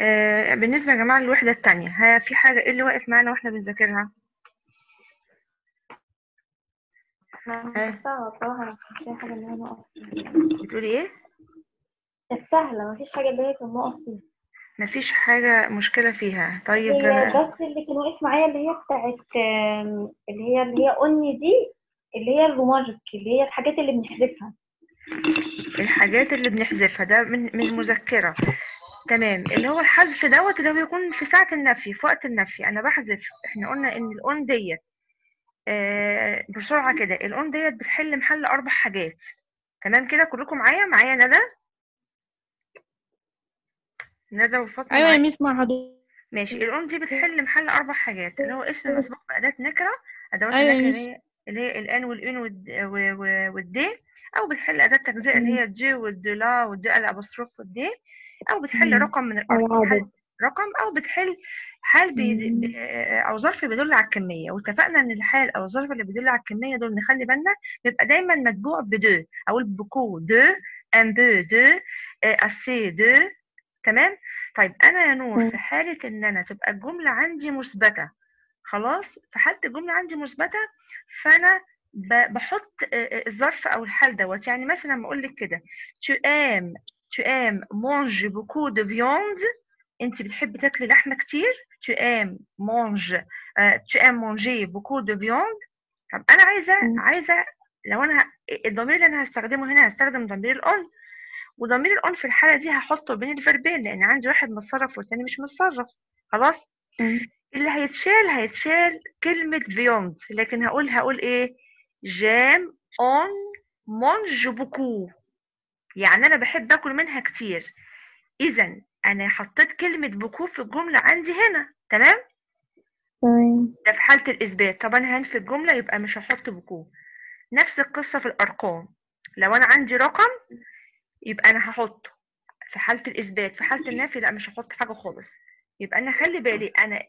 آه بالنسبة يا جماعة للوحدة التانية ها في حاجة إيه اللي واقف معانا وإحنا بنذاكرها؟ فيها. بتقولي إيه؟ سهلة مفيش حاجة اللي هي كان نقف فيها. مفيش حاجة مشكلة فيها. طيب هي بس اللي كان واقف معايا اللي هي بتاعت اللي هي اللي هي أني دي اللي هي الرومارك اللي هي الحاجات اللي بنحذفها. الحاجات اللي بنحذفها ده من من المذكرة تمام اللي هو الحذف دوت اللي هو بيكون في ساعة النفي في وقت النفي. أنا بحذف إحنا قلنا إن الأون ديت آه بسرعة كده. الأون ديت بتحل محل أربع حاجات. تمام كده؟ كلكم معايا؟ معايا ندى؟ ندى وفاطمة أيوه يا ميس مع حضرتك ماشي. الأون دي بتحل محل أربع حاجات اللي هو اسم مسبوق بأداة نكرة أدوات يا النكرة اللي هي ال un وال une وال des أو بتحل أداة تجزئة اللي هي الدي والدلا والدي الأبوستروف والدي أو بتحل. رقم من عدد رقم أو بتحل حال بي... أو ظرف بيدل على الكمية. واتفقنا إن الحال أو الظرف اللي بيدل على الكمية دول نخلي بالنا بيبقى دايما متبوع ب de أقول beaucoup de un peu de assez de. تمام؟ طيب أنا يا نور. في حالة إن أنا تبقى الجملة عندي مثبتة خلاص؟ في حالة الجملة عندي مثبتة فأنا ب- بحط آه، آه، الظرف أو الحال دوت. يعني مثلا لما أقول لك كده tu aimes tu aimes manger beaucoup de viande. أنت بتحبي تاكلي لحمة كتير. Tu aimes mange آه، tu aimes manger beaucoup de viande. طب أنا عايزة مم. عايزة لو أنا ه- الضمير اللي أنا هستخدمه هنا هستخدم ضمير الأون وضمير الأون في الحالة دي هحطه بين الفربين لأن عندي واحد متصرف والتاني مش متصرف. خلاص. اللي هيتشال هيتشال كلمة viande لكن هقول هقول إيه؟ j'aime en manger beaucoup يعني أنا بحب آكل منها كتير. إذا أنا حطيت كلمة beaucoup في الجملة عندي هنا تمام؟ تمام. ده في حالة الإثبات. طب أنا هنفي الجملة يبقى مش هحط beaucoup نفس القصة في الأرقام. لو أنا عندي رقم يبقى أنا هحطه. في حالة الإثبات. في حالة النفي لا مش هحط حاجة خالص. يبقى أنا خلي بالي أنا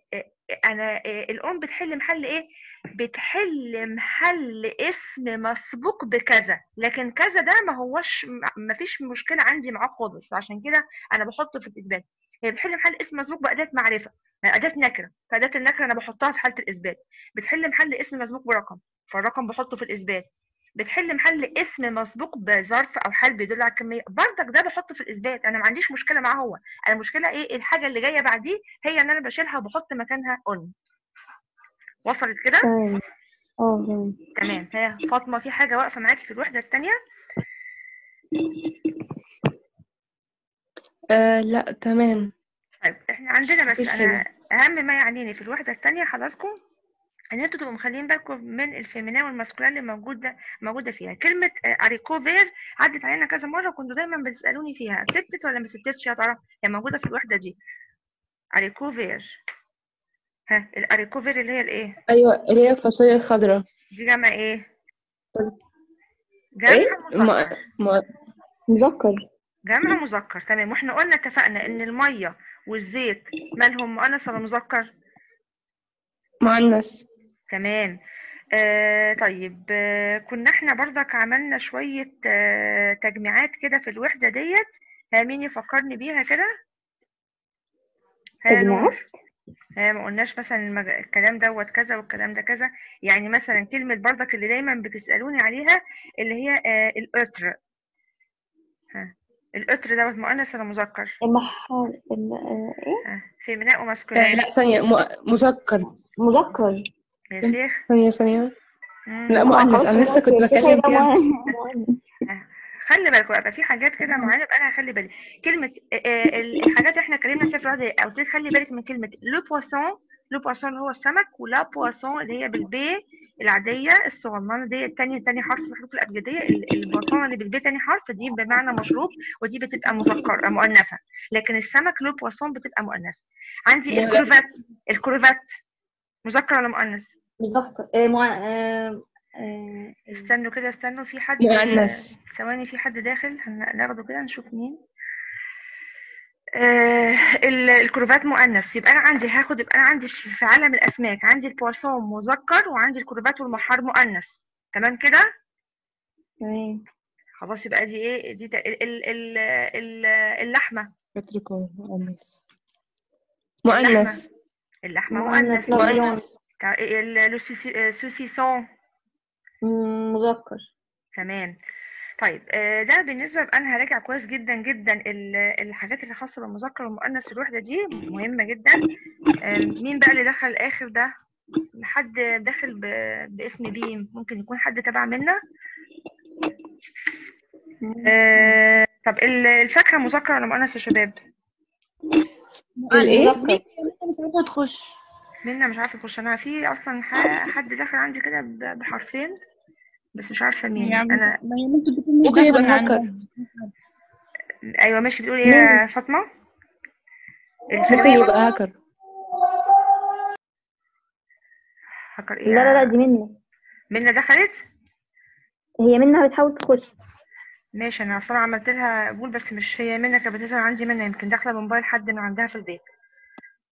أنا الأم بتحل محل إيه؟ بتحل محل اسم مسبوق بكذا لكن كذا ده ما هوش ما فيش مشكلة عندي معاه خالص عشان كده أنا بحطه في الإثبات. هي بتحل محل اسم مسبوق بأداة معرفة أداة نكرة فأداة النكرة أنا بحطها في حالة الإثبات. بتحل محل اسم مسبوق برقم فالرقم بحطه في الإثبات. بتحل محل اسم مسبوق بظرف أو حال بيدل على الكمية برضك ده بحطه في الإثبات أنا ما عنديش مشكلة معاه هو. أنا المشكلة إيه؟ الحاجة اللي جاية بعديه هي إن أنا بشيلها وبحط مكانها اون وصلت كده؟ تمام آه تمام. تمام. ها فاطمة في حاجة واقفة معاكي في الوحدة الثانية آه لا تمام. طيب إحنا عندنا بس أنا أهم ما يعنيني في الوحدة الثانية حضراتكم إن أنتوا تبقوا مخلين بالكم من ال féminin وال masculin اللي موجودة موجودة فيها. كلمة آه، haricots verts عدت علينا كذا مرة كنتوا دايما بتسألوني فيها. سبتت ولا ما سبتتش يا ترى؟ هي موجودة في الوحدة دي. haricots verts. ها اللي هي الايه؟ أيوه اللي هي الفاصوليا الخضراء. دي جمع إيه؟ إيه جمع ما مذكر. ما مذكر. جمع مذكر تمام. وإحنا قلنا اتفقنا إن المية والزيت مالهم مؤنث ولا مذكر؟ مؤنث. تمام. آه طيب. آه كنا إحنا برضك عملنا شوية آه تجميعات كده في الوحدة ديت. ها مين يفكرني بيها كده. ها نور ما قلناش مثلا المج... الكلام دوت كذا والكلام ده كذا. يعني مثلا كلمة برضك اللي دايما بتسألوني عليها اللي هي آه القطر. ها القطر دوت مؤنث ولا مذكر؟ المحال الم... آه، إيه؟ ها féminin آه لا ثانية م- مذكر. مذكر. يا شيخ. ثانية ثانية. لا مؤنث. أنا لسه كنت يا شيخة آه. خلي بالك بقى في حاجات كده معينة بقى أنا هخلي بالي كلمة آه، آه، الحاجات اللي إحنا اتكلمنا فيها في الوحده قلت لك خلي بالك من كلمة le poisson le poisson اللي هو السمك و la boisson اللي هي بال b العادية الصغننة دي الثانية ثاني حرف في الحروف الأبجدية ال- ال boisson اللي بال b ثاني حرف دي بمعنى مشروب ودي بتبقى مذكر مؤنثة لكن السمك لو بواسون بتبقى مؤنثة عندي. الكروفات الكروفات مذكر ولا مؤنث مذكر مع... آه... استنوا كده استنوا في حد مؤنث ثواني في حد داخل هناخده كده نشوف مين. آه ال- الكروفات مؤنث يبقى أنا عندي هاخد يبقى أنا عندي في عالم الأسماك عندي البواسون مذكر وعندي الكروفات والمحار مؤنث. تمام كده؟ تمام. خلاص يبقى دي إيه؟ دي ت- ال ال ال ال- اللحمة. بتركوا مؤنث. مؤنث. اللحمة مؤنث مؤنث. لا مذكر. تمام. طيب آه، ده بالنسبة بقى أنا هراجع كويس جدا جدا ال- الحاجات اللي خاصة بالمذكر والمؤنث في الوحدة دي مهمة جدا. آه، مين بقى اللي دخل الآخر ده؟ حد داخل ب- باسم بيم ممكن يكون حد تبع منا. آه، طب ال- الفاكهة مذكر ولا مؤنث يا شباب؟ مذكر مش عارفة تخش؟ منا مش عارفة تخش. أنا في أصلا ح- حد داخل عندي كده ب- بحرفين. بس مش عارفة مين. يعني أنا ما هي ممكن تكون مش هاكر. أيوة ماشي. بتقولي إيه يا فاطمة؟ ممكن الفيلم يبقى هاكر. فكر إيه لا لا لا دي منة منا دخلت؟ هي منة بتحاول تخش. ماشي أنا أصلا عملت لها قبول بس مش هي منى كانت بتظهر عندي منى يمكن داخلة بموبايل حد من عندها في البيت.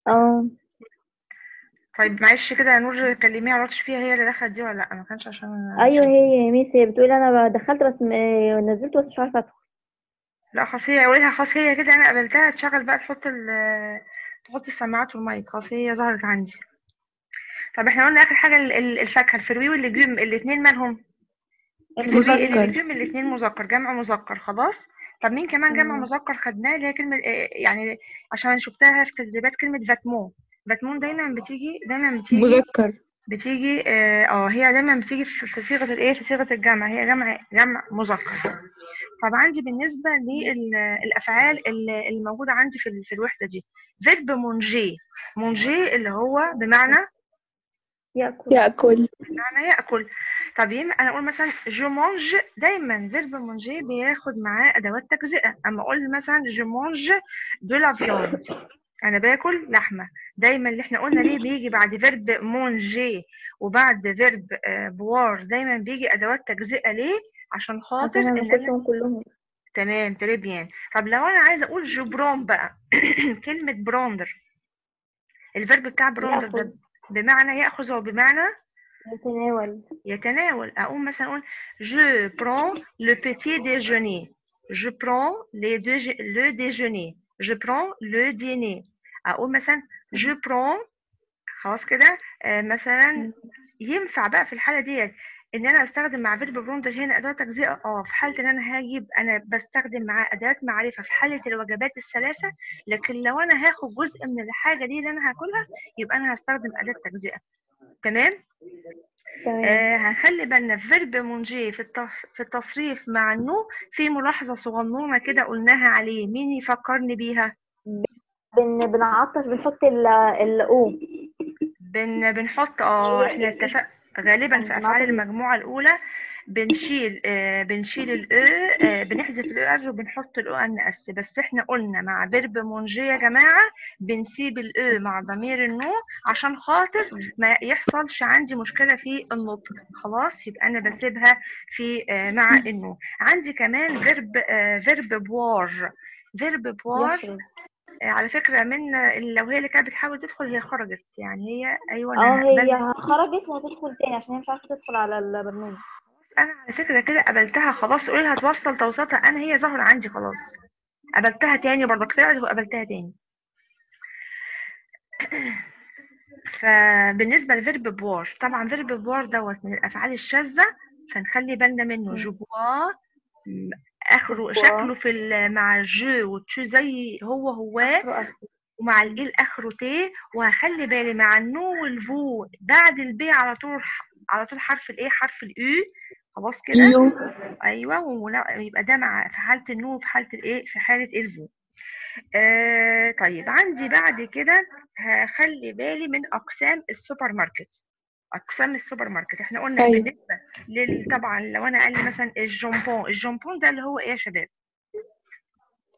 آه. طيب معلش كده يا نور كلميها عرفتش فيها هي اللي دخلت دي ولا لأ؟ ما كانش عشان أيوه هي يا ميس هي بتقول أنا دخلت بس م- نزلت بس مش عارفة أدخل. لا خلاص هي قولي لها خلاص هي كده أنا قابلتها تشغل بقى تحط ال تحط السماعات والمايك خلاص هي ظهرت عندي. طب إحنا قلنا آخر حاجة ال- ال- الفاكهة الفروي والليجيوم الاثنين مالهم؟ الفروي مذكر. الليجيوم الاثنين مذكر جمع مذكر خلاص؟ طب مين كمان جمع. مذكر خدناه؟ اللي هي كلمة آه، يعني عشان شفتها في تدريبات كلمة فاتمون فاتمون دايما بتيجي دايما بتيجي مذكر. بتيجي آه آه، هي دايما بتيجي في صيغة الايه في صيغة الجمع. هي جمع جمع مذكر. طب عندي بالنسبة للأفعال اللي موجودة عندي في في الوحدة دي. verbe manger manger اللي هو بمعنى يأكل. يأكل. بمعنى يأكل. طب أنا أقول مثلا je mange دايما. verbe manger بياخد معاه أدوات تجزئة. أما أقول مثلا je mange de la viande أنا باكل لحمة. دايما اللي إحنا قلنا ليه بيجي بعد verbe manger وبعد verbe آه، boire دايما بيجي أدوات تجزئة ليه؟ عشان خاطر أنا باكلهم كلهم. تمام très bien طب لو أنا عايزة أقول je prends بقى كلمة prendre ال verbe بتاع prendre ده بمعنى يأخذ وبمعنى يتناول. يتناول. أقول مثلا أقول je prends le petit déjeuner. je prends les deux- le déjeuner. je prends le dîner. أقول مثلا je prends خلاص كده آه، مثلا ينفع بقى في الحالة ديت إن أنا أستخدم مع verbe prendre هنا أداة تجزئة؟ آه في حالة إن أنا هجيب أنا بستخدم معاه أداة معرفة في حالة الوجبات الثلاثة لكن لو أنا هاخد جزء من الحاجة دي اللي أنا هاكلها يبقى أنا هستخدم أداة تجزئة. تمام؟ تمام. آه هنخلي بالنا في verbe manger في التص- في التصريف مع ال nous في ملاحظة صغنونة كده قلناها عليه مين يفكرني بيها؟ بن بنعطش بنحط ال ال e. بن بنحط آه إحنا اتفق غالبا في أفعال المجموعة الأولى بنشيل آه بنشيل ال e آه بنحذف ال e قبل وبنحط ال o n s بس إحنا قلنا مع verbe manger يا جماعة بنسيب ال e مع ضمير ال nous عشان خاطر ما يحصلش عندي مشكلة في النطق. خلاص؟ يبقى أنا بسيبها في آه مع ال nous عندي كمان verbe آه verbe boire verbe boire آه، على فكرة من لو هي اللي كانت بتحاول تدخل هي خرجت. يعني هي أيوة آه أنا هي قبلت خرجت وهتدخل تاني عشان هي مش عارفة تدخل على البرنامج. أنا على فكرة كده قبلتها خلاص قولي لها توصل توصيلها. أنا هي ظاهرة عندي خلاص. قبلتها تاني برضه طلعت وقبلتها تاني. فبالنسبة ل verbe boire طبعا verbe boire دوت من الأفعال الشاذة فنخلي بالنا منه. مم. je bois je bois. شكله في مع ال je وال tu زي هو هو ومع الايه آخره t وهخلي بالي مع ال nous وال vous بعد ال b على طول على طول حرف الايه حرف ال u خلاص كده؟ u أيوه ومنا- يبقى ده مع في حالة ال nous وفي حالة الايه في حالة ال vous. آه طيب عندي بعد كده هخلي بالي من أقسام السوبر ماركت. اقسام السوبر ماركت. إحنا قلنا أيوة. بالنسبة لل طبعا لو أنا قال لي مثلا ال jambon ال jambon ده اللي هو إيه يا شباب؟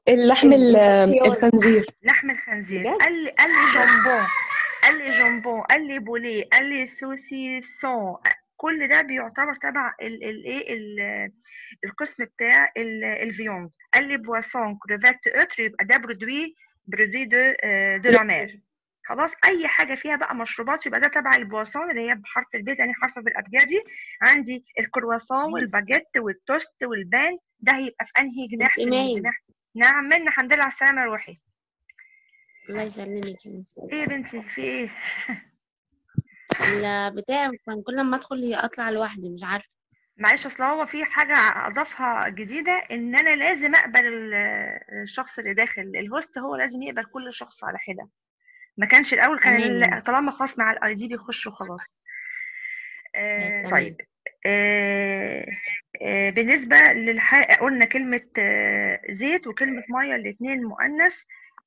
اللحم. الخنزير. لحم الخنزير؟ قال لي قال لي jambon قال لي jambon قال لي poulet قال لي saucisson. كل ده بيعتبر تبع الايه القسم بتاع ال- ال viande. قال لي poisson crevettes huîtres يبقى ده produit produit de آه، de la mer. خلاص أي حاجة فيها بقى مشروبات يبقى ده تبع ال boisson اللي هي بحرف ال b تاني حرف بالابجدي عندي ال croissant وال baguette والتوست وال pain. ده هيبقى في أنهي جناح. الجناح نعم منا الحمد لله على السلامة يا روحي. الله يسلمك إيه يا بنتي؟ في إيه؟ البتاع كان كل ما أدخل أطلع لوحدي مش عارفة. معلش أصل هو في حاجة أضافها جديدة إن أنا لازم أقبل ال- الشخص اللي داخل. ال host هو لازم يقبل كل شخص على حدة. ما كانش الأول كان طالما خاص مع ال ID بيخش وخلاص آه تمام. طيب. آه آه بالنسبة للحق قلنا كلمة آه زيت وكلمة مية الاتنين مؤنث.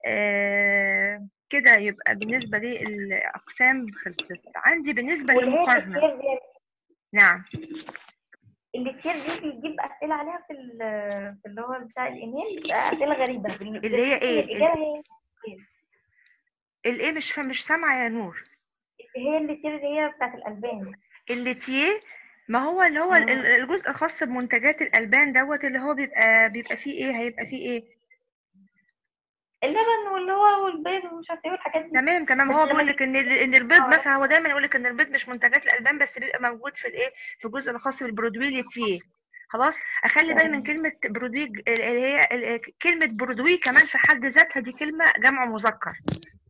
آه كده يبقى بالنسبة للأقسام خلصت. عندي الكتير دي نعم. اللي كتير دي بيجيب أسئلة عليها في ال- في اللي هو بتاع الإيميل أسئلة غريبة. اللي هي إيه؟ الايه مش فا- مش سامعة يا نور. هي اللي كتير اللي هي بتاعت الألبان. ال laitier ما هو اللي هو. ال- الجزء الخاص بمنتجات الألبان دوت اللي هو بيبقى بيبقى فيه إيه؟ هيبقى فيه إيه؟ اللبن واللي هو والبيض ومش عارفة إيه والحاجات دي. تمام تمام. هو بيقول لك إن إن البيض آه. مثلا هو دايما يقول لك إن البيض مش منتجات الألبان بس بيبقى موجود في الإيه؟ في الجزء الخاص بال produits laitiers خلاص أخلي بالي من كلمة produits اللي هي كلمة produits كمان في حد ذاتها دي كلمة جمع مذكر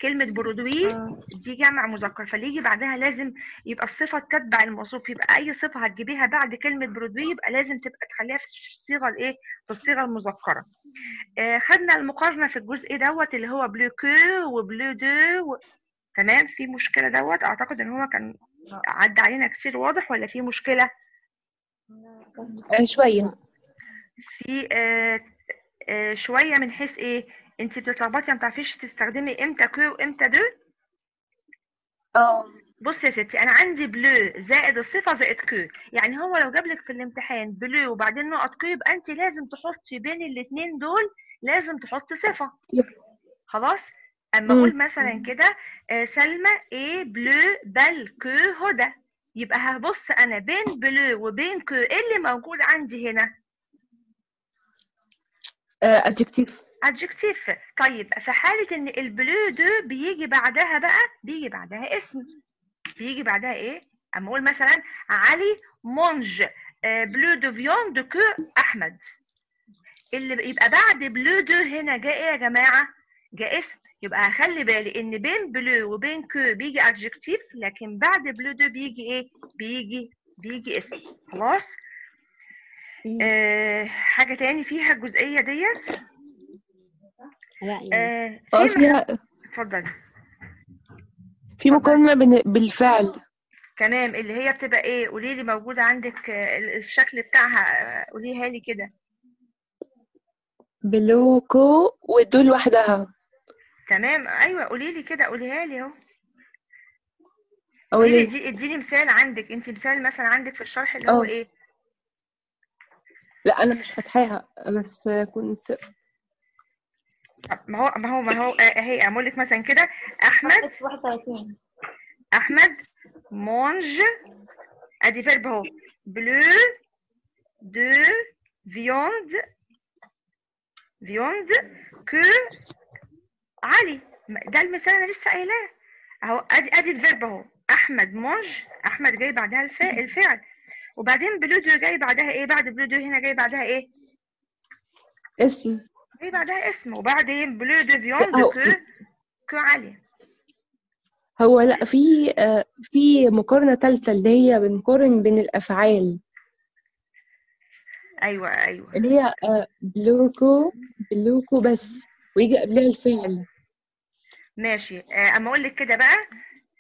كلمة produits آه. دي جمع مذكر فاللي يجي بعدها لازم يبقى الصفة تتبع الموصوف يبقى أي صفة هتجيبيها بعد كلمة produits يبقى لازم تبقى تخليها في الصيغة الإيه؟ في الصيغة المذكرة. آه خدنا المقارنة في الجزء دوت اللي هو plus que و plus de و... تمام في مشكلة دوت أعتقد إن هو كان عدى علينا كتير واضح ولا في مشكلة؟ آه، شوية. في آه آه شوية من حيث إيه؟ أنت بتتلخبطي ما بتعرفيش تستخدمي إمتى que وإمتى de؟ آه. بص يا ستي أنا عندي plus زائد الصفة زائد que يعني هو لو جاب لك في الامتحان plus وبعدين نقط que يبقى انت لازم تحطي بين الاثنين دول لازم تحطي صفة. خلاص؟ أما. أقول مثلا كده سلمى إيه plus belle que هدى. يبقى هبص أنا بين plus وبين que إيه اللي موجود عندي هنا؟ adjectif adjectif. طيب في حالة إن ال plus de بيجي بعدها بقى بيجي بعدها اسم. بيجي بعدها إيه؟ أما أقول مثلا علي mange آه، plus de viande que أحمد. اللي يبقى بعد plus de هنا جاء إيه يا جماعة؟ جاء اسم. يبقى هخلي بالي إن بين plus وبين que بيجي adjectif لكن بعد plus de بيجي إيه؟ بيجي بيجي اسم. خلاص؟ آه حاجة تاني فيها الجزئية ديت؟ لا يعني. آه آه في فيها اتفضلي. في مقارنة بين بالفعل. تمام اللي هي بتبقى إيه؟ قولي لي موجودة عندك آه، ال- الشكل بتاعها آه، قوليها لي كده. بلوكو ودول لوحدها تمام؟ أيوه قولي لي كده قوليها لي أهو. قولي لي. اديني مثال عندك. انت مثال مثلا عندك في الشرح اللي هو آه. إيه؟ لا أنا مش فاتحاها. بس كنت طب ما هو ما هو ما هو آه، أهي أقول لك مثلا كده. أحمد؟ 31 أحمد mange. أدي verbe أهو. plus de viande viande que علي ده المثال أنا لسه قايلاه. أهو ادي أدي ال verbe أهو. أحمد mange أحمد جاي بعدها الفا- الفعل. وبعدين plus de جاي بعدها إيه؟ بعد plus de هنا جاي بعدها إيه؟ اسم. جاي بعدها اسم. وبعدين plus de viande. que علي. هو لا في آه، في مقارنة تالتة اللي هي بنقارن بين الأفعال. أيوه أيوه. اللي هي آه، plus que plus que بس ويجي قبلها الفعل. ماشي. آه، أما أقول لك كده بقى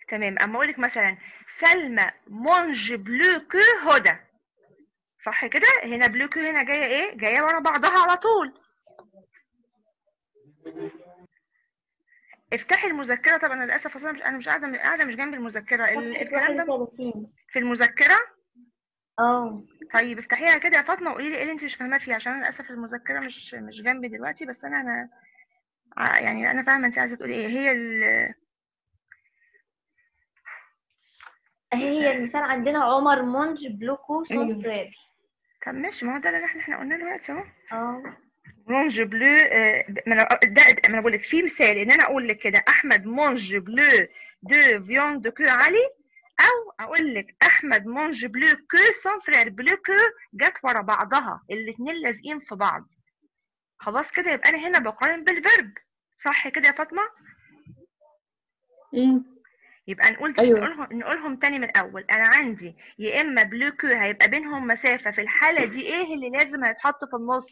تمام. أما أقول لك مثلا سلمى mange plus que هدى. صح كده؟ هنا plus que هنا جاية إيه؟ جاية ورا بعضها على طول. افتحي المذكرة. طبعا للأسف أصلا مش أنا مش قاعدة قاعدة مش جنب المذكرة. ال- الكلام ده 31 في المذكرة؟ آه. طيب افتحيها كده يا فاطمة وقولي لي إيه اللي أنت مش فاهماه فيه عشان أنا للأسف المذكرة مش مش جنبي دلوقتي بس أنا أنا يعني أنا فاهمة انت عايزة تقولي إيه. هي ال- هي المثال عندنا عمر mange plus que son frère طب ماشي ما هو ده اللي إحنا إحنا قلنا دلوقتي أهو. آه. mange plus آه، ما أنا ده ده- ما أنا بقول لك في مثال إن أنا أقول لك كده أحمد mange plus de viande que علي أو أقول لك أحمد mange plus que son frère. plus que جت ورا بعضها الاثنين لازقين في بعض. خلاص كده يبقى أنا هنا بقارن بال verbe. صح كده يا فاطمة؟ مم. يبقى نقول أيوة. نقولهم نقولهم تاني من الأول. أنا عندي يا إما plus que هيبقى بينهم مسافة في الحالة دي إيه اللي لازم هيتحط في النص؟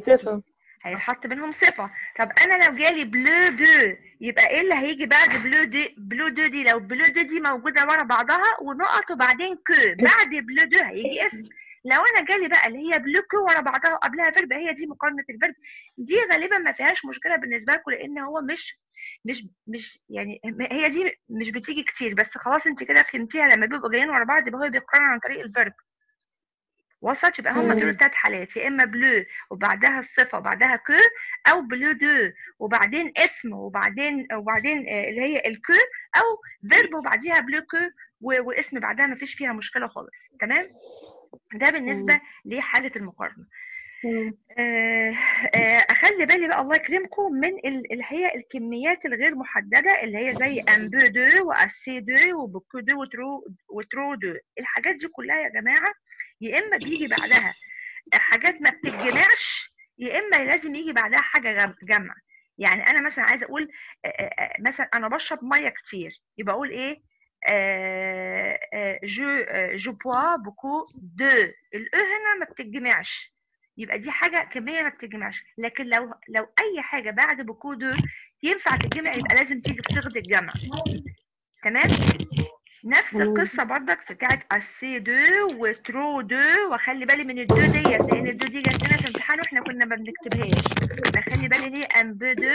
صفة. هيتحط بينهم صفة. طب أنا لو جالي plus de يبقى إيه اللي هيجي بعد plus de plus de دي. لو plus de دي موجودة ورا بعضها ونقط وبعدين que بعد plus de هيجي اسم. لو أنا جالي بقى اللي هي plus que ورا بعضها وقبلها verbe هي دي مقارنة ال verbe. دي غالبا ما فيهاش مشكلة بالنسبة لكم لأن هو مش مش مش يعني هي دي مش بتيجي كتير بس خلاص أنت كده فهمتيها لما بيبقوا جايين ورا بعض يبقى هو بيقارن عن طريق ال verbe. وصلت يبقى هم مم. دول ثلاث حالات يا إما plus وبعدها الصفة وبعدها que أو plus de وبعدين اسم وبعدين وبعدين آه، اللي هي ال que أو verbe وبعديها plus que واسم بعدها ما فيش فيها مشكلة خالص. تمام؟ ده بالنسبة لحالة المقارنة. آه، آه، أخلي بالي بقى الله يكرمكم من ال- اللي هي الكميات الغير محددة اللي هي زي أم بو دو واسي دو وبوكو دو وترو وترو دو. الحاجات دي كلها يا جماعة يا إما بيجي بعدها حاجات ما بتتجمعش يا إما لازم يجي بعدها حاجة جم- جمع. يعني أنا مثلا عايزة أقول آه، مثلا أنا بشرب مية كتير يبقى أقول إيه؟ je je bois beaucoup de l'eau هنا ما بتتجمعش. يبقى دي حاجة كميه ما بتتجمعش. لكن لو لو أي حاجة بعد beaucoup de ينفع تتجمع يبقى لازم تيجي بصيغه الجمع. تمام؟ نفس. القصة برضك بتاعت assez de و trop de واخلي بالي من ال de ديت لأن ال de دي جات لنا في امتحان وإحنا كنا ما بنكتبهاش. بخلي بالي ليه un peu de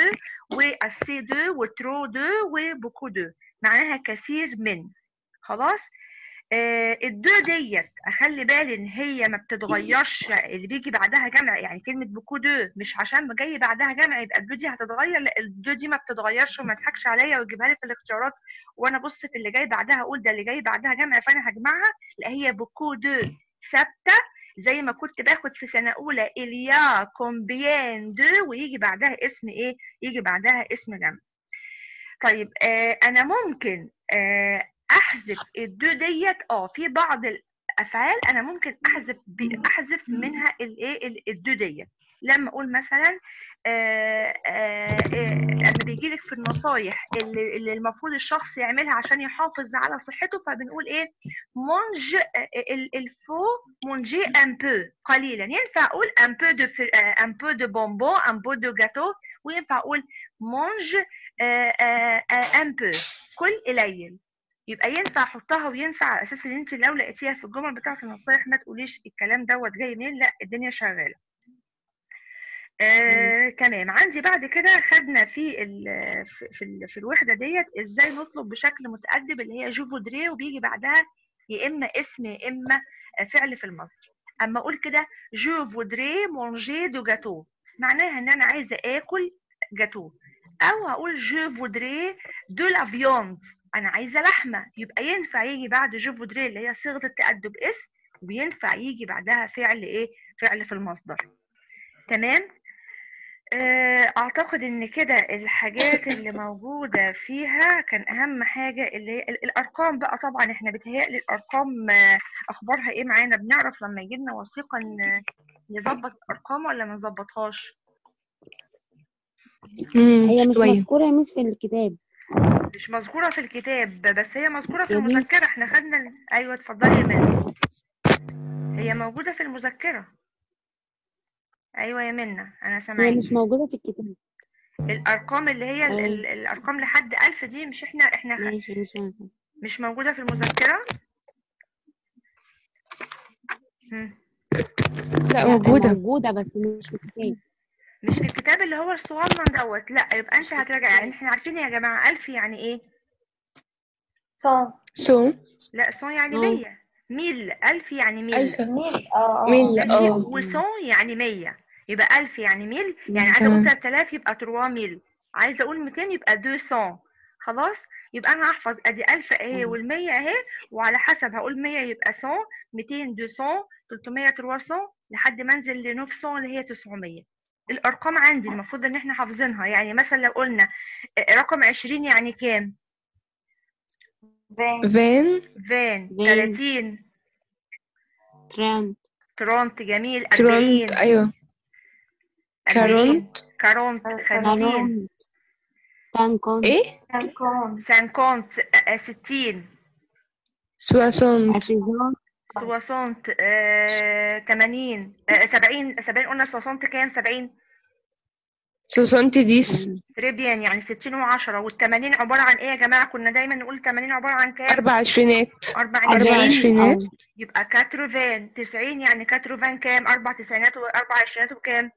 و assez de و trop de و beaucoup de معناها كثير من. خلاص؟ ال de ديت أخلي بالي إن هي ما بتتغيرش اللي بيجي بعدها جمع يعني كلمة beaucoup de مش عشان جاي بعدها جمع يبقى ال de دي هتتغير لا ال de دي ما بتتغيرش وما تضحكش عليا وتجيبها لي في الاختيارات وأنا ابص في اللي جاي بعدها أقول ده اللي جاي بعدها جمع فأنا هجمعها لا هي beaucoup de ثابتة زي ما كنت باخد في سنة أولى il y a combien de ويجي بعدها اسم إيه؟ يجي بعدها اسم جمع. طيب آه أنا ممكن آه أحذف ال de ديت. آه في بعض الأفعال أنا ممكن أحذف أحذف منها الايه ال- ال de ديت. لما أقول مثلا آه آه آه لما بيجي لك في النصايح اللي, اللي المفروض الشخص يعملها عشان يحافظ على صحته فبنقول إيه؟ mange il faut manger un peu. قليلا. ينفع أقول un peu de un peu de bonbons un peu de gâteau وينفع أقول mange un peu. كل قليل. يبقى ينفع أحطها وينفع على أساس إن أنت لو لقيتيها في الجمل بتاعة النصايح ما تقوليش الكلام دوت جاي منين لا الدنيا شغالة. آه، تمام. عندي بعد كده خدنا في ال في في, ال في الوحدة ديت إزاي نطلب بشكل متأدب اللي هي je voudrais وبيجي بعدها يا إما اسم يا إما فعل في المصدر. أما أقول كده je voudrais manger du gâteau معناها إن أنا عايزة آكل جاتو. أو هقول je voudrais de la viande أنا عايزة لحمة. يبقى ينفع يجي بعد je voudrais اللي هي صيغة التأدب اسم وينفع يجي بعدها فعل إيه؟ فعل في المصدر. تمام؟ آه، أعتقد إن كده الحاجات اللي موجودة فيها كان أهم حاجة اللي هي ال- الأرقام بقى. طبعا إحنا بتهيألي الأرقام آه، أخبارها إيه معانا؟ بنعرف لما يجي لنا وثيقة ن- نظبط الارقام ولا ما نظبطهاش. هي مش شوية. مذكورة يا ميس في الكتاب. مش مذكورة في الكتاب بس هي مذكورة في. المذكرة. إحنا خدنا ال- أيوه اتفضلي يا منى هي موجودة في المذكرة. أيوه يا منى أنا هي سامعاكي. مش موجودة في الكتاب. الأرقام اللي هي ال- أيوة. ال- الأرقام لحد ألف دي مش إحنا إحنا خ- ماشي مش موجودة. مش موجودة في المذكرة؟ لا موجودة. موجودة بس مش في الكتاب. مش في الكتاب اللي هو الصغنن دوت. لا يبقى انت هتراجع. يعني إحنا عارفين يا جماعة ألف يعني إيه؟ صون. سو لا صون يعني آه. مية. mille. ألف يعني mille. mille. آه آه. mille آه. وصون يعني مية. يبقى ألف يعني mille. يعني عايزة تمام. أقول 3000 يبقى 3 mille. عايزة أقول 200 يبقى 200 خلاص؟ يبقى أنا هحفظ أدي 1000 أهي مم. والمية أهي. وعلى حسب هقول 100 يبقى 100 200 200 300 300 لحد ما أنزل ل 900 اللي هي 900 الأرقام عندي المفروض إن إحنا حافظينها. يعني مثلا لو قلنا رقم 20 يعني كام؟ vingt vingt. vingt. vingt. 30 trente trente جميل. trente 40 أيوة. 40 كارونت. quarante. 50 quarante. cinquante إيه؟ كون cinquante. آه، ستين. soixante. soixante soixante آه، تمانين آه، سبعين سبعين قلنا soixante كام؟ سبعين. soixante-dix. très bien يعني ستين وعشرة. والتمانين عبارة عن إيه يا جماعة؟ كنا دايما نقول تمانين عبارة عن كام؟ أربع عشرينات. عشرين. عشرينات. يبقى quatre-vingts. تسعين يعني quatre-vingt كام؟ أربع تسعينات وأربع عشرينات وكام؟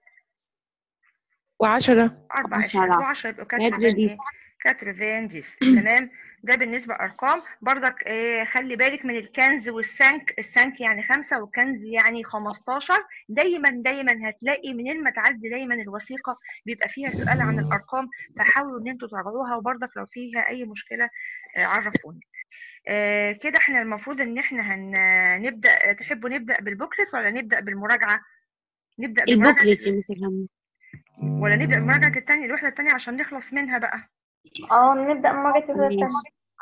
وعشرة. أربع عشرة. عشرينات وعشرة يبقى quatre-vingt-dix. quatre-vingt-dix. تمام؟ ده بالنسبة أرقام. برضك آه، خلي بالك من ال quinze وال cinq. ال cinq يعني خمسة وال quinze يعني خمستاشر. دايما دايما هتلاقي منين ما تعدي دايما الوثيقة بيبقى فيها سؤال عن الأرقام. فحاولوا إن أنتوا تراجعوها وبرضك لو فيها أي مشكلة آه، عرفوني. آه، كده إحنا المفروض إن إحنا هنبدأ تحبوا نبدأ بالبوكلت ولا نبدأ بالمراجعة؟ نبدأ بالمراجعة البوكلت يا مس إلهام ولا نبدأ بمراجعة التانية الوحدة التانية عشان نخلص منها بقى. آه نبدأ مرة كده ماشي. تانية.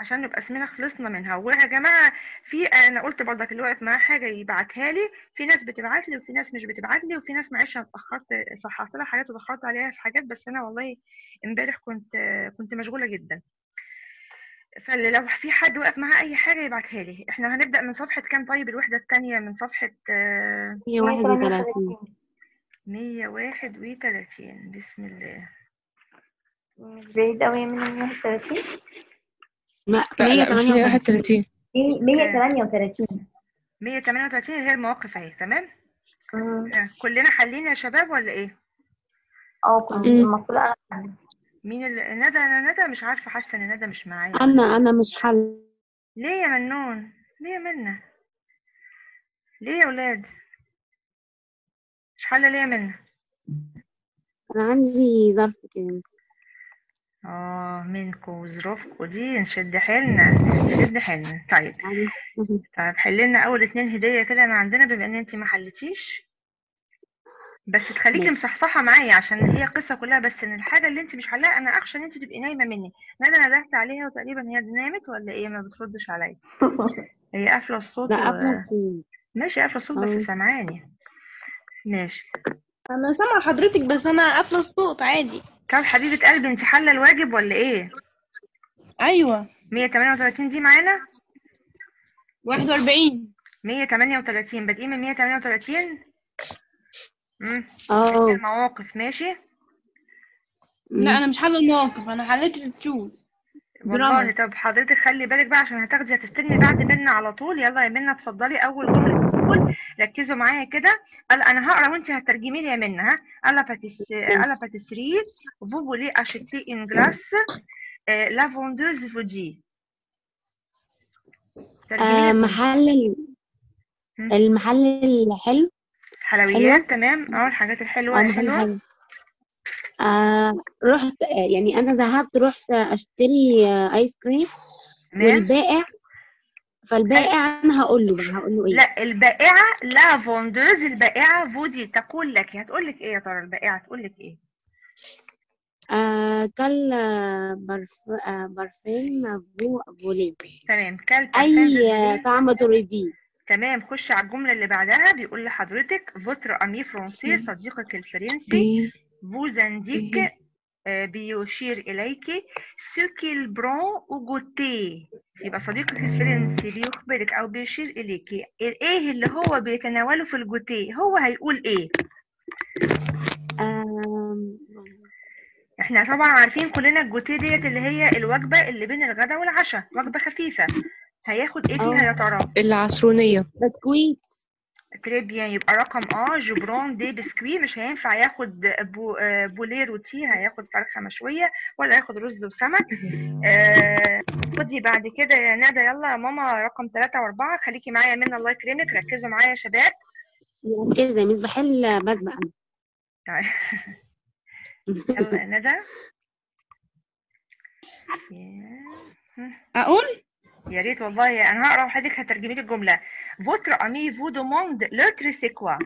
عشان نبقى اسمنا خلصنا منها. ويا جماعة في أنا قلت برضك اللي واقف معاه حاجة يبعتها لي. في ناس بتبعت لي وفي ناس مش بتبعت لي. وفي ناس معلش أنا اتأخرت صححت لها حاجات واتاخرت عليها في حاجات بس أنا والله امبارح كنت كنت مشغولة جدا. فلو في حد واقف معاه أي حاجة يبعتها لي. إحنا هنبدأ من صفحة كام؟ طيب الوحدة الثانية من صفحة آه، 131 131 بسم الله. مش بعيد قوي من 131 ما- لا لا مش 138 131 دي 138 138 اللي هي المواقف اهي تمام. آه، كلنا حلين يا شباب ولا إيه؟ آه كنت مم. المفروض أنا مين اللي ندى أنا ندى مش عارفة حاسة إن ندى مش معايا. أنا أنا مش حل. ليه يا منون؟ ليه يا منى ليه يا ولاد؟ مش حالة ليه يا منى أنا عندي ظرف كده. آه منكو وظروفكو دي نشد حيلنا نشد حيلنا طيب. طيب حللنا أول اتنين هدية كده من عندنا بما إن أنتي ما حلتيش. بس تخليكي. مصحصحة معايا عشان هي قصة كلها بس إن الحاجة اللي أنتي مش حلاها أنا أخشى إن أنتي تبقي نايمة مني. ندى ندهت عليها وتقريبا هي نامت ولا إيه؟ ما بتردش عليا. هي قافلة الصوت لا قبل الصوت. ماشي قافلة الصوت. بس سامعاني. ماشي. أنا سامعة حضرتك بس أنا قافلة الصوت عادي. طب حبيبة قلبي انت حالة الواجب ولا إيه؟ أيوه. 138 دي معانا؟ 41 138 بادئين من 138 امم آه المواقف. ماشي؟ لا أنا مش حل المواقف. أنا حليت ال choose. والله. طب حضرتك خلي بالك بقى عشان هتاخدي هتستلمي بعد منا على طول. يلا يا منا اتفضلي أول جملة تقول ركزوا معايا كده. قال أنا هقرأ وانت هترجمي لي يا منا ها. à la pâtiss à la pâtisserie vous voulez acheter une glace euh, la vendeuse vous dit. ترجمي آه لي محل. المحل الحلو؟ حلويات تمام. أه الحاجات الحلوة محل الحلوة حلو. آه رحت آه، يعني أنا ذهبت رحت أشتري آه آيس كريم والبائع فالبائع أنا هقول له بقى هقول له إيه؟ لا البائعة la vendeuse البائعة فودي تقول لك هتقول لك إيه يا ترى؟ البائعة تقول لك إيه؟ آه quel آه، parf... آه parfum vous voulez. تمام أي آه، طعم تريديه. تمام خش على الجملة اللي بعدها بيقول لحضرتك votre ami français صديقك الفرنسي vous indique آه، بيشير إليك. ce qu'il prend au goûter يبقى صديقك الفرنسي بيخبرك أو بيشير إليك. إيه اللي هو بيتناوله في الجوتيه هو هيقول إيه؟ إحنا طبعا عارفين كلنا الجوتيه ديت اللي هي الوجبة اللي بين الغداء والعشاء وجبة خفيفة. هياخد إيه فيها يا ترى؟ العصرونية. بسكويت. très bien يبقى رقم آه je prends des biscuits مش هينفع ياخد du poulet rôti هياخد فرخة مشوية ولا ياخد رز وسمك آه، خدي بعد كده يا ندى يلا يا ماما رقم ثلاثة وأربعة خليكي معايا من الله يكرمك ركزوا معايا يا شباب كده مش بحل بسبق أنا يلا يا ندى أقول يا ريت والله. أنا هقرأ وحضرتك هترجمي لي الجملة. Votre ami vous demande l'autre c'est quoi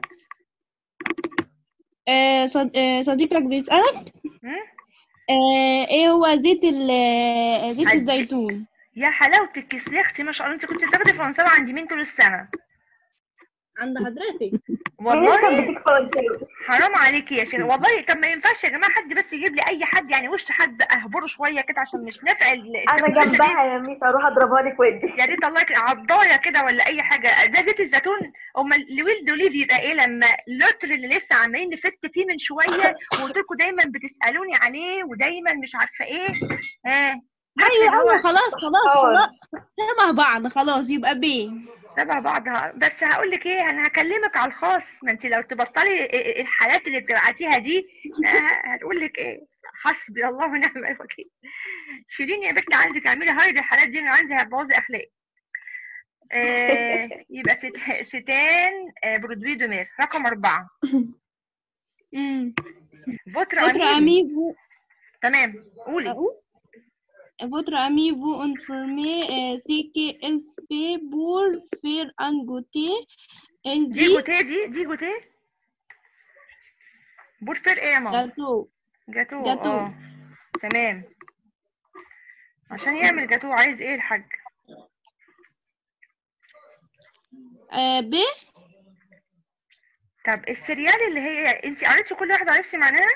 صد... صديقك بيسألك إيه هو زيت زيت الزيتون يا حلاوتك يا أختي ما شاء الله. أنت كنت بتاخدي فرنساوي عند مين طول السنة عند حضرتك. والله حرام عليكي يا شيخ. والله طب ما ينفعش يا جماعة حد بس يجيب لي أي حد يعني وش حد أهبره شوية كده عشان مش نافع ال- أنا. جنبها يا ميس أروح أضربها لك ودي يا ريت الله يكرم. عضاية كده ولا أي حاجة. ده زيت الزيتون. أمال l'huile d'olive يبقى إيه لما اللتر اللي لسه عمالين نفت فيه من شوية وقلت لكم دايما بتسألوني عليه ودايما مش عارفة إيه. آه. أيوه هو- أيوه خلاص خلاص. خلاص. شبه بعض خلاص يبقى B تبع بعضها. بس هقول لك إيه أنا هكلمك على الخاص. ما انت لو تبطلي الحالات اللي بتبعتيها دي آه، هتقول لك إيه. حسبي الله ونعم الوكيل. شيرين يا بنت عندك اعملي hide الحالات دي من عندي هتبوظي أخلاقي. آه يبقى c'est- c'est un آه، produit de mer. رقم أربعة. votre vous تمام. قولي. Votre ami vous informer euh, ce qu'elle fait pour faire un goûter. Elle dit جوتيه دي دي جوتيه بورفير إيه يا ماما gâteau. جاتو جاتو. تمام عشان يعمل جاتو عايز إيه الحاج euh, B. طب السريال اللي هي انت قريتي كل واحدة عرفتي معناها؟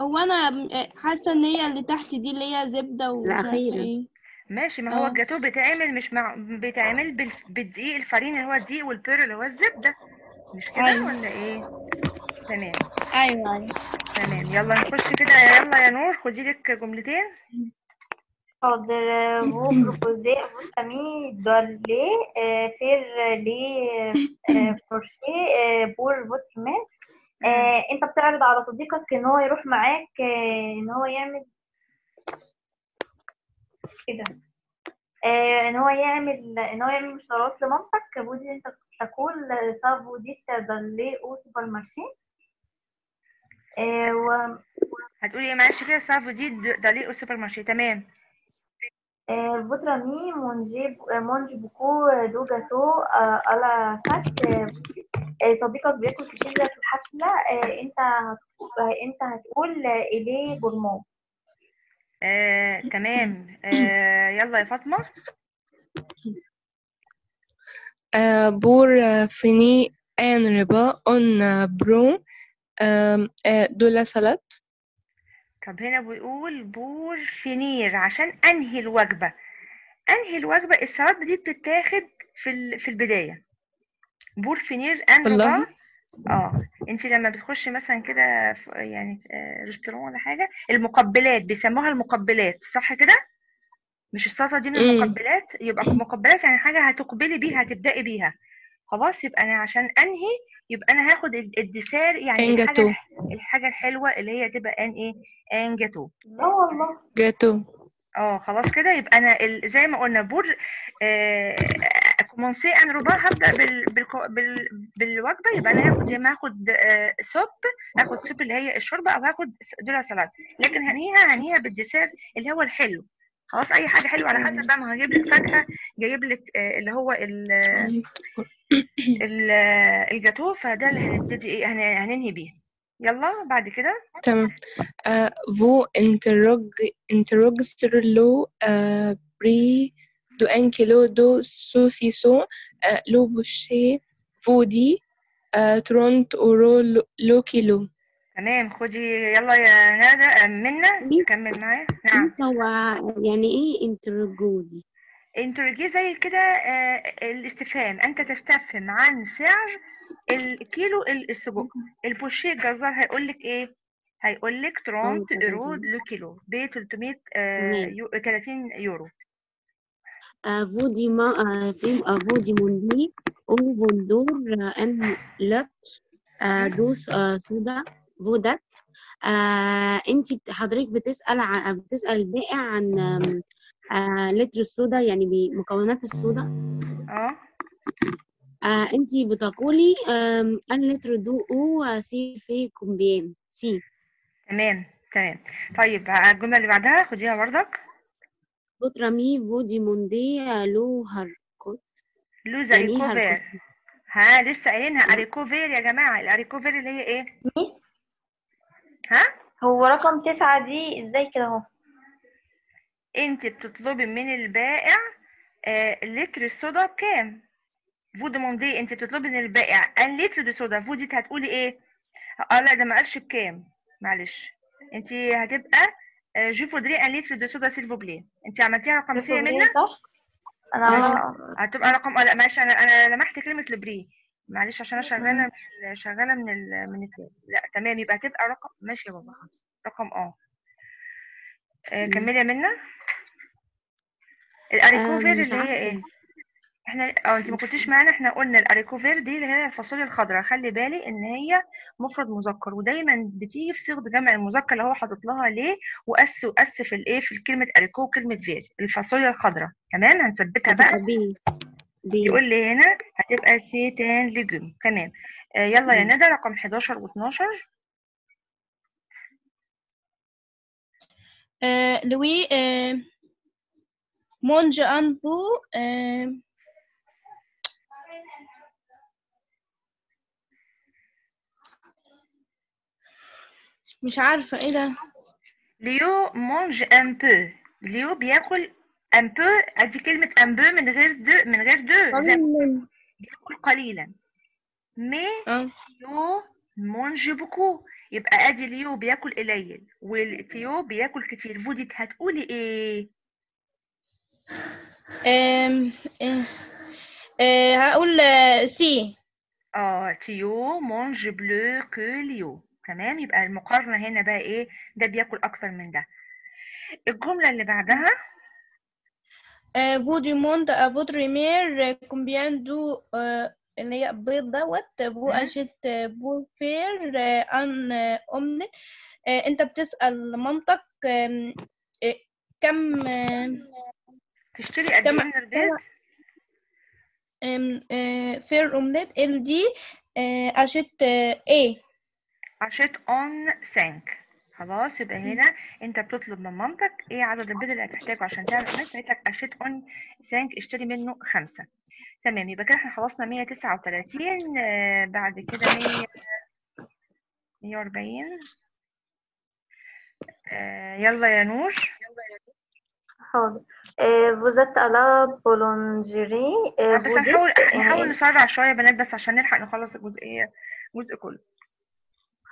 هو أنا آه، حاسة إن هي اللي تحت دي اللي هي زبدة و الأخيرة. إيه. ماشي ما هو. الجاتو بيتعمل مش مع بيتعمل بال... بالدقيق الفرين اللي هو الدقيق والبير اللي هو الزبدة مش كده أيوة. ولا إيه تمام أيوه أيوه تمام يلا نخش كده يلا يا نور خدي لك جملتين حاضر vous proposez d'aller euh, faire les euh, crochet euh, pour votre mère آه، انت بتعرض على صديقك ان هو يروح معاك آه، ان هو يعمل كده. آه، ان هو يعمل ان هو يعمل مشتريات لمامتك vous dites انت تقول ça vous dit d'aller au supermarché آه، و هتقولي إيه؟ معلش كده ça vous dit d'aller au supermarché تمام. آه، votre ami mange mange beaucoup de gâteaux آه، آه، آه، صديقك بياكل كتير في الحفلة آه، انت آه، انت هتقول il est gourmand آه، تمام. آه، يلا يا فاطمة. pour finir un repas, on euh, prend euh, euh, de la salade. طب هنا بيقول pour finir عشان أنهي الوجبة. أنهي الوجبة؟ السلطه دي بتتاخد في ال- في البداية. pour finir un والله؟ repas آه انت لما بتخشي مثلا كده يعني آه، restaurant ولا حاجة المقبلات بيسموها المقبلات صح كده مش السلطه دي من. المقبلات يبقى مقبلات يعني حاجة هتقبلي بيها هتبدأي بيها خلاص يبقى أنا عشان أنهي يبقى أنا هاخد ال- ال dessert يعني ان الحاجة جاتو. الح- الحاجة الحلوة اللي هي تبقى un إيه un gâteau لا والله Gâteau. آه خلاص كده يبقى أنا ال... زي ما قلنا pour آه... commencer un repas هبدا بال... بال... بال... بالوجبه يبقى أنا هاخد يا اما هاخد آه... soupe هاخد soupe اللي هي الشوربه أو هاخد de la سلطه لكن هنيها هنيها بال dessert اللي هو الحلو خلاص أي حاجة حلوة. على حسب بقى ما هجيب لك فاكهة جايب لك آه... اللي هو ال... ال... الجاتو. فده اللي هنبتدي إيه هن... هننهي بيه. يلا بعد كده. تمام. euh, vous interrogue interrogue kilo de saucisson euh, le boucher vous dit euh, 30 euros le, le kilo تمام خدي يلا يا ندى آه، ميس. كمل معايا. نعم. بس هو يعني إيه انترجو دي؟ انترجي زي كده آه، الاستفهام. أنت تستفهم عن سعر الكيلو ال- السجق البوشيه الجزار هيقول لك إيه؟ هيقول لك 30 30 يورو لو كيلو ب 300 آه، تمام. يو- 30 يورو. Vous demandez vendeur euh, un soda vous date آه انت حضرتك بتسأل ع- بتسأل البائع عن آه لتر الصودا يعني بمكونات الصودا. آه آه انت بتقولي آم، un litre d'eau ou سي في combien سي. تمام تمام. طيب ها- الجملة اللي بعدها خديها بردك votre ami vous demandez euh, le haricot لوزا يعني haricot ها لسه قايلينها اريكوفير يا جماعة الاريكوفير اللي هي إيه ميس ها هو رقم تسعة دي إزاي كده اهو انت بتطلبي من البائع آه، لتر الصودا بكام vous demandez انت بتطلبي من البائع un litre de soda vous dites هتقولي إيه آه لا ده ما قالش بكام معلش انت هتبقى je voudrais un litre de soda s'il vous plaît انت عملتيها رقمسيه منها صح أنا هتبقى رقم آه لا معلش أنا أنا لمحت كلمه لبري معلش عشان أنا شغاله من ال- شغاله من ال من ال tab لا تمام يبقى هتبقى رقم ماشي يا بابا رقم آه آه،. كملي يا منى آه، ال haricots verts اللي هي إيه إحنا آه انت ما كنتيش معانا إحنا قلنا ال haricots verts دي اللي هي الفاصوليا الخضراء خلي بالي إن هي مفرد مذكر ودايما بتيجي في صيغة جمع المذكر اللي هو حاطط لها les و s و s في الإيه في كلمة haricots وكلمة verts الفاصوليا الخضراء. تمام؟ هنثبتها بقى. B. B. يقول لي هنا هتبقى c'est un légume تمام. آه يلا يا. ندى رقم 11 و12 آه، لوي آه، mange un peu آه، مش عارفة إيه ده؟ Léo mange un peu ليو بياكل un peu أدي كلمة un peu من غير de من غير de قليلا بياكل قليلا. mais Léo mange beaucoup يبقى أدي ليو بياكل قليل. والتيو بياكل كتير. vous dites هتقولي إيه؟ آم، آه، آه، هقول آه، c'est. آه Théo mange plus que Léo تمام؟ يبقى المقارنة هنا بقى إيه؟ ده بياكل أكتر من ده. الجملة اللي بعدها. آه، vous demande à votre mère combien d'eau euh, اللي هي بيض دوت vous مم. achète euh, pour faire euh, un euh, omelette آه، أنت بتسأل مامتك آه، كم آه، تشتري قد إيه من آه، omelette elle dit آه، achète آه، إيه عشان اون سانك خلاص يبقى هنا انت بتطلب من مامتك إيه عدد البيض اللي هتحتاجه عشان تعمل قماش قالت لك achète-en cinq اشتري منه خمسة. تمام يبقى كده إحنا خلصنا 139 آه بعد كده 100 140 آه يلا يا نور. حاضر. آه، êtes à la boulangerie آه، آه، بس هنحاول dites نحاول آه، نسرع شوية يا بنات بس عشان نلحق نخلص الجزئية الجزء كله.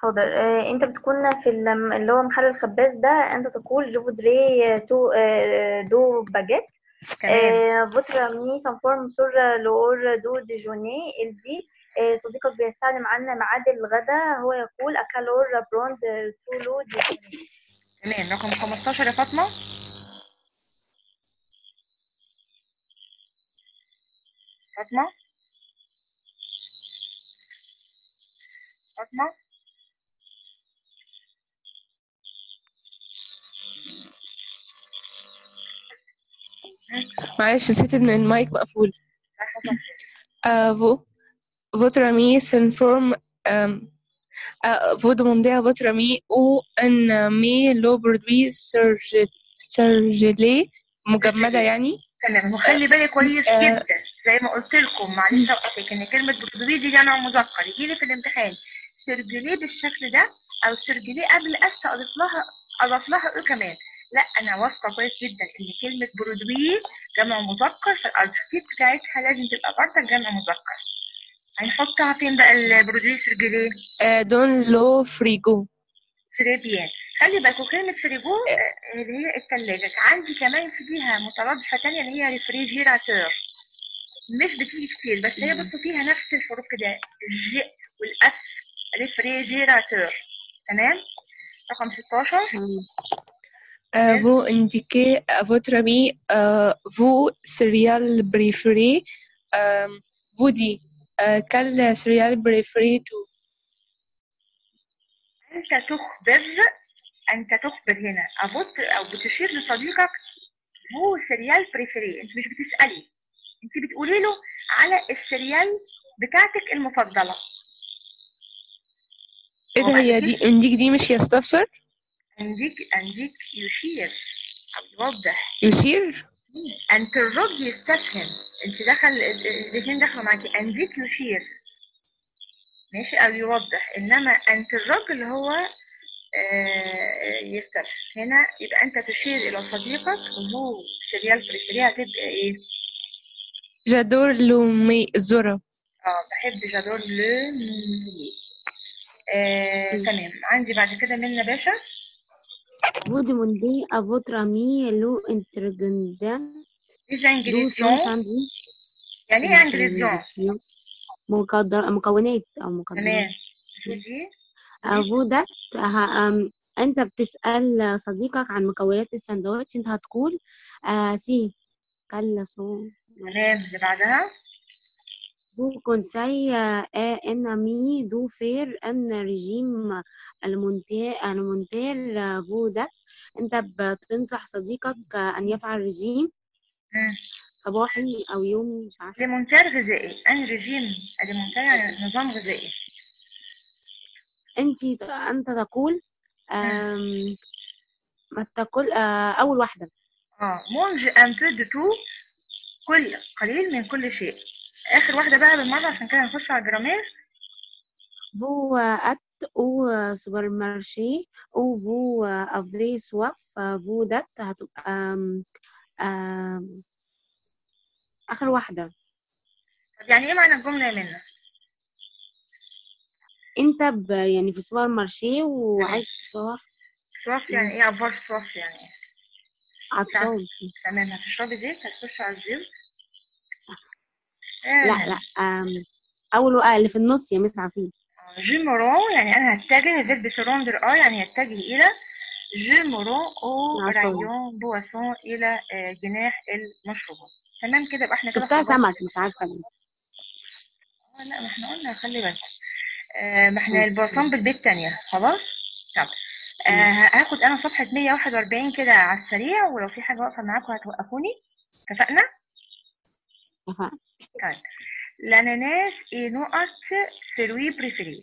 حاضر. آه، انت بتكون في الم- اللي هو محل الخباز ده انت تقول je voudrais تو آه، deux baguettes. تمام. votre ami s'informe sur l'heure du déjeuner. Il dit آه، صديقك بيستعلم عن ميعاد الغداء هو يقول heure prends-tu le déjeuner؟ تمام. رقم 15 يا فاطمة. فاطمة؟ فاطمة معلش نسيت ان المايك مقفول لا حصل Euh, vous, votre ami s'informe, euh, euh, vous demandez à votre ami où un ami le produit surge- surgelé مجمدة يعني. تمام وخلي بالك كويس آه. جدا. زي ما قلت لكم معلش أوقفك إن كلمة produits دي جمع مذكر. يجي لي في الامتحان. surgelé بالشكل ده أو surgelés قبل s اضيف لها اضاف لها إيه كمان؟ لا أنا واثقة كويس جدا إن كلمة produits جمع مذكر فال article بتاعتها لازم تبقى برضه جمع مذكر. هنحطها فين بقى ال produits surgelés euh, dans le frigo très bien خلي بالكوا كلمة فريجو آه، اللي هي الثلاجة عندي كمان فيها مترادفة تانية اللي هي réfrigérateur. مش بتيجي كتير بس هي بصوا فيها نفس الحروف كده. ال g وال f réfrigérateur. تمام؟ رقم 16 Euh, vous indiquez à votre ami euh, vos céréales préférées. Euh, vous dites euh, quelle céréale préférée tu انت تخبر انت تخبر هنا ابوت أو بتشير لصديقك هو سيريال بريفيري انت مش بتسألي. انت بتقولي له على السيريال بتاعتك المفضلة. إيه ده هي دي انديك دي مش يستفسر عندك عندك يشير أو يوضح يشير انت الرد يستفهم انت دخل الاثنين دخلوا معاكي عندك يشير ماشي؟ أو يوضح. إنما interroger اللي هو آه، يستفهم هنا يبقى أنت تشير إلى صديقك. vos céréales préférées هتبقى إيه؟ j'adore le maïs الذرة آه بحب j'adore le maïs. آه،. تمام. عندي بعد كده منى باشا. Demandez à votre ami les ingrédients إيه يعني إيه مقدر مكونات تمام ه- أم، أنت بتسأل صديقك عن مكونات الساندوتش أنت هتقول آه سي كلا سو تمام اللي بعدها Vous conseille à un ami de faire un régime alimentaire alimentaire فودات أنت بتنصح صديقك أن يفعل رجيم مم. صباحي أو يومي مش عارفة. alimentaire غذائي un régime؟ alimentaire يعني نظام غذائي. أنت أنت تقول ما تاكل آه، أول واحدة. آه mange un peu de tout كل قليل من كل شيء. آخر واحدة بقى بالمرة عشان كده نخش على ال grammaire. Au euh, supermarché ou vous euh, avez soif euh, vous êtes هتبقى آم، آم، آخر واحدة طب يعني إيه معنى الجملة يا منى أنت ب يعني في السوبر مارشي وعايز صوف سواف يعني إيه؟ افار سواف يعني إيه؟ عطشان. تمام هتشربي زيت هتخش على الزيت. لا لا أول وقع اللي في النص يا مس عصير جيمورون يعني أنا هتجه فيرب سروندر آه يعني يتجه إلى جيمورون أو عفوا. رايون بواسون إلى آه، جناح المشروبات تمام كده يبقى إحنا شفتها. سمك مش عارفة ليه آه، لا ما إحنا قلنا خلي بالك آه ما إحنا. البواسون بالبيت تانية خلاص طب آه. هاخد أنا صفحة 141 كده على السريع ولو في حاجة واقفة معاكم هتوقفوني اتفقنا؟ اتفقنا. طيب. الاناناس إيه نقط فروي بريفيري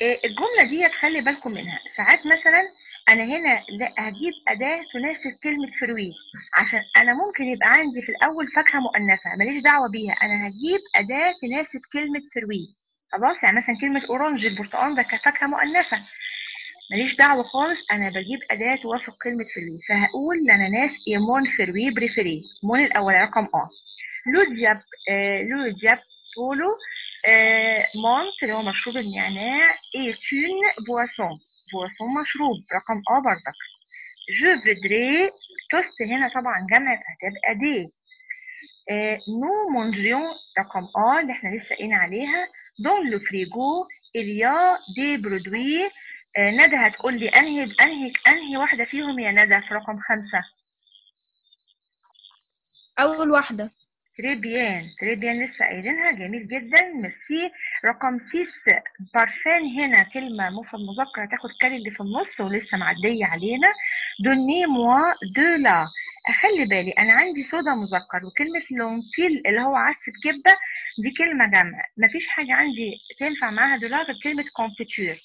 إيه الجملة دي خلي بالكم منها. ساعات مثلا أنا هنا لا هجيب أداة تناسب كلمة fruit عشان أنا ممكن يبقى عندي في الأول فاكهة مؤنثة ماليش دعوة بيها. أنا هجيب أداة تناسب كلمة fruit خلاص؟ يعني مثلا كلمة orange البرتقال ده كفاكهة مؤنثة. ماليش دعوة خالص أنا بجيب أداة توافق كلمة fruit فهقول l'ananas est mon fruit préféré mon الأول رقم أ le diab آه le diabolo آه menthe اللي هو مشروب النعناع est ton boisson boisson مشروب رقم أ برضك. je voudrais toasts هنا طبعا جمع هتبقى des nous mangeons رقم أ اللي إحنا لسه قايلين عليها dans le frigo il y a des produits ندى هتقول لي أنهي أنهي أنهي واحدة فيهم يا ندى في رقم خمسة؟ أول واحدة. très bien. très bien لسه قايلينها جميل جدا. ميرسي. رقم six. parfum هنا كلمة مفرد مذكر هتاخد quel اللي في النص ولسه معدية علينا. donnez-moi de la. اخلي بالي أنا عندي صودا مذكر وكلمة lentilles اللي هو عدسة كبدة دي كلمة جمع مفيش حاجة عندي تنفع معاها de la غير كلمة confiture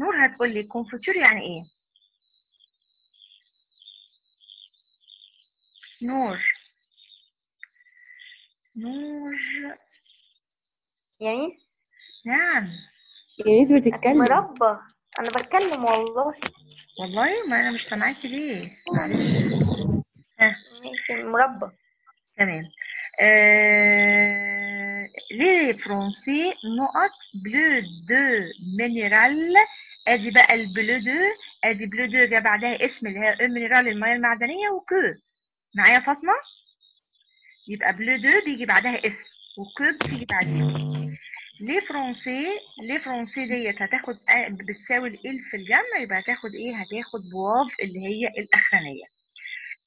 نور هتقول لي confiture يعني إيه؟ نور. نور يعني نعم يانيس بتتكلم مربى أنا بتكلم والله. والله؟ ما أنا مش سامعاكي ليه. معلش. ماشي مربى تمام. آه... les Français نقط plus d'eau minérale أدي بقى ال plus de أدي plus de جا بعدها اسم اللي هي minérale المياه المعدنية و que معايا فاطمة؟ يبقى plus de بيجي بعدها اسم و que بتيجي بعديها. les Français؟ les Français ديت هتاخد بتساوي ils في الجمع يبقى هتاخد إيه؟ هتاخد بواف اللي هي الأخرانية.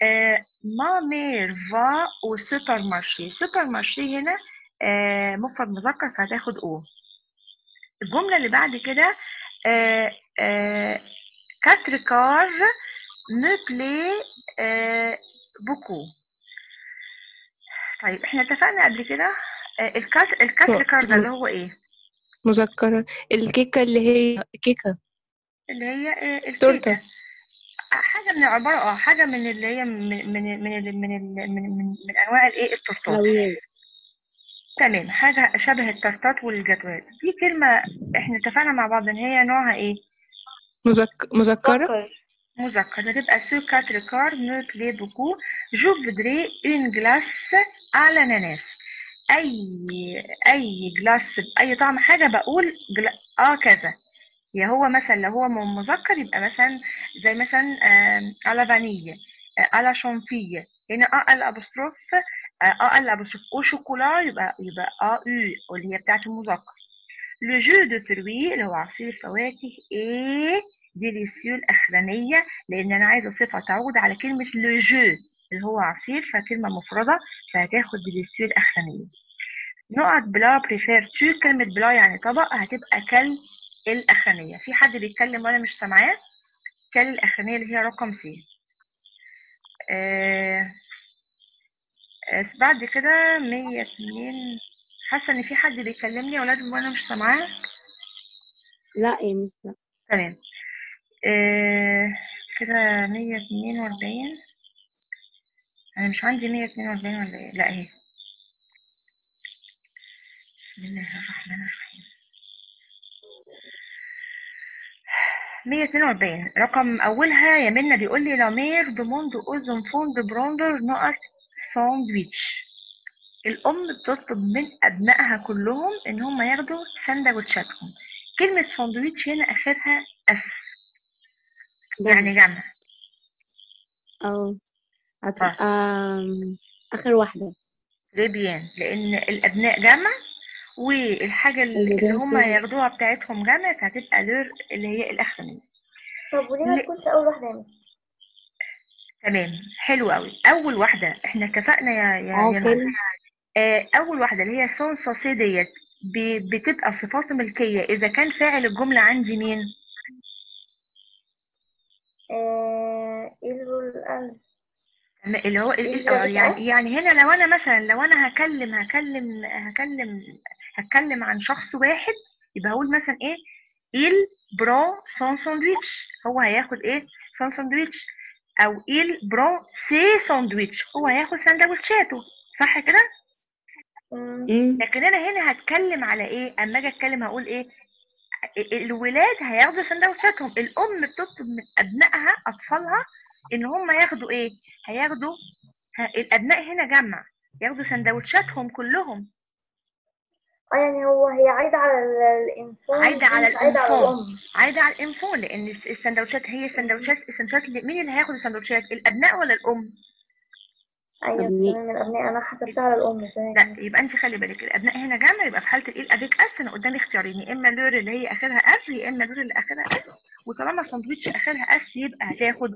آه ma mère va au supermarché. supermarché هنا آه مفرد مذكر فهتاخد au. الجملة اللي بعد كده quatre-quarts me plaît beaucoup طيب إحنا اتفقنا قبل كده؟ آه ال quatre ال quatre-quarts ده اللي هو إيه؟ مذكرة. الكيكة اللي هي كيكة. اللي هي آه، الكيكة. تورتة. حاجة من عبارة آه حاجة من اللي هي من من من ال- من ال- من, من, من أنواع الإيه؟ التورتات. تمام. حاجة شبه التورتات والجاتوهات. في كلمة إحنا اتفقنا مع بعض إن هي نوعها إيه؟ مذك... مذكرة؟ سكر مذكر. هتبقى ce quatre-quarts me plaît beaucoup. je voudrais une glace à l'ananas أي أي glace بأي طعم حاجة بقول gla... آه كذا. يا هو مثلا لو هو مذكر يبقى مثلا زي مثلا آم، à la vanille آه، à la chantilly هنا آه ال apostrophe آه ال apostrophe au chocolat يبقى يبقى آه au اللي هي بتاعت المذكر. le jus de fruits اللي هو عصير الفواكه إيه؟ délicieux الأخرانية لأن أنا عايزة صفة تعود على كلمة le jus اللي هو عصير فكلمة مفردة فهتاخد délicieux الاخرانيه نقط plat préfères-tu كلمة plat يعني طبق هتبقى quel الاخرانيه في حد بيتكلم وأنا مش سامعاه؟ كل الاخرانيه اللي هي رقم سي آه آه بعد كده 102 حاسة إن في حد بيكلمني ولاد وأنا مش سامعاه؟ لا يا مس تمام. آه كده 142 أنا مش عندي 142 ولا إيه؟ لا اهي بسم الله الرحمن الرحيم. 142 رقم أولها يا منى بيقول لي la mère demande aux enfants de prendre نقط ساندويتش. الأم بتطلب من أبنائها كلهم إن هم ياخدوا سندوتشاتهم كلمة ساندويتش هنا آخرها s. يعني جمع. آه هتبقى آم، آخر واحدة. ليبيان لأن الأبناء جمع والحاجة اللي اللي هم. ياخدوها بتاعتهم جمع فهتبقى لير اللي هي الأخرانية. طب وليه ما. تكونش أول واحدة يا مس تمام حلو قوي أول واحدة إحنا اتفقنا يا يا نور. آه، أول واحدة اللي هي سون ساسي ديت ب- بتبقى صفات ملكية. إذا كان فاعل الجملة عندي مين؟ آه، إيه القلب أما اللي هو إيه الزائد يعني؟ يعني هنا لو أنا مثلا لو أنا هكلم هكلم هكلم هتكلم عن شخص واحد يبقى هقول مثلا إيه؟ il prend son sandwich هو هياخد إيه؟ son sandwich أو il prend ses sandwich هو هياخد سندوتشاته صح كده. مم. لكن أنا هنا هتكلم على إيه؟ أما أجي أتكلم هقول إيه؟ الولاد هياخدوا سندوتشاتهم الأم بتطلب من أبنائها أطفالها إن هم ياخدوا إيه؟ هياخدوا الأبناء هنا جمع ياخدوا سندوتشاتهم كلهم. آه يعني هو هي عايدة على ال- الإنسان عايدة على مش عايدة على ال enfants. لأن الس- السندوتشات هي السندوتشات السندوتشات مين اللي هياخد السندوتشات؟ الأبناء ولا الأم؟ أبناء. تمام الأبناء أنا حسبتها على الأم تمام. لا يبقى انت خلي بالك الأبناء هنا جمع يبقى في حالة الإيه؟ avec s أنا قدامي اختيارين يا إما leurs اللي هي آخرها s يا إما leur اللي آخرها s وطالما ساندوتش آخرها s يبقى هتاخد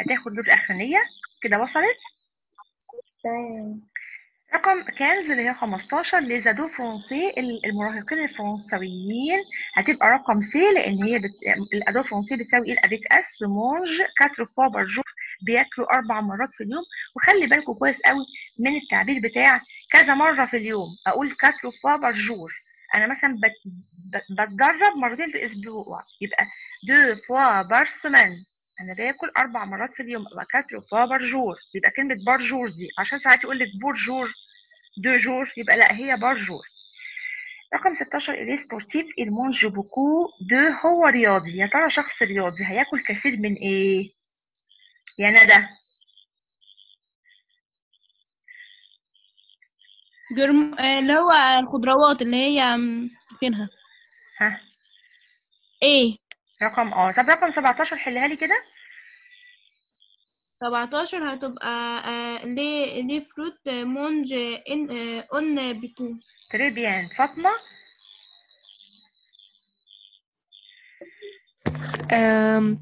هتاخد leurs آخرانية. كده وصلت؟ تمام. رقم quinze اللي هي 15 les ados français ال- المراهقين الفرنسويين هتبقى رقم C لأن هي بت... ال ados français بتساوي إيه؟ ils avec s mangent 4 fois par jour بياكلوا أربع مرات في اليوم وخلي بالكم كويس قوي من التعبير بتاع كذا مرة في اليوم. أقول 4 fois par jour أنا مثلا بتدرب مرتين في الأسبوع. يبقى دو فوا بار سمان أنا باكل أربع مرات في اليوم. يبقى 4 fois par jour يبقى كلمة par jour دي. عشان ساعات يقول لك pour jour de jour يبقى لا هي par jour رقم 16 il est sportif il mange beaucoup de هو رياضي يا ترى شخص رياضي هياكل كثير من إيه؟ يا ندى. جرم... آه، اللي هو الخضروات اللي هي فينها. ها. إيه رقم آه. طب رقم 17 حلها لي كده. 17 هتبقى آه، لي لي فروت مونج إن آه، اون بيكو تري بيان فاطمة. Euh,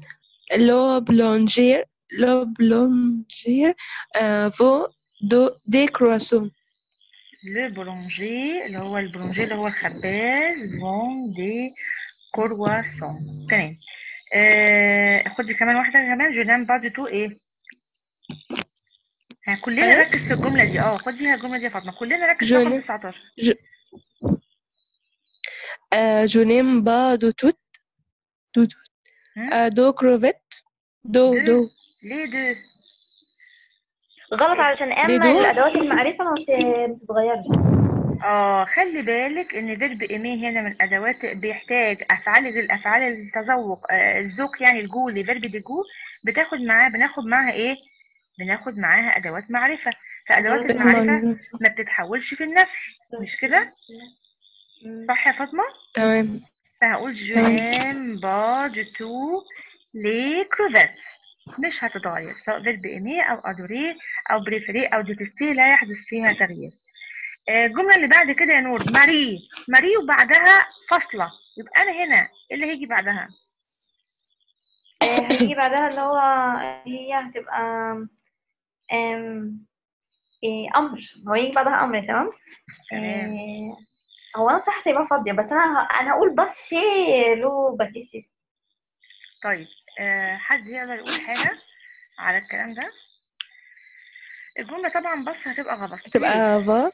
le boulanger, le boulanger euh, vaut de- des croissants. le boulanger اللي هو ال boulanger اللي هو الخباز vend des croissants تمام آه خدي كمان واحدة كمان je n'aime pas du tout إيه ها كلنا إيه؟ نركز في الجملة دي آه خديها الجملة دي يا فاطمة كلنا نركز في جولان. رقم 19 Euh, je n'aime pas du tout. Du tout. Hmm? Euh, de crevettes. De, De. ليه de غلط علشان aime؟ الادوات المعرفة ما بت- ما بتتغيرش. آه خلي بالك إن verbe aimer هنا من أدوات بيحتاج أفعال الافعال التذوق آه الذوق يعني الجو les verbes de goût بتاخد معاه بناخد معاها إيه؟ بناخد معاها أدوات معرفة. فأدوات المعرفة ما بتتحولش في النفي مش كده؟ صح يا فاطمة؟ تمام. فهقول j'aime pas du tout les crevettes. مش هتتغير سواء verbe aimer أو adorer أو préférer أو détester لا يحدث فيها تغيير. آه، الجملة اللي بعد كده يا نور ماري. ماري وبعدها فاصلة. يبقى أنا هنا إيه اللي هيجي بعدها؟ آه، هيجي بعدها اللي هو هي هتبقى أم... إيه أمر. هو يجي بعدها أمر تمام؟ هو أنا صح هتبقى فاضية. بس أنا أنا هقول بس شيء لو باتيسي طيب. آه، حد يقدر يقول حاجة على الكلام ده. الجملة طبعا بس هتبقى غلط. ليه؟ تبقى فا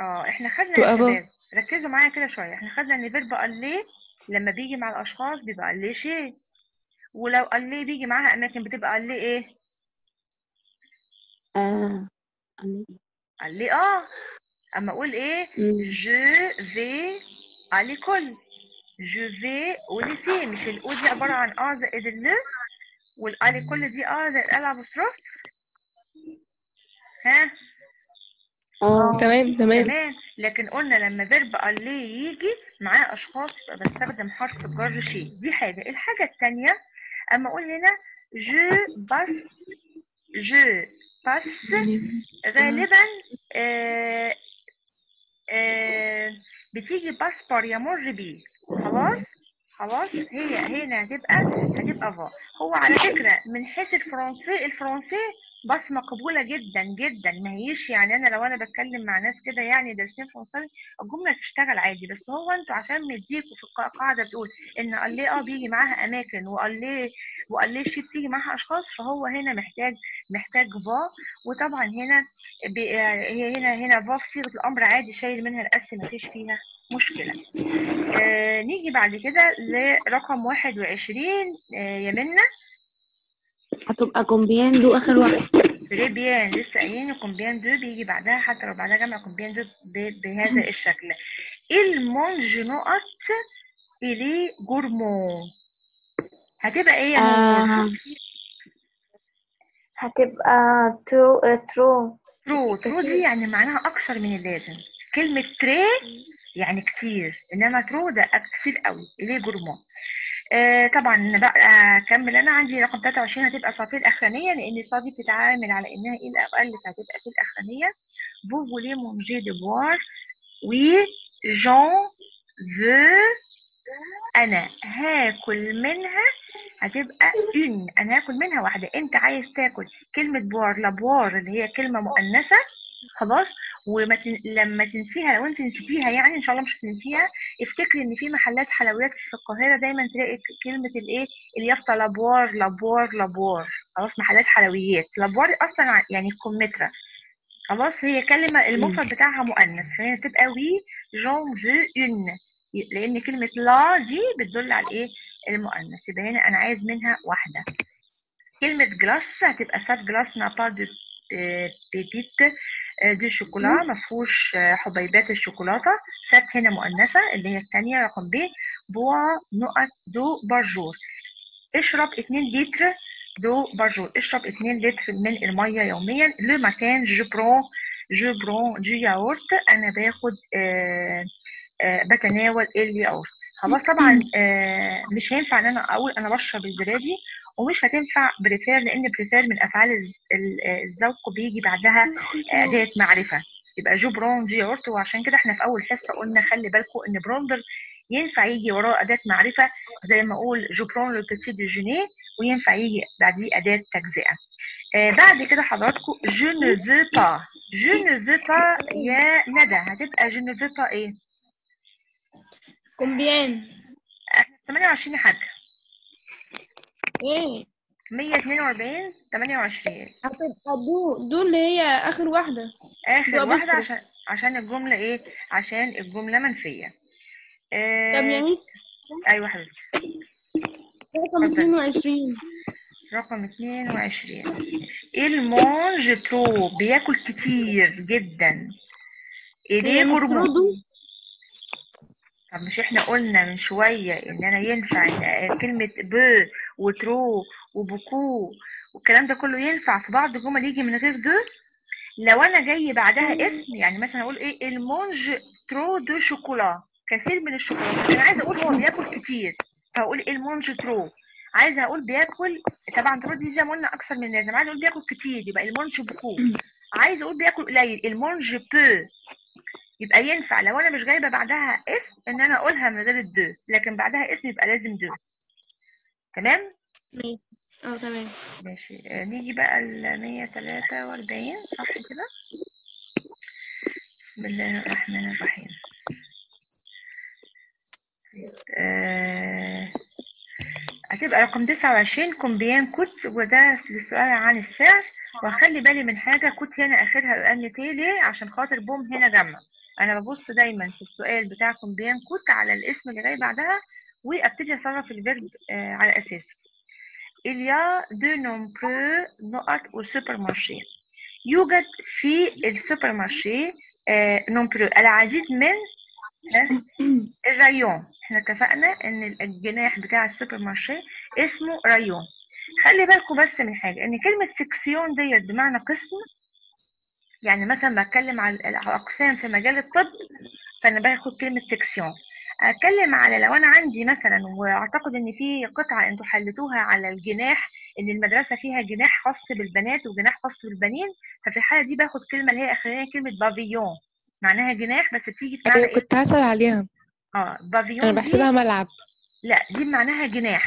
آه إحنا خدنا. شباب ركزوا معايا كده شوية. إحنا خدنا إن فيرب قال لما بيجي مع الأشخاص بيبقى قال شيء. ولو قال بيجي معاها أماكن بتبقى قال إيه. آه. قال آه. أما أقول إيه؟ مم. je vais à l'école. Je vais au lycée مش ال au دي عبارة عن à زائد le وال à l'école دي à زائد l apostrophe ها؟ آه تمام تمام. تمام. لكن قلنا لما verbe aller يجي معاه أشخاص يبقى بستخدم حرف الجر chez دي حاجة. الحاجة التانية أما أقول هنا je passe je passe غالبا آه آه بتيجي باسبور يمر بيه خلاص؟ خلاص؟ هي هنا هتبقى هتبقى فا. هو على فكرة من حيث الفرنسي الفرنسي بصمة مقبولة جدا جدا. ما هيش يعني أنا لو أنا بتكلم مع ناس كده يعني دارسين فرنساوي الجملة تشتغل عادي. بس هو أنتوا عشان مديكوا في القا- القاعدة بتقول إن aller à بيجي معاها أماكن و aller و aller chez بتيجي معاها أشخاص فهو هنا محتاج محتاج va. وطبعا هنا هي هنا هنا va. في صيغة الأمر عادي شايل منها ال s مفيش فيها. مشكلة. آه نيجي بعد كده لرقم واحد وعشرين آه يا منى هتبقى combien de آخر واحد. très bien لسه قايلين combien de بيجي بعدها حتى لو بعدها جمع combien de ب- بهذا الشكل. il mange نقط il est gourmand. هتبقى إيه يا؟ آه. هتبقى trop trop. trop. trop دي يعني معناها أكثر من اللازم. كلمة très يعني كتير إنما trop ده كتير قوي il est gourmand آه طبعا بقى أكمل أنا عندي رقم 23 هتبقى صافي الأخرانية لأن صافي بتتعامل على إنها إيه الأقل فهتبقى في الأخرانية. Vous voulez manger des poires oui j'en veux أنا. هاكل منها هتبقى une. أنا هاكل منها واحدة. أنت عايز تاكل كلمة poire la poire اللي هي كلمة مؤنثة خلاص؟ وما تن... لما تنسيها لو انت نسيتيها يعني إن شاء الله مش هتنسيها. افتكري إن في محلات حلويات في القاهرة دايما تلاقي كلمة الايه اليافطة La Poire La Poire La Poire. خلاص محلات حلويات. la poire أصلا يعني الكمثرى. خلاص هي كلمة المفرد بتاعها مؤنث. فهي تبقى oui j'en veux une لأن كلمة la دي بتدل على الايه المؤنث. يبقى هنا أنا عايز منها واحدة. كلمة glace هتبقى cette glace n'a pas de pépite euh, de chocolat مفهوش آه، حبيبات الشوكولاتة. cette هنا مؤنثة اللي هي الثانية رقم ب bois نقط d'eau par jour. اشرب 2 لتر d'eau par jour. اشرب 2 لتر من المية يوميا. le matin je prends je prends du yaourt أنا باخد آه آه بتناول الياورت خلاص طبعا آه مش هينفع إن أنا أقول أنا بشرب الزبادي. ومش هتنفع préfère لأن préfère من أفعال الذوق بيجي بعدها اداه معرفة. يبقى je prends du yaourt وعشان كده إحنا في أول حصة قلنا خلي بالكم إن prendre ينفع يجي وراه أداة معرفة زي ما أقول je prends le petit déjeuner وينفع يجي بعديه أداة تجزئة. آه بعد كده حضراتكم je veux pas. je veux pas يا ندى. هتبقى je veux pas إيه؟ combien 28 يا حاجة إيه؟ 142 28 هتبقى de de اللي هي آخر واحدة. آخر ده واحدة. عشان عشان الجملة إيه؟ عشان الجملة منفية. آه طب يا ميس. أيوه حبيبتي. رقم اتفضل. 22 رقم 22 المونج ترو بياكل كتير جدا. ايديه مش هرمون ترودو طب مش إحنا قلنا من شوية إن أنا ينفع إن كلمة ب وترو وبكو والكلام ده كله ينفع في بعض جمل يجي من غير دو لو أنا جاي بعدها اسم يعني مثلا أقول إيه il mange trop de chocolat كثير من الشوكولاتة. أنا عايزة أقول هو بياكل كتير فأقول إيه il mange trop عايزة أقول بياكل طبعا trop دي زي ما قلنا أكثر من لازم عايزة أقول بياكل كتير يبقى il mange beaucoup عايزة أقول بياكل قليل il mange peu يبقى ينفع. لو أنا مش جايبة بعدها اسم إن أنا أقولها من غير ال de لكن بعدها اسم يبقى لازم de تمام؟ آه تمام. ماشي. آه، نيجي بقى ال 143 صح كده؟ بسم الله الرحمن الرحيم. آه، هتبقى رقم 29 combien coûtent وده السؤال عن السعر. واخلي بالي من حاجة coûtent هنا آخرها n t ليه؟ عشان خاطر pommes هنا جمع أنا ببص دايما في السؤال بتاع combien coûtent على الاسم اللي جاي بعدها. وأبتدي أصرف ال verbe آه، على اساسه il y a de nombreux نقط au supermarché يوجد في ال supermarché آه nombreux. العديد من آه، ال rayons. إحنا اتفقنا إن الجناح بتاع ال supermarché اسمه rayon. خلي بالكم بس من حاجة إن كلمة section ديت بمعنى قسم يعني مثلا بتكلم على الأقسام في مجال الطب فأنا باخد كلمة section أتكلم على لو أنا عندي مثلا وأعتقد إن في قطعة أنتوا حلتوها على الجناح إن المدرسة فيها جناح خاص بالبنات وجناح خاص بالبنين ففي الحالة دي باخد كلمة اللي هي اخرانيه كلمة pavillon. معناها جناح بس بتيجي بمعنى أيوه إيه؟ كنت هسأل عليها. آه pavillon أنا بحسبها ملعب. لا دي معناها جناح.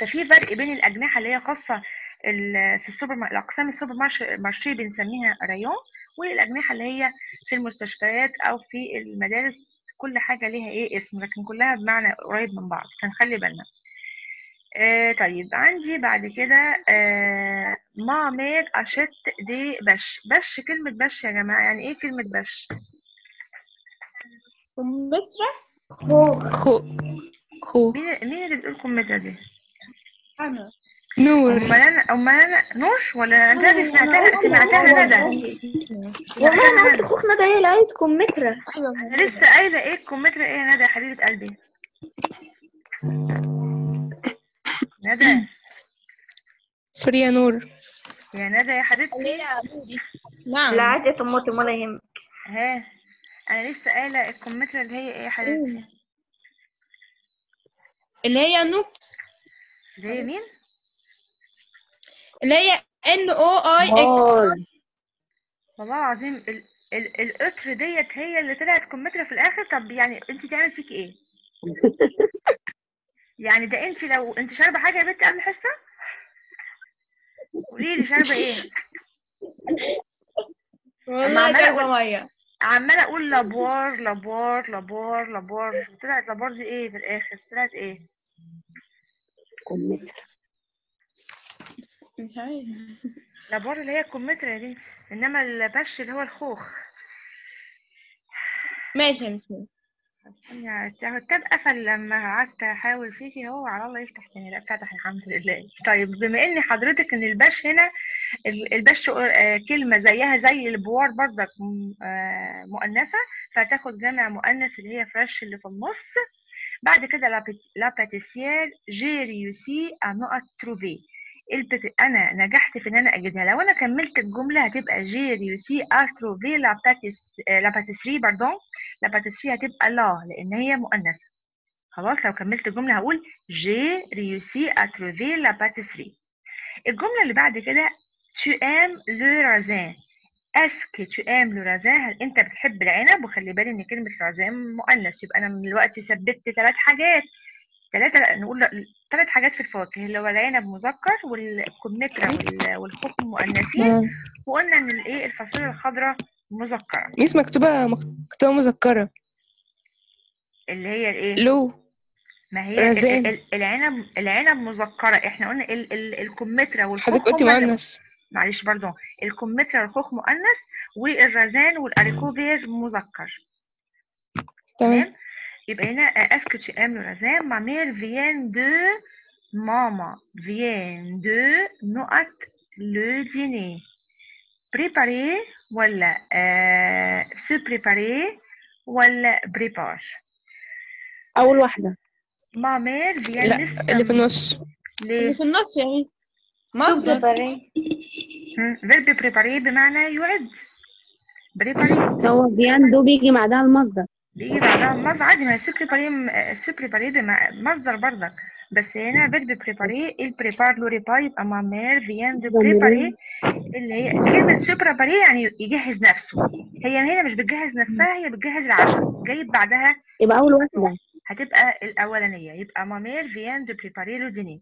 ففي فرق بين الأجنحة اللي هي خاصة ال- في السوبر الأقسام ال super march- marché بنسميها rayon والأجنحة اللي هي في المستشفيات أو في المدارس كل حاجة ليها إيه اسم لكن كلها بمعنى قريب من بعض فنخلي بالنا. آه طيب عندي بعد كده آه ما مير أشت دي بش. بش كلمة بش يا جماعة يعني إيه كلمة بش؟ كمثرى خو. خو. مين مين اللي بتقول كمثرى دي؟ أنا. نور. أمال أنا أمال أنا نور ولا دي سمعتها سمعتها ندى والله أنا قلت خوخ ندى هي اللي قالت كمثرى. أنا لسه قايلة إيه؟ الكمثرى إيه؟ يا ندى يا حبيبة قلبي. ندى سوري يا نور. يا ندى يا حبيبتي. نعم. لا عادي يا طماطم ولا يهمك. ها. أنا لسه قايلة الكمثرى اللي هي إيه يا حبيبتي؟ اللي هي noix اللي هي مين؟ اللي هي N O I X والله العظيم ال ال القطر ديت هي اللي طلعت كمثرى في الآخر. طب يعني انت تعمل فيك إيه؟ يعني ده انت لو انت شاربة حاجة يا بنت قبل الحصة؟ قولي لي شاربة إيه؟ والله مية. عمالة أقول لابوار لابوار لابوار لابوار طلعت لابوار دي إيه في الآخر؟ طلعت إيه؟ مش la poire اللي هي الكمثرى يا بنتي إنما ال pêche اللي هو الخوخ. ماشي يا مسلم يعني الكتاب قفل لما قعدت أحاول فيكي هو على الله يفتح تاني. لا فتح الحمد لله. طيب بما ان حضرتك إن ال pêche هنا ال- ال pêche آه، كلمة زيها زي ال poire برضك آه، مؤنثة فتاخد جمع مؤنث اللي هي fraîches اللي في النص. بعد كده la pâtisserie j'ai réussi à نقط trouver. البت... أنا نجحت في إن أنا اجدها لو أنا كملت الجملة هتبقى j'ai réussi à trouver la pâtiss- آه، la pâtisserie pardon la pâtisserie هتبقى la لأن هي مؤنثة. خلاص لو كملت الجملة هقول j'ai réussi à trouver la pâtisserie الجملة اللي بعد كده aimes le raisin. Est-ce que tu aimes le raisin هل أنت بتحب العنب؟ وخلي بالي إن كلمة raisin مؤنث يبقى أنا من الوقت ثبت ثلاث حاجات. ثلاثة نقول ثلاث حاجات في الفواكه اللي هو العنب مذكر والكمثرى وال- والخوخ مؤنثين وقلنا إن الايه الفاصوليا الخضراء مذكرة. Miss مكتوبة مكتوبة مذكرة. اللي هي الإيه؟ le. ما هي العنب العنب مذكرة. إحنا قلنا ال- ال- الكمثرى والخوخ حضرتك قلتي مؤنث. معلش برضو الكمثرى والخوخ مؤنث وال raisin وال haricot vert مذكر. تمام؟ يبقى هنا est-ce que tu aimes le raisin ma mère vient de maman vient de نقط le dîner préparer ولا euh, se préparer ولا prépare أول واحدة. ma mère vient لا اللي في النص. اللي في النص Miss مصدر verbe préparer. بمعنى يعد. préparer. هو vient de بيجي بعدها المصدر. بعدها المصدر عادي ما se préparer se préparer مصدر برضك بس هنا verbe préparer ال prépare le repas يبقى ma mère vient de préparer اللي هي كلمة se préparer يعني يجهز نفسه. هي هنا مش بتجهز نفسها هي بتجهز العشاء. جايب بعدها يبقى أول واحدة. هتبقى الأولانية. يبقى ma mère vient de préparer le dîner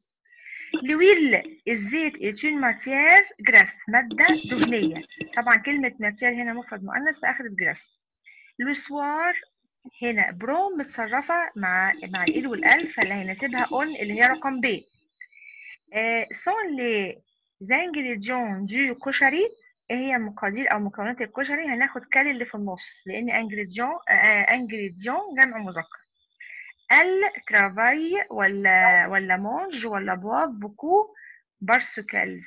l'huile الزيت une matière grasse مادة دهنية. طبعا كلمة matière هنا مفرد مؤنث فأخذت grasse le soir هنا prend متصرفة مع مع ال il وال elle فاللي هيناسبها on اللي هي رقم ب sont les ingrédients de كشري إيه هي مقادير أو مكونات الكشري؟ هناخد quels اللي في النص لأن ingrédients ingrédients جمع مذكر. ils travaillent ولا ولا mangent ولا بواف بوكو parce qu'ils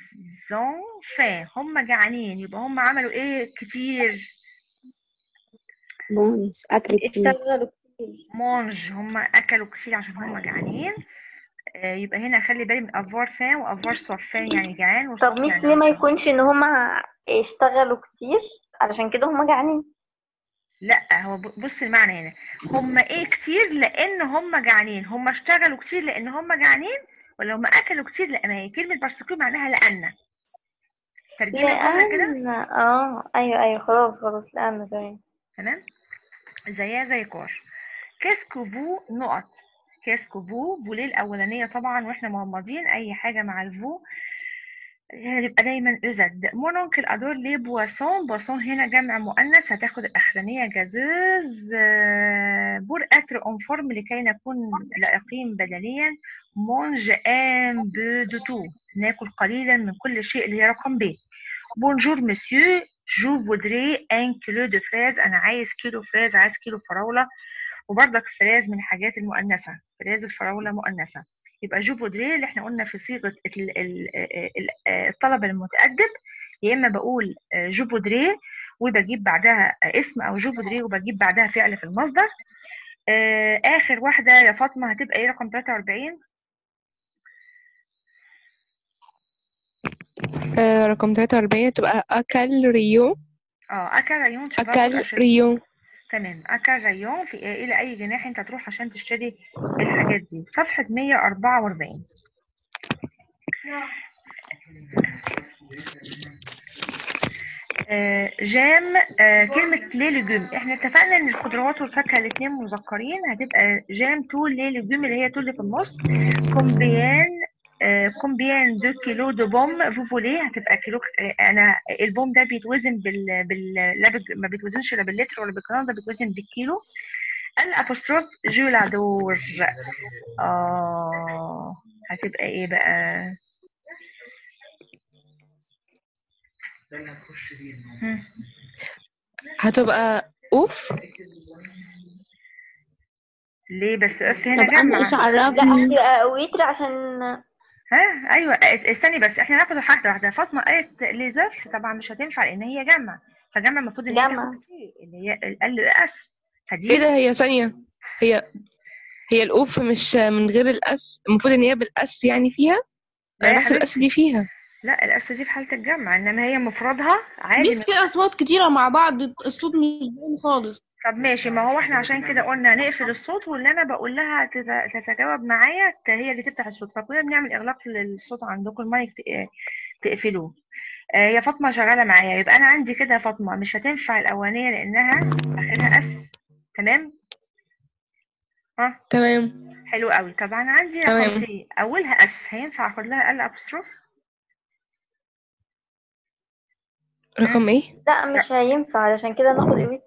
ont faim هم جعانين يبقى هم عملوا إيه؟ كتير. بونس أكل كتير. اشتغلوا كتير. mangent هم أكلوا كتير عشان هم جعانين آه، يبقى هنا خلي بالي من avoir faim و avoir soif faim يعني جعان طب Miss يعني ليه ما. يكونش إن هما اشتغلوا كتير علشان كده هما جعانين؟ لا هو بص المعنى هنا. هم إيه كتير لأن هم جعانين؟ هم اشتغلوا كتير لأن هم جعانين ولا هم أكلوا كتير لأن هي كلمة parce que معناها لأن. ترجمة كده؟ آه أيوه أيوه خلاص خلاص لأن تمام. تمام؟ زيها زي car. qu'est-ce que vous نقط. qu'est-ce que vous voulez الأولانية طبعا وإحنا مغمضين أي حاجة مع ال vous هتبقى دايما e z. mon oncle adore les boissons boissons هنا جمع مؤنث هتاخد الأخرانية gazeuses pour être en forme لكي نكون لائقين بدنيا. mange un peu de tout ناكل قليلا من كل شيء اللي هي رقم ب bonjour monsieur je voudrais un kilo de fraises. أنا عايز كيلو فريز عايز كيلو فراولة. وبرضك فريز من الحاجات المؤنثة. فريز الفراولة مؤنثة. يبقى je voudrais اللي إحنا قلنا في صيغة ال- ال- ال- الطلب المتأدب يا إما بقول je voudrais وبجيب بعدها اسم أو je voudrais وبجيب بعدها فعل في المصدر. آه، آخر واحدة يا فاطمة هتبقى إيه رقم 43 آه رقم 43 تبقى à quel rayon. آه rayon شباب à quel. rayon. تمام. à quel rayon في إلى أي جناح أنت تروح عشان تشتري الحاجات دي. صفحة 144 آه، J'aime آه، كلمة les légumes. إحنا اتفقنا إن الخضروات والفاكهة الاتنين مذكرين. هتبقى j'aime tous les légumes اللي هي tous اللي في النص. Combien combien de kilos de pommes vous voulez هتبقى كيلو آه، أنا ال pomme ده بيتوزن بال, بال... لا بج- ما بيتوزنش لا باللتر ولا بالجرام ده بيتوزن بالكيلو ال apostrophe je l'adore آه هتبقى إيه بقى. هتبقى œuf ليه بس œuf هنا طب إيش لا عرفني هتبقى huître عشان ها؟ أيوه. اس- استني بس إحنا ناخد واحدة واحدة. فاطمة قالت les œufs طبعا مش هتنفع لأن هي جمع فجمع المفروض إن هي اللي هي ال S إيه فدي ده؟ هي ثانية. هي هي ال œuf مش من غير ال S المفروض إن هي بال S يعني فيها؟ يا بحسب حبيبتي. دي فيها. لا ال S دي في حالة الجمع إنما هي مفردها عادي. Miss في أصوات كتيرة مع بعض الصوت مش باين خالص. طب ماشي ما هو إحنا عشان كده قلنا نقفل الصوت واللي أنا بقول لها تت- تتجاوب معايا ت- هي اللي تفتح الصوت. فكنا بنعمل إغلاق للصوت عندكم المايك ت- تقفلوه. آه، يا فاطمة شغالة معايا. يبقى أنا عندي كده يا فاطمة مش هتنفع الأولانية لأنها اخرها S. تمام؟ ها تمام. حلو قوي طبعا عندي تمام. أولها S. هينفع أخد لها L apostrophe؟ رقم إيه؟ لا مش هينفع. علشان كده ناخد آه،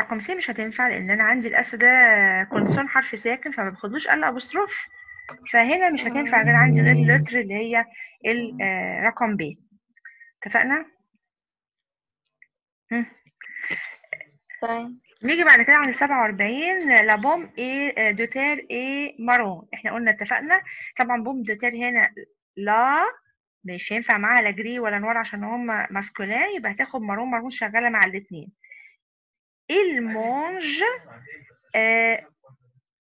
رقم C مش هتنفع لأن أنا عندي ال S ده consonne حرف ساكن فما باخدلوش L apostrophe فهنا مش هتنفع غير عندي غير l'huître اللي هي ال- آه، رقم ب اتفقنا. تمام نيجي بعد كده عند 47 La pomme de terre est marron إحنا قلنا اتفقنا. طبعا pomme de terre هنا لا مش هينفع معاها لا جري ولا noir عشان هما masculin يبقى هتاخد marron marron شغالة مع الاثنين Il mange آه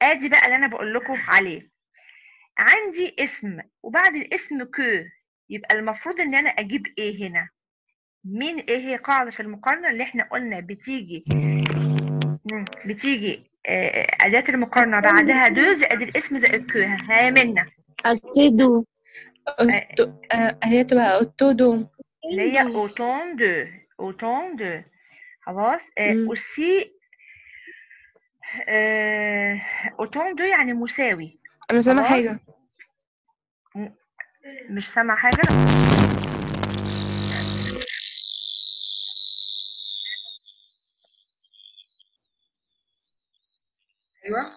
آدي بقى اللي أنا بقول لكم عليه. عندي اسم وبعد الاسم que يبقى المفروض إن أنا أجيب إيه هنا. مين إيه هي قاعدة المقارنة اللي إحنا قلنا بتيجي بتيجي آه، أداة المقارنة. بعدها de زائد الاسم زائد que ها منا السيدو آه، هي تبقى أوتودو اللي هي autant de autant de خلاص؟ آه، aussi آه، autant de يعني مساوي. أنا سامعة خلاص. حاجة. مش سامع حاجة؟ أيوة.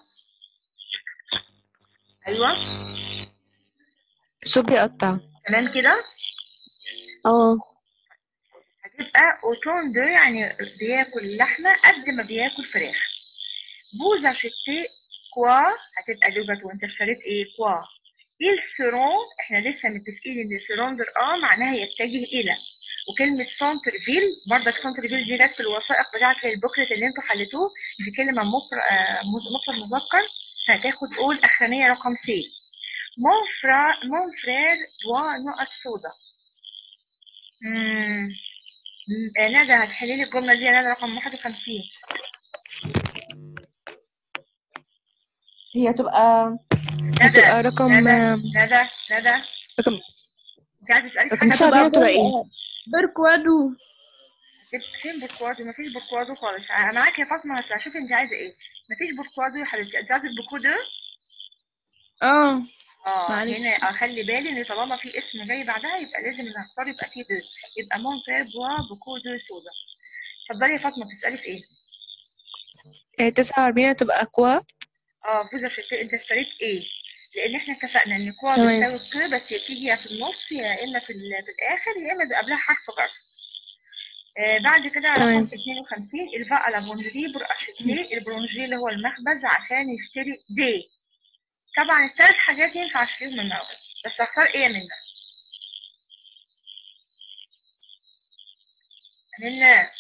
أيوة. الصوت بيقطع تمام كده؟ آه. هتبقى autant de يعني بياكل لحمة قد ما بياكل فراخ. Vous achetez quoi هتبقى لغته وانت اشتريت إيه؟ Quoi. Il se rend إحنا لسه متفقين ان se rendre آه معناها يتجه إلى. وكلمة centre-ville برضك centre-ville دي في الوثائق بتاعت ال booklet اللي أنتوا حليتوه. دي كلمة مفر آه، مفرد مذكر. هتاخد قول أخرانية رقم C. Mon frère mon frère boit نقط soda ندى هتحلي لي الجملة دي. يا ندى رقم 51 هي تبقى ندى هتبقى رقم ندى آه، ندى ندى رقم انت عايزة تسألي رقم حاجة. إيه؟ Pourquoi de. فين pourquoi de؟ مفيش pourquoi de خالص. أنا معاك يا فاطمة هشوف انت عايزة إيه. مفيش pourquoi de يا حبيبتي. انت عايزة ال beaucoup de آه. آه. هنا أخلي بالي إن طالما في اسم جاي بعدها يبقى لازم اللي هختار يبقى فيه de يبقى mon frère boit beaucoup de soda اتفضلي يا فاطمة بتسألي في إيه؟ آه، تسعة وأربعين تبقى quoi آه Vous achetez أنت اشتريت إيه؟ لأن إحنا اتفقنا إن quoi. بتساوي que بس يا في النص يا اما في, في الآخر يا اما قبلها حرف جر آه بعد كده رقم تمام. 52 الفاء لابونجي برقشتي البرونجي اللي هو المخبز عشان يشتري دي طبعا الثلاث حاجات ينفع أشتريهم من الأول بس أختار إيه منها منا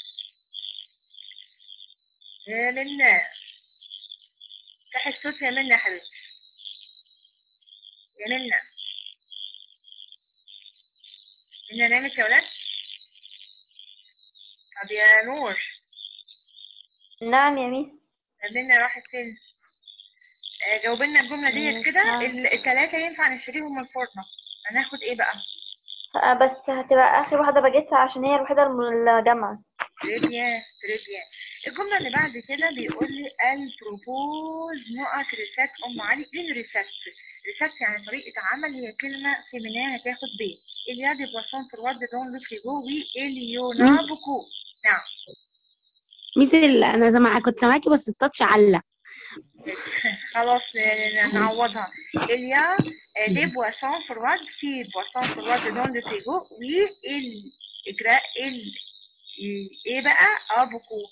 يا منا افتحي الصوت يا منا يا حبيبتي. يا منا منا نامت يا ولاد؟ طب يا نور. نعم يا miss. منا راحت فين؟ جاوب لنا الجملة ديت كده. عارفة. ال- التلاتة ينفع نشتريهم من الفورنة هناخد إيه بقى؟ آه، بس هتبقى آخر واحدة بجيتها عشان هي الوحيدة الم- الجامعة. Très bien très bien الجملة اللي بعد كده بيقول لي Il propose نقط recette أم علي إيه recette؟ ريسات يعني طريقة عمل. هي كلمة فيمينية هتاخد ب إليا دي بواسون في الورد دون لو فريجو وي ميس. بوكو. نعم. مثل أنا زمان كنت سامعاكي بس التاتش علق. خلاص نعوضها إليا دي بواسون الورد في بواسون في دون لو فريجو وي إل إجراء إل إيه بقى؟ أه بوكو.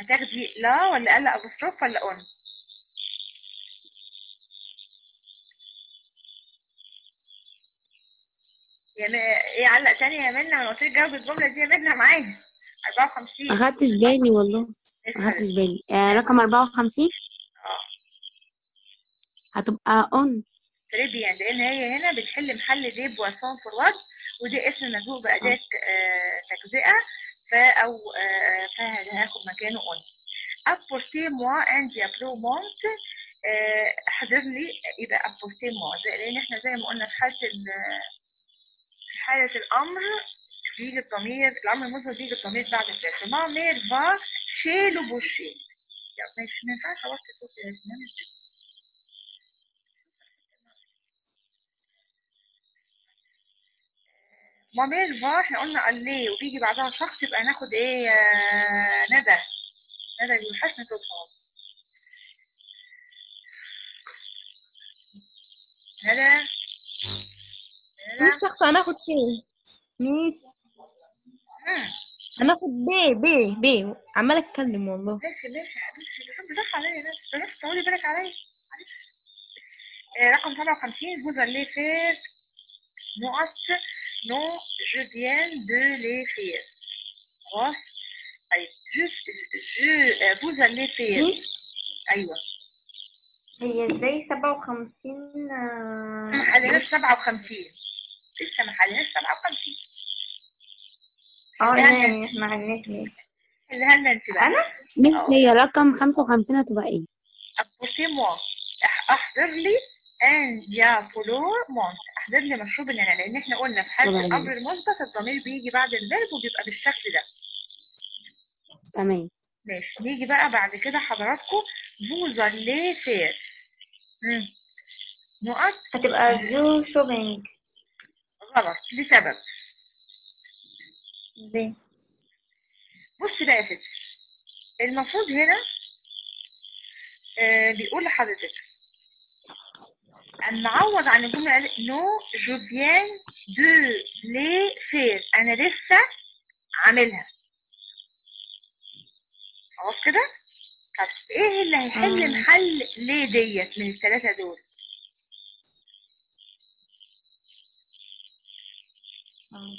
هتاخدي la ولا L apostrophe ولا en؟ يا م... إيه علق تاني يا منى أنا قلت لك جاوب الجمله دي يا منى معايا 54 ما خدتش بالي والله ما خدتش بالي. آه رقم 54 آه. هتبقى en Très bien لأن هي هنا بتحل محل des boissons froides ودي اسم مجهول بأداة آه. تجزئة فا أو آه فهاخد مكانه en Apporte-moi un diabolo menthe احضر لي يبقى apporte-moi لأن إحنا زي ما قلنا في حالة ال- في حالة الأمر بيجي الضمير الامر المفرد بيجي الضمير بعد الفعل Ma mère va chez le boucher. يعني مش ما ينفعش أوطي صوتي يا زلمه ma mère va إحنا قلنا قال ليه؟ وبيجي بعدها شخص يبقى ناخد إيه؟ ندى. ندى بيوحشني صوتها ندى ندى؟ مش شخص هناخد فين؟ miss. هناخد بي بي بي عمال أتكلم والله. ماشي ماشي. حبيبتي بس بتدخل عليا. بس بلاش تقولي بالك عليا. آه، رقم 57 vous allez faire نقط non je viens de les faire خلاص؟ طيب je je vous allez faire ميس أيوه. هي إزاي سبعة وخمسين؟ ما خليناش 57 لسه ما حلناش 57 آه يعني- يعني إحنا عندنا اللي هلنا انت بقى. أنا؟ مش هي رقم 55 هتبقى إيه؟ apporte-moi أحضر لي un diabolo menthe. أحضر لي مشروب النعناع لأن إحنا قلنا في حاله. الامر المثبت الضمير بيجي بعد ال verbe وبيبقى بالشكل ده. تمام. ماشي نيجي بقى بعد كده حضراتكم. allez faire مم. نقط. هتبقى du shopping. غلط لسبب. ليه؟ بص بقى يا ستي المفروض هنا آه بيقول لحضرتك أما عوض عن الجملة قال non je viens de les faire أنا لسه عاملها. خلاص كده؟ طب إيه اللي هيحل. محل les ديت من الثلاثة دول؟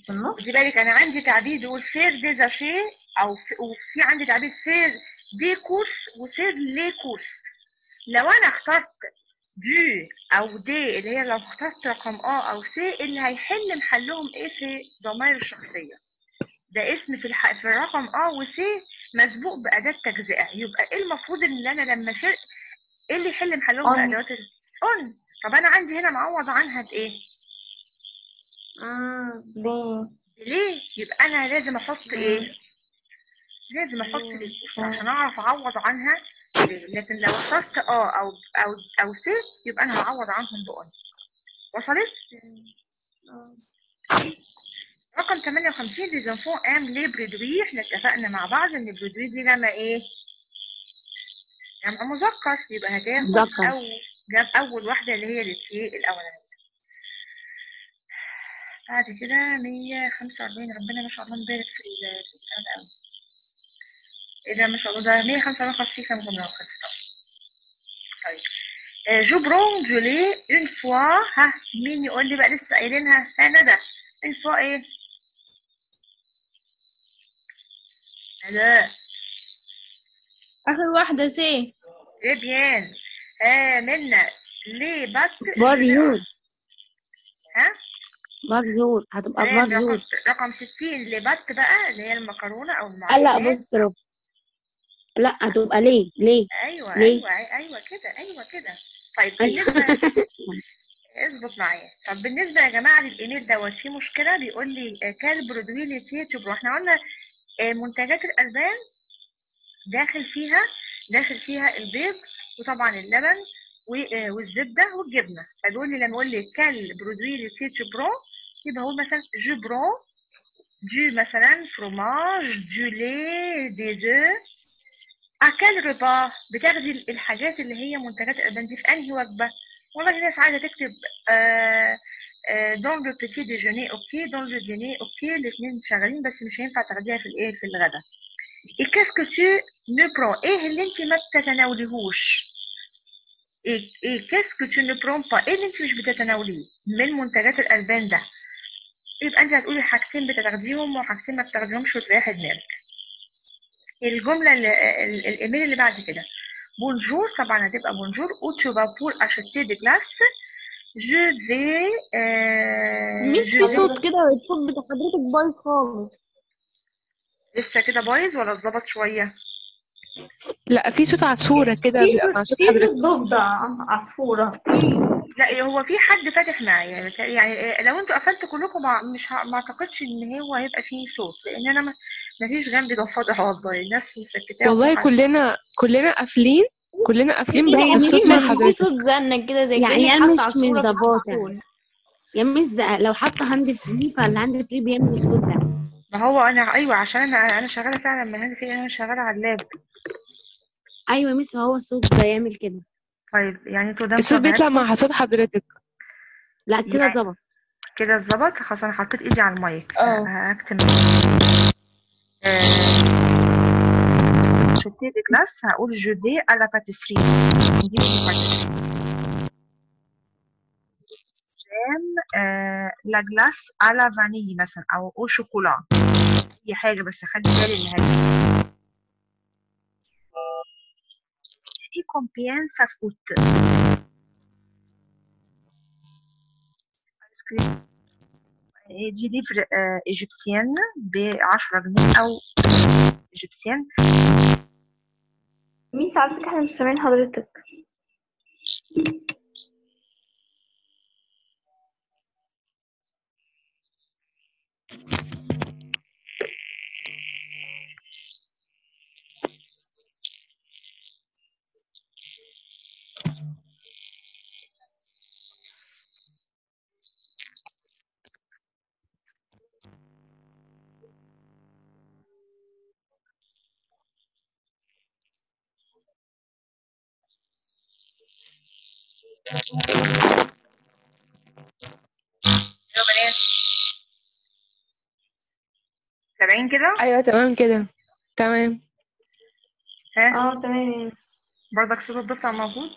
في النص. خدي بالك أنا عندي تعبير بيقول faire des achats أو في وفي عندي تعبير faire des courses و faire les courses لو أنا اخترت دي أو دي اللي هي لو اخترت رقم ا أو سي اللي هيحل محلهم إيه في ضمائر الشخصية؟ ده اسم في الح... في الرقم ا وسي مسبوق بأداة تجزئة. يبقى إيه المفروض إن أنا لما شر إيه اللي يحل محلهم. بأدوات en طب أنا عندي هنا معوض عنها بإيه؟ امم ليه ليه؟ يبقى أنا لازم أحط إيه؟ لازم أحط les عشان أعرف أعوض عنها. les لكن لو اخترت آه أو أو أو سي يبقى أنا هعوض عنهم ب en. وصلت؟ رقم 58 des enfants aiment les produits إحنا اتفقنا مع بعض إن produits دي جمع إيه؟ جمع مذكر. يبقى هتاخد مذكر. أو جاب أول واحدة اللي هي التي الأولانية. بعد كده 145 ربنا ما شاء الله مبارك في ال- في الكلام ده قوي ده ما شاء الله ده 145 خلاص في كام جملة؟ خلصت طيب. آه، je prends du lait une fois ها مين يقول لي بقى لسه قايلينها؟ ها ندى. une fois إيه؟ ندى. آخر واحدة c. eh bien؟ ها منا les pâtes par jour ها؟ par jour هتبقى بارجور رقم رقم 60 les pâtes بقى اللي هي المكرونة أو لا المعجنات بص prof. لا هتبقى ليه؟ ليه؟ أيوه ليه؟ أيوه أيوه كده أيوه كده. طيب أيوة. بالنسبة اظبط معايا. طب بالنسبة يا جماعة للايميل دوت في مشكلة؟ بيقول لي آه، quels produits laitiers prends إحنا قلنا آه، منتجات الألبان داخل فيها داخل فيها البيض وطبعا اللبن. آه، والزبدة والجبنة. لي لما يقول لي quels produits laitiers prends يبقى هو مثلا je prends du مثلا du lait des œufs à quel repas بتاخدي الحاجات اللي هي منتجات الألبان دي في أنهي وجبة؟ والله في ناس عايزة تكتب آه آه dans le petit déjeuner okay dans le dîner okay الاثنين شغالين بس مش هينفع تاخديها في الايه في الغدا. et qu'est-ce que tu ne prends إيه اللي انت ما بتتناوليهوش؟ إيه إيه prends pas إيه اللي انت مش بتتناوليه من منتجات الألبان ده يبقى انت هتقولي حاجتين بتاخديهم وحاجتين ما بتاخديهمش وتريحي دماغك الجملة اللي ال- الايميل اللي بعد كده bonjour طبعا هتبقى bonjour où tu vas pour acheter des glaces je vais euh, مش في صوت كده الصوت بتاع حضرتك بايظ خالص لسه كده بايظ ولا اتظبط شوية لا في صوت عصفورة كده في بيبقى صوت مع صوت في حضرتك. صوت ضفدع عصفورة. لا هو في حد فاتح معايا يعني يعني لو أنتوا قفلتوا كلكم مش ه- ما اعتقدش ان هو هيبقى فيه صوت لأن أنا ما فيش جنبي ضفادع والله. الناس مسكتاها والله كلنا كلنا قافلين كلنا قافلين كده بس يعني الصوت في مع في حضرتك صوت زنة كده زي يعني حاطة مش- مش في ضباط التليفون. يا miss لو حاطة hand free فاللي hand free بيعمل الصوت ده. ما هو أنا أيوه عشان أنا أنا شغالة فعلا من هنا في أنا شغالة على ال lap. أيوه miss هو الصوت ده يعمل كده. طيب يعني أنتوا ده الصوت بيطلع مع صوت حضرتك. لا كده يعني- ظبط. كده اتظبط خلاص أنا حطيت إيدي على المايك. آه. où tu achètes des glaces؟ هقول je vais à la pâtisserie نجيب j'aime آه la glace à la vanille مثلا أو أو شوكولا أي حاجة بس خلي بالي اللي هي et combien ça coûte ice cream dix livres égyptiennes ب 10 جنيه أو ايجيبسيان ميس على فكرة إحنا مش سامعين حضرتك. سامعين كده أيوه تمام كده تمام ها آه تمام برضك صوت الضفدع موجود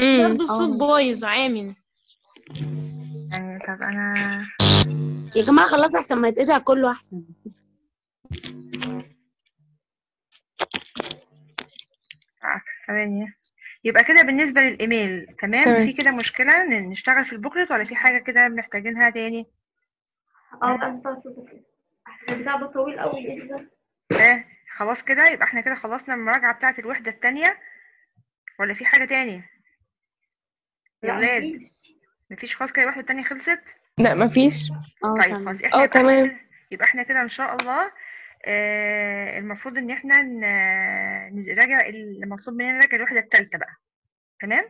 امم برضه الصوت بايظ عامل يعني طب أنا يا جماعة خلاص أحسن ما يتقطع كله أحسن آه، ثواني يبقى كده بالنسبة للإيميل تمام؟ تمام. في كده مشكلة نشتغل في البوكلت ولا في حاجة كده محتاجينها تاني؟ آه لا صوتك إحنا البتاع ده طويل قوي إيه ده؟ ها خلاص كده يبقى إحنا كده خلصنا المراجعة بتاعة الوحدة التانية. ولا في حاجة تاني؟ يا لا ولاد مفيش. مفيش خلاص كده الوحدة التانية خلصت؟ لا مفيش. آه طيب خلاص إحنا آه يبقى تمام. يبقى إحنا كده إن شاء الله المفروض إن إحنا نراجع المطلوب مننا نراجع الوحدة التالتة بقى. تمام؟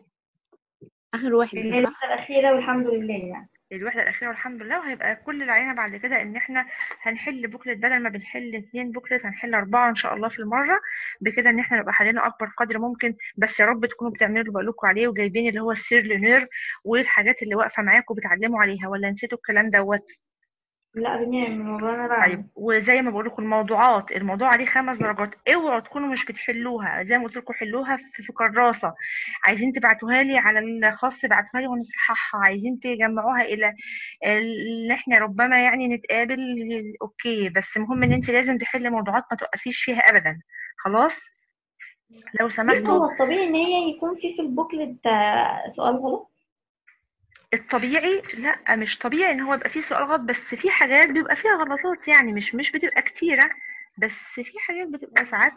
آخر واحدة هي صح؟ الوحدة الأخيرة والحمد لله يعني. الوحدة الأخيرة والحمد لله وهيبقى كل اللي علينا بعد كده إن إحنا هنحل booklet بدل ما بنحل اتنين booklet هنحل أربعة إن شاء الله في المرة بكده إن إحنا نبقى حلينا أكبر قدر ممكن. بس يا رب تكونوا بتعملوا اللي بقولكوا عليه وجايبين اللي هو ال surligneur والحاجات اللي واقفة معاكم بتعلموا عليها. ولا نسيتوا الكلام دوت؟ لا بنعمل الموضوع بعمل. طيب وزي ما بقول لكم الموضوعات الموضوع عليه خمس درجات. اوعوا تكونوا مش بتحلوها. زي ما قلت لكم حلوها في في كراسة. عايزين تبعتوها لي على الخاص ابعتوها لي ونصححها. عايزين تجمعوها إلى إن إحنا ربما يعني نتقابل أوكي. بس المهم إن أنت لازم تحلي موضوعات ما توقفيش فيها ابدا. خلاص؟ لو سمحتوا. هو الطبيعي إن هي يكون في في البوكلت آه، سؤال غلط؟ الطبيعي لا مش طبيعي إن هو يبقى فيه سؤال غلط بس في حاجات بيبقى فيها غلطات يعني مش مش بتبقى كتيرة بس في حاجات بتبقى ساعات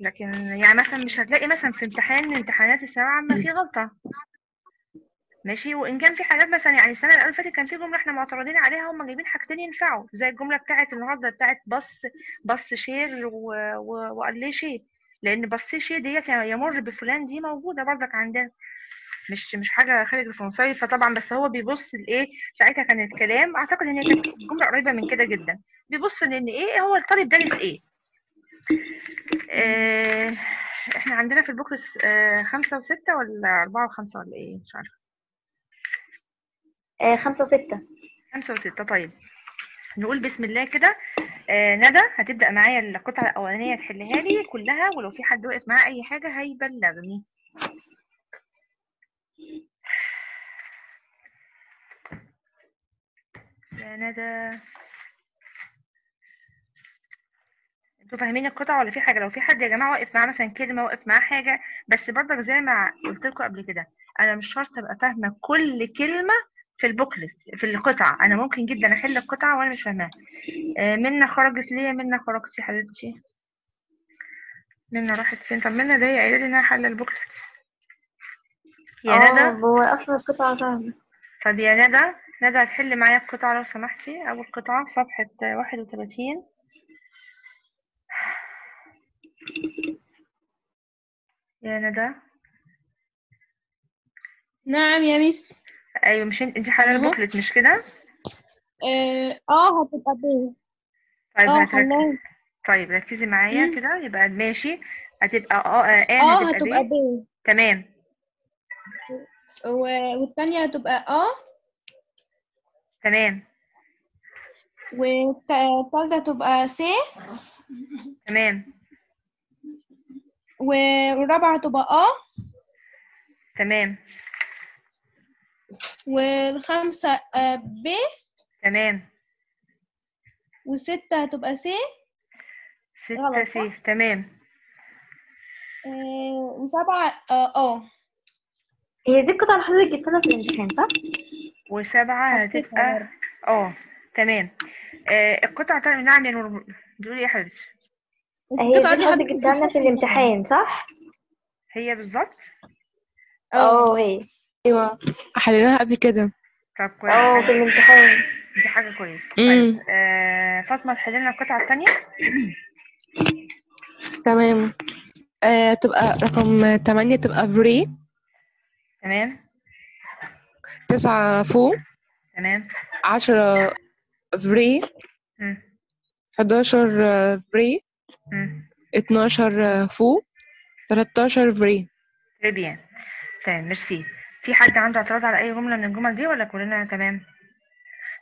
لكن يعني مثلا مش هتلاقي مثلا في امتحان من امتحانات الثانوية العامة في غلطة. ماشي؟ وإن كان في حاجات مثلا يعني السنة اللي فاتت كان في جملة إحنا معترضين عليها هم جايبين حاجتين ينفعوا زي الجملة بتاعت النهاردة بتاعت بص بص شير. وقال ليه شيء؟ لأن بص شيء ديت يمر بفلان دي موجودة برضك عندنا. مش مش حاجة خارج الفرنساوي فطبعا بس هو بيبص لإيه؟ ساعتها كان الكلام أعتقد إن هي كانت جملة قريبة من كده جدا. بيبص لإن إيه؟ هو الطالب دارس إيه؟ آه إحنا عندنا في البوكلت آه خمسة وستة ولا أربعة وخمسة ولا إيه؟ مش عارفة. آه خمسة وستة. خمسة وستة طيب. نقول بسم الله كده. آه ندى هتبدأ معايا القطعة الأولانية تحلها لي كلها ولو في حد وقف معاه أي حاجة هيبلغني. يا ندى. أنتوا فاهمين القطعة ولا في حاجة؟ لو في حد يا جماعة واقف معاه مثلا كلمة واقف معاه حاجة بس برضك زي ما قلت لكم قبل كده أنا مش شرط أبقى فاهمة كل كلمة في البوكلت في القطعة. أنا ممكن جدا أحل القطعة وأنا مش فاهماها. آه، منى خرجت ليه؟ منى خرجت يا حبيبتي. منى راحت فين؟ طب منى ده هي قايلة لي إنها حل البوكلت. يا آه ندى هو أصلا القطعة سهلة طب يا ندى ندى هتحلي معايا القطعة لو سمحتي. أول قطعة صفحة واحد وتلاتين. يا ندى نعم يا ميس. أيوة مش انت انت حلال أهو. البوكلت مش كده؟ آه آه، هتبقى بيه. طيب آه هتركزي حلال طيب ركزي معايا مم. كده يبقى ماشي. هتبقى آه آن آه هتبقى هتبقى بيه. بيه. تمام. و- والتانية هتبقى آه تمام. والتالتة هتبقى سي تمام. والرابعة هتبقى آه تمام. والخامسة ب. تمام. والستة هتبقى سي ستة سي تمام. وسبعة آه هي دي القطعة اللي حضرتك جبتها لنا في الامتحان صح؟ وسبعة هتبقى. آه تمام. آه القطعة نعم يا نور بتقولي إيه يا حبيبتي. هي القطعة دي دي حضرتك جبتها لنا في الامتحان. صح؟ هي بالظبط؟ آه هي. أيوه. حليناها قبل كده. طب كويس. آه في الامتحان. دي حاجة كويسة. طيب آه فاطمة تحل لنا القطعة التانية؟ تمام. آه تبقى رقم تمانية تبقى vrai تمام؟ تسعة faux تمام. عشرة vrai. حداشر vrai. اتناشر faux تلاتاشر vrai très bien تمام ميرسي. في حد عنده اعتراض على أي جملة من الجمل دي ولا كلنا تمام؟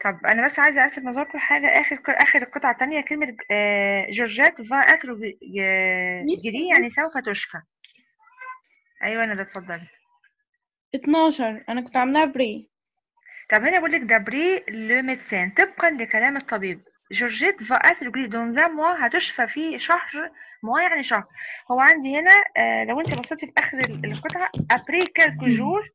طب أنا بس عايزة الفت نظركم حاجة. آخر آخر القطعه الثانية كلمة آه، جورجيت va être ميس guérie يعني سوف تشفى أيوه أنا ده اتفضلي 12 أنا كنت عاملاها vrai. طب هنا بقول لك d'après le médecin طبقا لكلام الطبيب. جورجيت va être guérie dans un mois هتشفى في شهر موا يعني شهر. هو عندي هنا آه، لو أنت بصيتي في آخر ال- القطعة ابري كالكو جور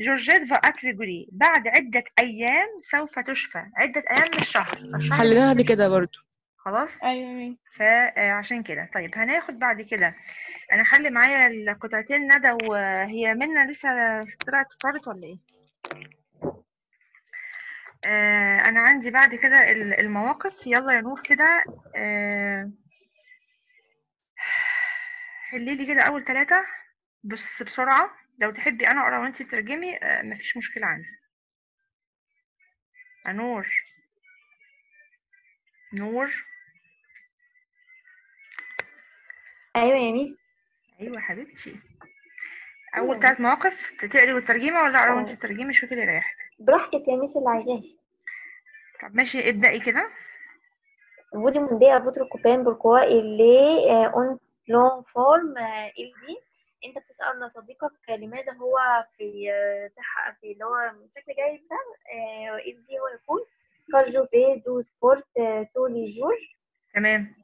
جورجيت فا اتر جري بعد عدة أيام سوف تشفى. عدة أيام من الشهر حليناها قبل كده برضو. خلاص؟ أيوه. فعشان كده. طيب هناخد بعد كده أنا حل معايا القطعتين ندى وهي منا لسه طلعت فطرت ولا إيه؟ آه أنا عندي بعد كده ال- المواقف. يلا يا نور كده آه حلي لي كده أول ثلاثة بس بسرعة لو تحبي أنا أقرأ وانت تترجمي آه مفيش مشكلة عندي. نور. نور. أيوه يا ميس. أيوه حبيبتي. أول ثلاث مواقف تقري وتترجمي ولا اقرا وانت. تترجمي شوفي اللي يريحك. براحتك يا ميس اللي عايزاه طب ماشي ابدأي كده. Vous demandez à votre copain pourquoi il est en bonne forme euh, il dit أنت بتسأل صديقك لماذا هو في آه، صحة في اللي هو بشكل جيد ده آه، il dit هو يقول. fais du sport euh, tous les jours تمام.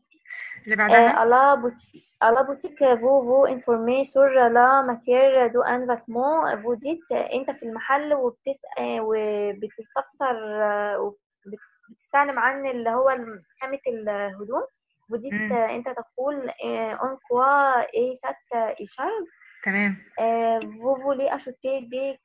اللي بعدها؟ آه، à la boutique à la boutique vous vous informez sur la matière d'un vêtement vous dites انت في المحل وبتسال آه، وبتستفسر آه، وبتستعلم عن اللي هو خامة الهدوم. vous dites انت تقول en quoi est cette écharpe تمام. vous voulez acheter des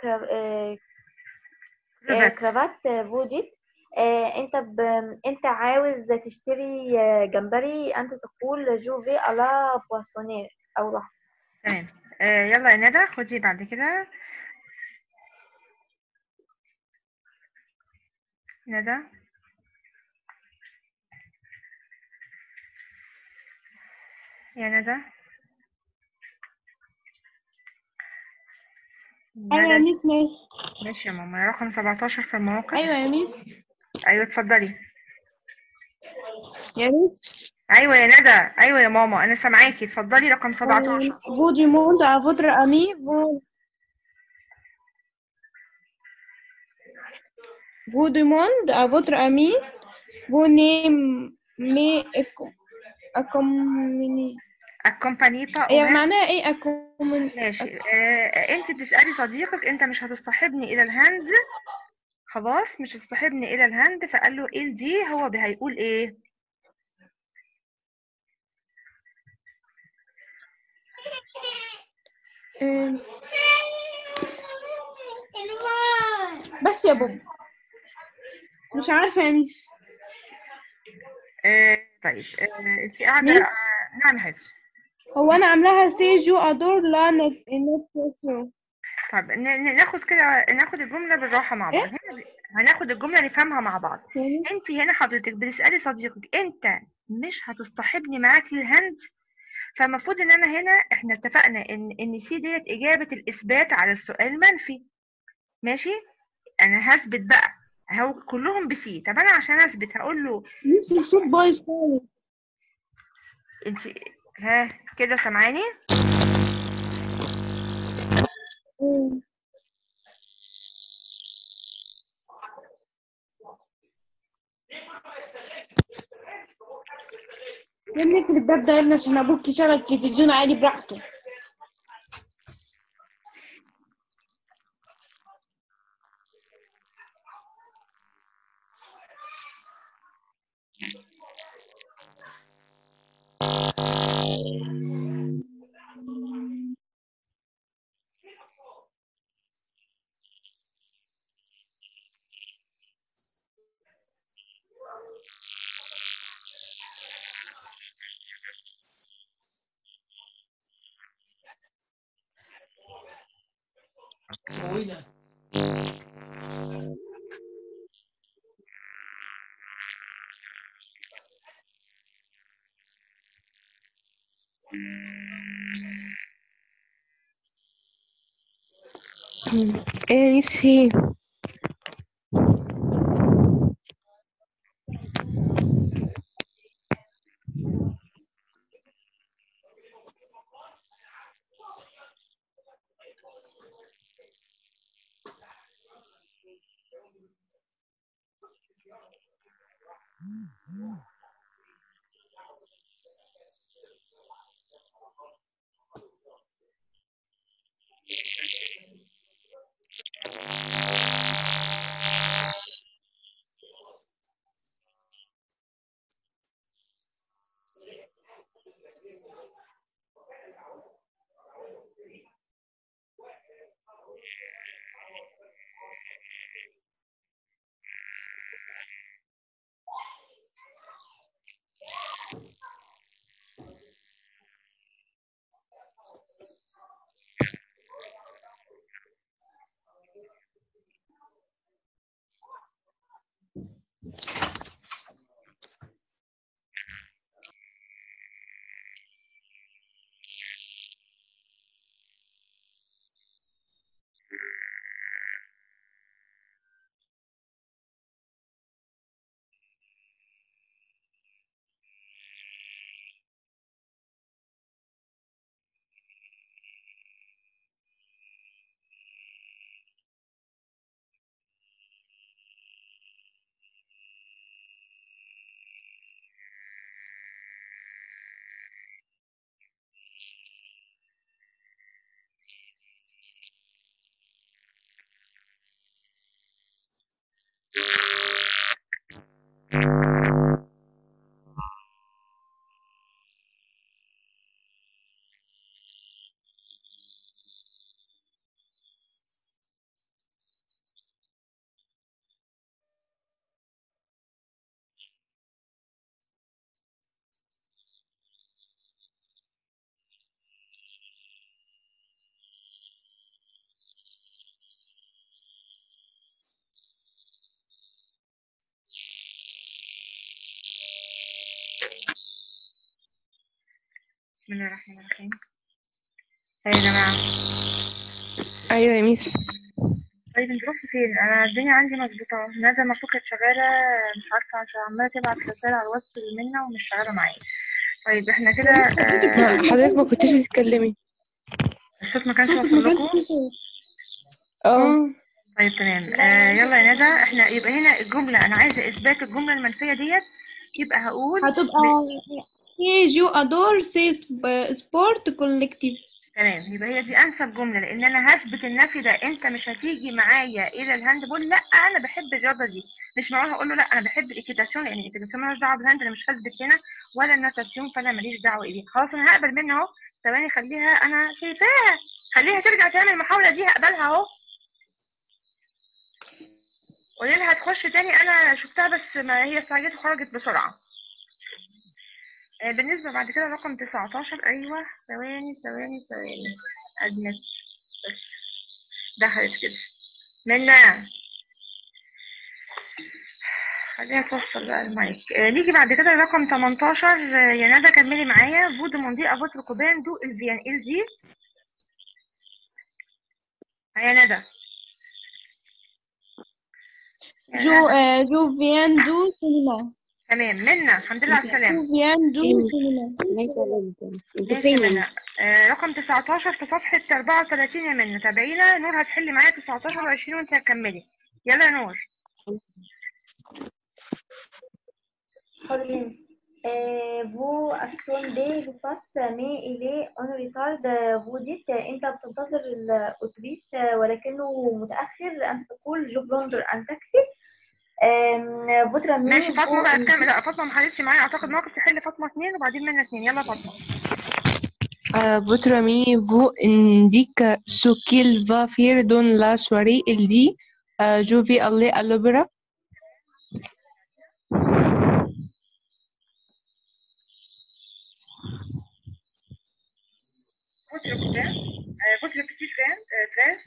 crevettes vous dites انت ب... انت عاوز تشتري آه، جمبري انت تقول je vais à la poissonnerie أو راح. تمام. آه يلا يا ندى خدي بعد كده. ندى يا ندى أيوه يا ميس ماشي. ماشي يا ماما. رقم 17 في المواقف أيوه يا ميس. أيوه اتفضلي. يا ميس أيوه يا ندى. أيوه يا ماما أنا سامعاكي. اتفضلي رقم 17 Vous demandez à votre ami vous vous demande à votre ami accompagner accompagné pas هي معناها إيه accompagner ماشي. آه انت بتسألي صديقك أنت مش هتصطحبني إلى الهند. خلاص مش هتصطحبني إلى الهند. فقال له إيه دي؟ هو هيقول إيه؟ آه. بس يا بابا. مش عارفة يا ميس. آه طيب. آه انت قاعدة نعم حبيبتي هو أنا عاملاها si j'adore la natation طب ناخد كده ناخد الجملة بالراحة مع بعض. هنا ب- هناخد الجملة نفهمها مع بعض. يعني؟ انت هنا حضرتك بتسألي صديقك انت مش هتصطحبني معاك للهند؟ فالمفروض إن أنا هنا إحنا اتفقنا إن إن si دي إجابة الإثبات على السؤال المنفي. ماشي؟ أنا هثبت بقى. هو كلهم بسي. طب أنا عشان أثبت هقول له ميس الصوت بايظ خالص. انت ها كده سامعاني؟ يا ابني نقفل الباب ده يا ابني عشان أبوك شغل التلفزيون عادي براحته يا ميس في إيه؟ بسم الله الرحمن الرحيم. إيه يا جماعة. أيوه يا ميس. طيب انت رحت فين؟ أنا الدنيا عندي مظبوطة ندى المفروض كانت شغالة؟ مش عارفة عشان عمالة تبعت رسالة على الواتس منا ومش شغالة معايا. طيب إحنا كده آه حضرتك ما كنتيش بتتكلمي. الصوت ما كانش واصل لكم؟ آه. طيب تمام. آه يلا يا ندى. إحنا يبقى هنا الجملة. أنا عايزة إثبات الجملة المنفية ديت. يبقى هقول هتبقى si j'adore sport collectif. تمام يبقى هي دي أنسب جملة لأن أنا هثبت النفي ده. أنت مش هتيجي معايا إلى الهاندبول لا أنا بحب الرياضة دي. مش معقول هقول له لا أنا بحب ال équitation لأن ال équitation مالهاش دعوة بالهاند أنا مش هثبت هنا ولا ال natation فأنا ماليش دعوة بيه. خلاص أنا هقبل منه أهو. ثواني خليها أنا شايفاها خليها ترجع تعمل المحاولة دي هقبلها أهو. قولي لها تخش تاني أنا شفتها بس ما هي استعجلت وخرجت بسرعة. بالنسبة بعد كده رقم 19 أيوة. ثواني ثواني ثواني. admit بس دخلت كده. منا خليها توصل بقى المايك. آه، نيجي بعد كده رقم 18 آه، يا ندى كملي معايا. vous demandez à votre copain d'où il vient il dit يا ندى. يا جو ندى. آه، je viens du cinéma. تمام منا الحمد لله على السلامة. إيه. ليس أنت فين؟ آه رقم 19 في صفحة 34 يا منى تابعينا؟ نور هتحلي معايا 19 و20 وأنت هتكملي. يلا يا نور vous attendez le bus mais il est en retard vous dites انت بتنتظر الأتوبيس ولكنه متأخر انت تقول je prendrai un votre ماشي فاطمة بقى تكمل لا فاطمة ما حلتش معايا. أعتقد موقف تحل فاطمة اثنين وبعدين منى اثنين يلا فاطمة. Euh, votre ami vous indique ce qu'il va faire dans la soirée. Il dit euh, Je vais aller à l'opéra. فوت لو كان فوت لو بتي فران تراس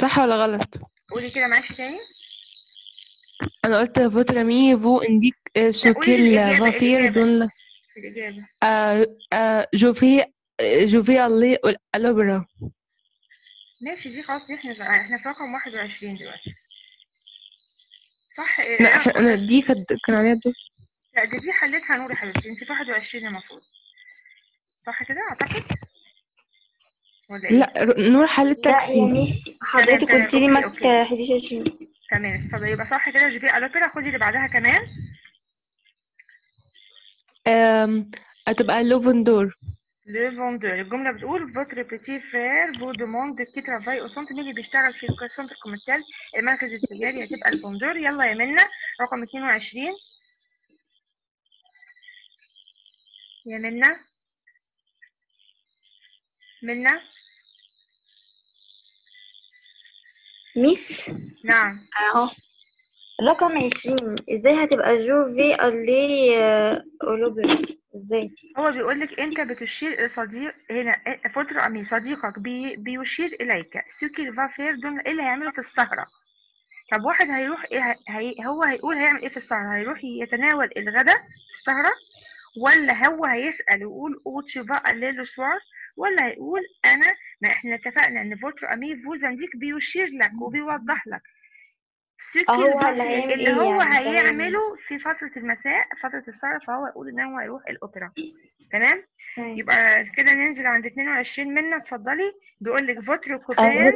صح ولا غلط؟ قولي كده معلش تاني. أنا قلت votre ami vous indique ce لا، قولي qu'il الإجابة، va faire الإجابة. dans le- في الإجابة. euh, euh, je vais euh, je vais aller au- à l'opéra ماشي دي خلاص دي إحنا إحنا في رقم 21 دلوقتي. صح إيه، لا أنا دي كانت كان عليها دور لا دي دي حلتها نور يا حبيبتي انت في 21 المفروض. صح كده؟ أعتقد؟ ولا إيه لا نور حل لا يا التاكسي ميس حضرتك تمام، قلت لي ما. تحديش عشرين تمام. طب يبقى صح كده je vais à l'opéra خدي اللي بعدها كمان. آم، هتبقى le vendeur le vendeur الجملة بتقول votre petit frère vous demande qui travaille au centre مين اللي بيشتغل في ال centre commercial المركز التجاري هتبقى ال vendeur يلا يا منى رقم 22 يا منى منى ميس؟ نعم. أهو. رقم عشرين. إزاي هتبقى je vais aller à l'opéra إزاي؟ هو بيقول لك انت بتشير إلى صديق هنا votre ami صديقك بي بيشير إليك. ce qu'il va faire dans إيه اللي هيعمله في السهرة طب واحد هيروح إيه هي هو هيقول هيعمل إيه في السهرة هيروح يتناول الغداء في السهرة ولا هو هيسأل ويقول où tu بقى le soir ولا هيقول أنا ما إحنا اتفقنا إن votre ami vous indique بيشير لك وبيوضح لك. هو اللي faire إيه هو يعني؟ هيعمله في فترة المساء فترة السهرة فهو يقول إن هو هيروح الأوبرا. تمام؟ تمام. يبقى كده ننزل عند 22 منا اتفضلي. بيقول لك فوتر كوبان.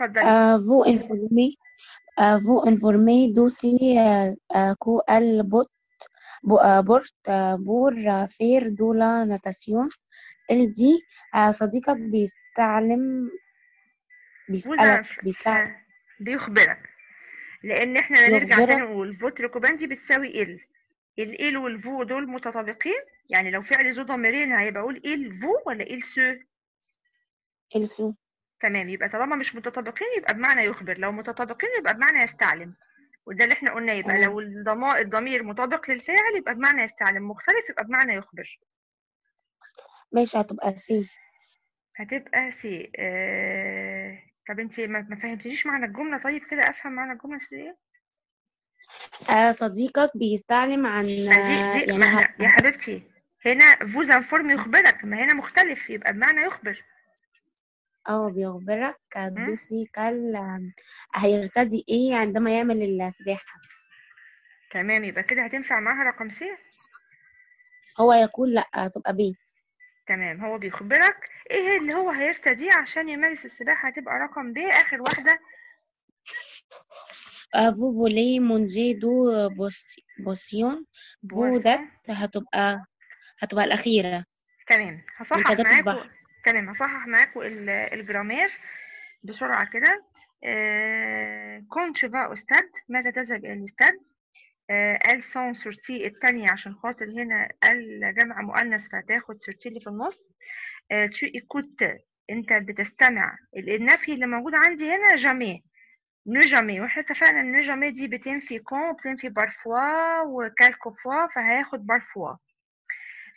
اتفضلي. Euh, vous informez, euh, vous informez d'aussi euh, euh, qu'elle porte, bo- Elle dit euh, صديقك بيستعلم بيسألك بيستعلم بيخبرك. لأن إحنا نرجع. تاني نقول فوتر كوبان دي بتساوي ال. ال والفو دول متطابقين؟ يعني لو فعل ذو ضميرين هيبقى أقول il vous ولا il se؟ il se تمام. يبقى طالما مش متطابقين يبقى بمعنى يخبر. لو متطابقين يبقى بمعنى يستعلم. وده اللي إحنا قلنا يبقى. لو الضمير مطابق للفاعل يبقى بمعنى يستعلم. مختلف يبقى بمعنى يخبر. ماشي هتبقى C هتبقى C آه... طب انت ما ما فهمتنيش معنى الجملة؟ طيب كده أفهم معنى الجملة في إيه؟ آه صديقك بيستعلم عن آه يعني ه- يا حبيبتي هنا vous informe يخبرك ما هنا مختلف يبقى بمعنى يخبر. آه بيخبرك de ce qu'il هيرتدي إيه عندما يعمل السباحة. تمام يبقى كده هتنفع معاها رقم C هو يقول لأ هتبقى B تمام. هو بيخبرك إيه اللي هو هيرتديه عشان يمارس السباحة هتبقى رقم ب آخر واحدة. آه vous voulez manger du poi- poisson. فو دات هتبقى هتبقى الأخيرة. تمام. هصحح البحر. تمام. هصحح معاكم ال- ال grammaire بسرعة كده. آه... كنت بقى أستاذ. متى تذهب إلى الأستاذ آه... elles sont sorties التانية عشان خاطر هنا الجمع مؤنث فهتاخد sorties اللي في النص. آه... tu écoutes أنت بتستمع. ال- النفي اللي موجود عندي هنا jamais ne jamais وإحنا اتفقنا إن ne jamais دي بتنفي كون بتنفي parfois و quelquefois فهياخد parfois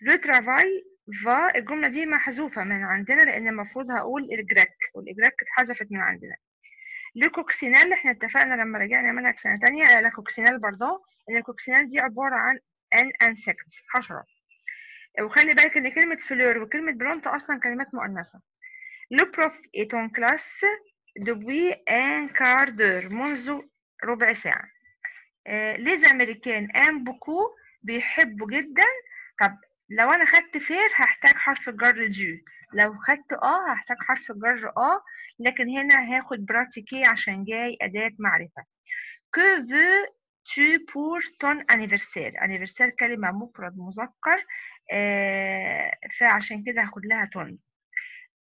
le travail فا الجملة دي محذوفة من عندنا لأن المفروض هقول الجراك والإجراك اتحذفت من عندنا. la coccinelle إحنا اتفقنا لما رجعنا منهج سنة تانية la coccinelle برضه إن ال coccinelle دي عبارة عن un insecte حشرة. وخلي بالك إن كلمة fleur وكلمة plante أصلا كلمات مؤنثة. le prof est en classe depuis un quart d'heure منذ ربع ساعة. les Américains aiment beaucoup بيحبوا جدا. طب لو أنا خدت faire هحتاج حرف الجر de لو خدت آه هحتاج حرف الجر à. لكن هنا هاخد pratiquer عشان جاي أداة معرفة. Que veux-tu pour ton anniversaire anniversaire كلمة مفرد مذكر آه فعشان كده هاخد لها ton.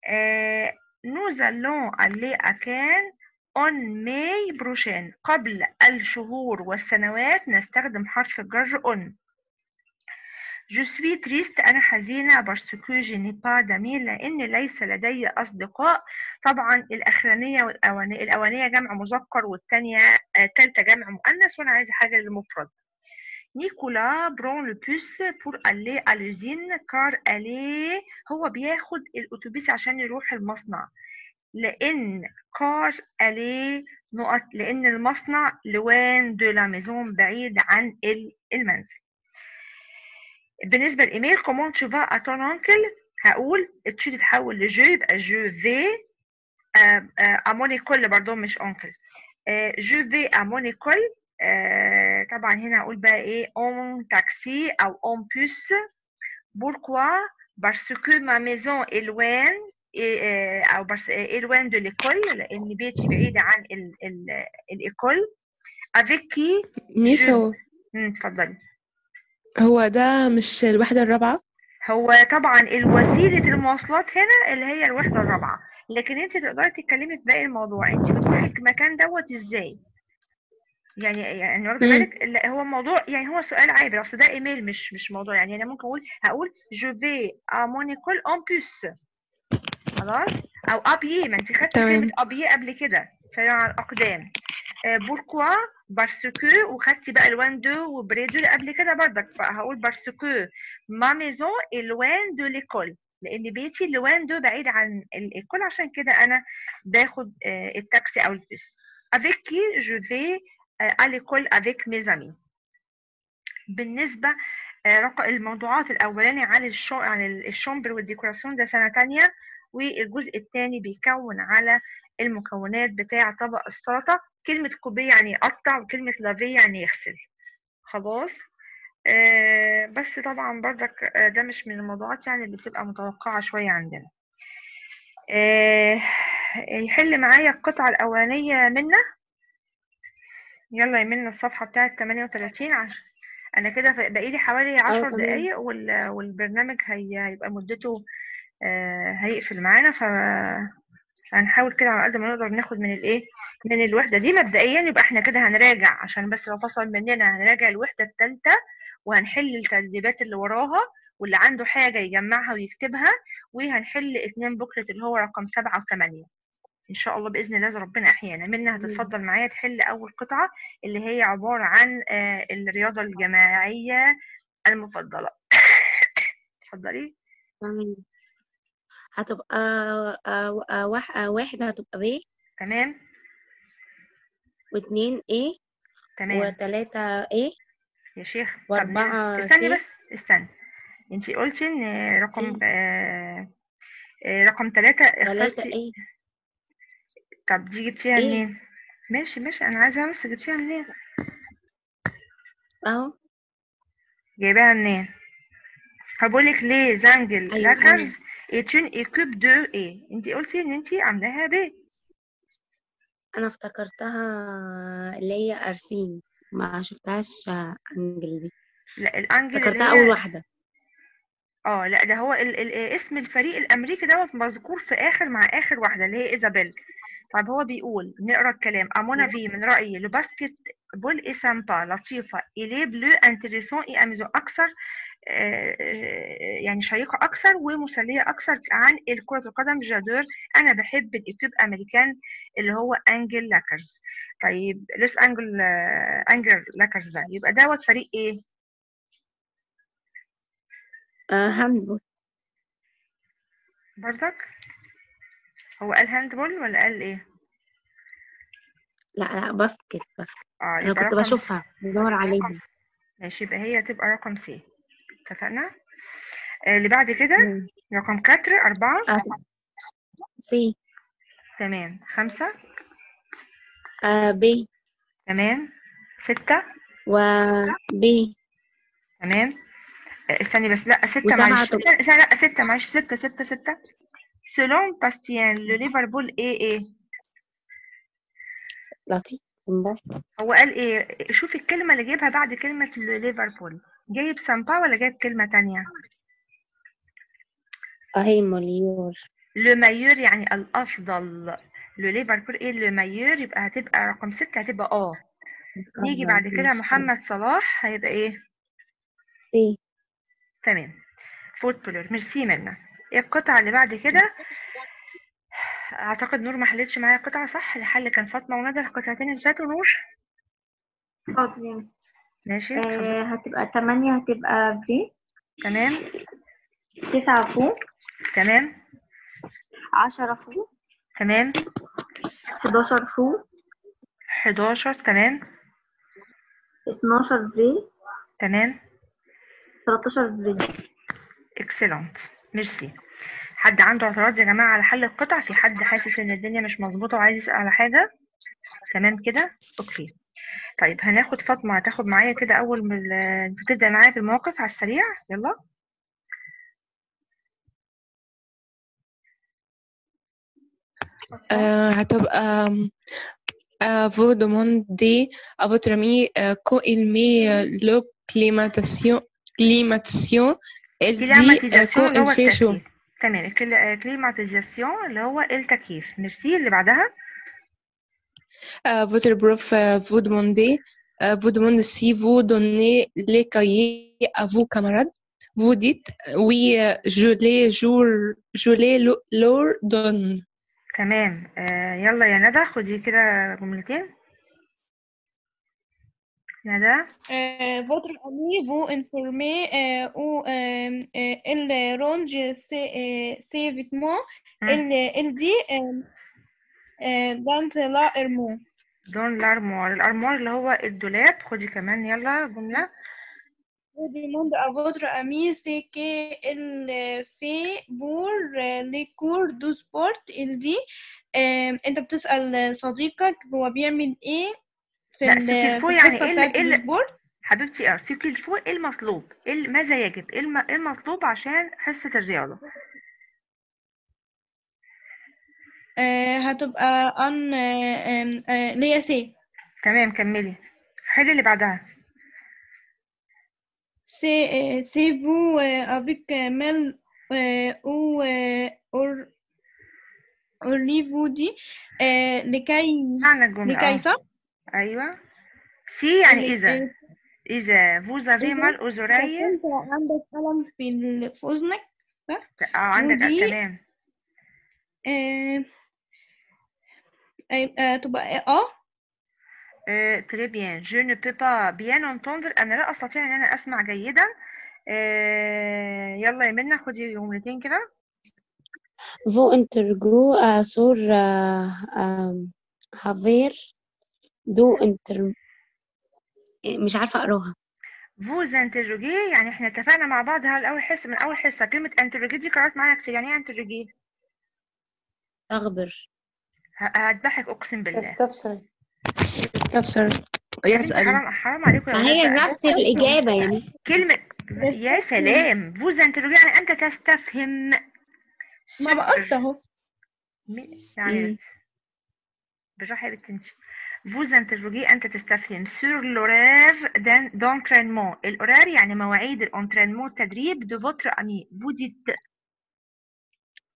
آه nous allons aller à Cannes on May prochain. قبل الشهور والسنوات نستخدم حرف الجر on. Je suis triste أنا حزينة parce que je n'ai pas d'amis لأن ليس لدي أصدقاء. طبعا الأخرانية والأولانية الأولانية جمع مذكر والتانية التالتة جمع مؤنث وأنا عايزة حاجة للمفرد. Nicolas prend le bus pour à l'usine car aller هو بياخد الأتوبيس عشان يروح المصنع. لأن car elle نقط لأن المصنع loin de la maison بعيد عن ال- المنزل. بالنسبة للايميل comment tu vas à ton oncle هقول tu تتحول ل je يبقى je vais à mon école برضه مش oncle je vais à mon école طبعا هنا هقول بقى إيه en taxi أو en bus loin et, euh, أو بس est loin de l'école لأن بيتي بعيدة عن ال ال ال école. Avec qui ميس je- هو مم، اتفضلي. هو ده مش الوحدة الرابعة؟ هو طبعا الوسيلة المواصلات هنا اللي هي الوحدة الرابعة. لكن انت تقدري تتكلمي في باقي الموضوع. انت بتروحي المكان دوت إزاي؟ يعني يعني واخدة. بالك؟ هو موضوع يعني هو سؤال عابر. أصل ده إيميل مش مش موضوع. يعني أنا ممكن أقول هقول je vais à mon école en bus خلاص؟ أو à pied ما انت خدتي. كلمة à pied قبل كده. سريع على الاقدام pourquoi parce que وخدتي بقى loin de و près de قبل كده برضك. فهقول parce que ma maison loin de l'école. لأن بيتي loin de بعيد عن ال école عشان كده أنا باخد آه، التاكسي أو avec qui je vais euh, à mes amis بالنسبة آه، الموضوعات الأولاني عن. عن ال- ال chambre وال décoration ده سنة تانية والجزء الثاني بيكون على المكونات بتاع طبق السلطة. كلمة couper يعني يقطع وكلمة laver يعني يغسل. خلاص. آه بس طبعا برضك آه، ده مش من الموضوعات يعني اللي بتبقى متوقعة شوية عندنا. آه يحل معايا القطعة الأولانية منا يلا يا منا الصفحة بتاعت 38 عشان أنا كده ف- بقيلي حوالي عشر تمام. دقايق وال- والبرنامج هي- هيبقى مدته آه، هيقفل معانا. ف هنحاول كده على قد ما نقدر ناخد من الايه من الوحدة دي مبدئيا يبقى إحنا كده هنراجع عشان بس لو فصل مننا هنراجع الوحدة الثالثة وهنحل التدريبات اللي وراها واللي عنده حاجة يجمعها ويكتبها وهنحل اتنين بوكلت اللي هو رقم سبعة وثمانية. إن شاء الله بإذن الله ربنا أحيانا منها هتتفضل معايا تحل أول قطعة اللي هي عبارة عن آه، الرياضة الجماعية المفضلة. اتفضلي هتبقى آه، آه، آه، واحد هتبقى ب. تمام. واتنين A. تمام. وتلاتة A. يا شيخ وأربعة استني. بس استني. انتي قلتي ان رقم؟ آه رقم ثلاثة تلاتة اخترتي A. طب دي جبتيها إيه؟ منين؟ ماشي ماشي أنا عايزة بس جبتيها منين؟ أهو. جايباها منين؟ هقولك ليه زانجل أيوة، لاكرز une équipe de. إيه؟ انتي قلتي إن انتي عاملاها ب. أنا افتكرتها اللي هي أرسين. ما شفتهاش أنجل دي. لا الأنجل اللي افتكرتها هي أول واحدة. آه لا ده هو ال ال اسم الفريق الأمريكي دوت مذكور في آخر مع آخر واحدة اللي هي إيزابيل. طب هو بيقول نقرأ الكلام. à mon avis من رأيي le basket-ball est sympa لطيفه il est plus intéressant et amusant أكثر يعني شيقة أكثر ومسلية أكثر عن كره القدم. j'adore أنا بحب ال équipe américaine اللي هو Angeles Lakers. طيب لوس أنجل آه، Angeles Lakers ده. يبقى دوت فريق إيه؟ آه، handball. برضك؟ هو قال handball ولا قال إيه؟ لا لا basket basket. آه أنا كنت بشوفها. بدور عليها. ماشي يبقى هي تبقى رقم سي اتفقنا؟ آه، اللي بعد كده مم. رقم quatre أربعة. آه، سي. تمام. خمسة. آه، b تمام. ستة. و b تمام. آه، استني بس. لا ستة معلش. لا ستة معلش. ستة ستة ستة. selon Bastien le Liverpool إيه إيه؟ لطيف هو قال إيه؟ شوف الكلمة اللي جايبها بعد كلمة le Liverpool. جايب sympa ولا جايب كلمة تانية؟ أهي meilleur le meilleur يعني الأفضل. le Liverpool إيه le meilleur يبقى هتبقى رقم ستة هتبقى آه. نيجي بعد كده. محمد صلاح هيبقى إيه؟ سي. تمام. footballeur merci منا القطعة اللي بعد كده؟ أعتقد نور ما حلتش معايا قطعة صح؟ الحل كان فاطمة وندى. القطعتين اللي فاتوا نور مس. ماشي. آه، هتبقى تمانية هتبقى vrai. تمام. تسعة faux. تمام. عشرة faux. تمام. 11 faux 11 تمام. 12 vrai تمام. 13 vrai excellent merci حد عنده اعتراض يا جماعة على حل القطع؟ في حد حاسس إن الدنيا مش مظبوطة وعايز يسأل على حاجة؟ تمام كده؟ OK. طيب هناخد فاطمة هتاخد معايا كده أول من ال- تبدأ معايا في المواقف على السريع؟ يلا. Euh, هتبقى vous demandez à votre ami quand il met le climatisation, climatisation, elle dit quand il fait chaud. تمام. ال climatisation اللي هو التكييف. ميرسي اللي بعدها. votre prof vous demandez vous demande si vous donnez les cahiers à vos vos camarades vous dites oui je les leur je les leur donne تمام. آه، يلا يا ندى خدي كده جملتين. ندى Euh, votre ami vous informer euh, ou euh, euh, elle range ses, euh, ses vêtements. مم. Elle, elle dit euh, euh, dans l'armoire. دون الارموار الارموار اللي هو الدولاب خدي كمان يلا جملة Vous demandez à votre ami ce qu'elle fait pour euh, les cours de sport. Il dit euh, أنت بتسأل صديقك هو بيعمل إيه في في يعني الحصة إيه ال- بتاعت إيه حبيبتي آه سيكي الفوق إيه المطلوب؟ إيه ال- ماذا يجب؟ إيه إيه المطلوب عشان حصة الرياضة؟ آه، هتبقى ان ليا سي. تمام كملي. حل اللي بعدها. euh, avec euh, Mel euh, ou euh, or Hollywood euh, لكي معنى الجملة لكي صح؟ أيوه سي يعني إذا آه، إذا vous avez إذا mal aux oreilles أنت عندك ألم في ال- في أذنك آه عندك ودي- تمام آه، آه، آه، تبقى آه Euh, très bien. Je ne peux pas bien entendre. أنا لا أستطيع أن أنا أسمع جيدا. آه يلا يا منى خدي جملتين كده. Vou intergo uh, sur uh, um, haver do inter مش عارفة أقراها Vous interroguez يعني إحنا اتفقنا مع بعض أول حصة من أول حصة كلمة interroguer دي قرأت معايا كتير يعني إيه interroguer؟ أخبر هذبحك أقسم بالله. استفسر استفسر يسأل حرام حرام عليكم يا ما هي بقى. نفس الإجابة يعني كلمة يا سلام vous interroguer يعني أنت تستفهم. ما بقولت أهو يعني مم. بالراحة يا انت. Vous interroguez أنت تستفهم sur l'horaire d'entraînement. الأورار يعني مواعيد الانترينمون التدريب de votre ami. Vous dites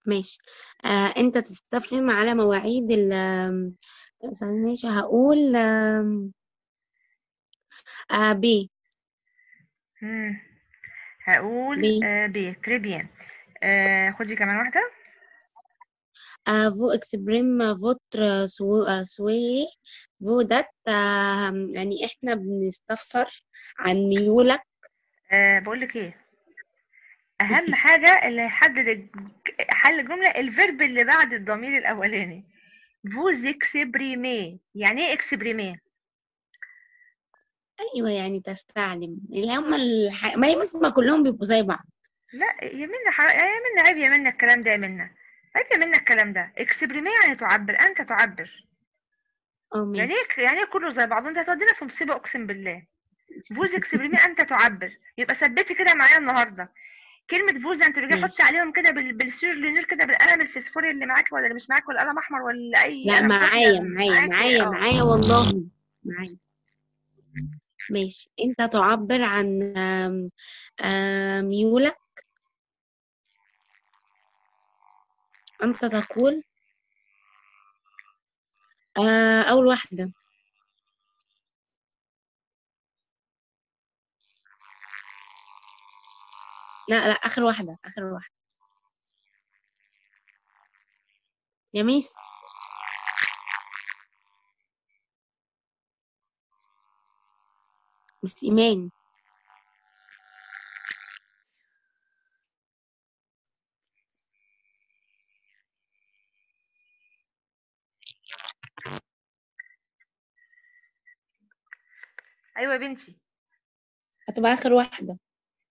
ماشي آه أنت تستفهم على مواعيد ال ماشي هقول آه بي مم. هقول بي. آه بي. آه خدي كمان واحدة. آه vous exprime votre آه، souhait آه يعني إحنا بنستفسر عن ميولك. آه بقول لك إيه؟ أهم حاجة اللي هيحدد الج- حل الجملة الفيرب اللي بعد الضمير الأولاني. vous exprimez يعني إيه exprimer أيوة يعني تستعلم. اللي هم الح... ما هي بس ما كلهم بيبقوا زي بعض. لا يا منى حر... يا منى عيب يا منى الكلام ده يا منى عيب يا منى الكلام ده. exprimer يعني تعبر أنت تعبر. آه يعني ماشي. إيه يعني إيه كله زي بعض انت هتودينا في مصيبة اقسم بالله. vous exprimer انت تعبر. يبقى ثبتي كده معايا النهارده. كلمة فوز انت رجعي حطي ماشي. عليهم كده بال... بالسير لينير كده بالقلم الفسفوري اللي معاك ولا اللي مش معاك ولا قلم احمر ولا اي لا قلم معايا معايا معاكي، معايا آه. معايا والله معايا. ماشي. انت تعبر عن آم، آم، ميولك. انت تقول آه، أول واحدة. لا لا آخر واحدة آخر واحدة. يا ميس مس إيمان. أيوه يا بنتي. هتبقى آخر واحدة.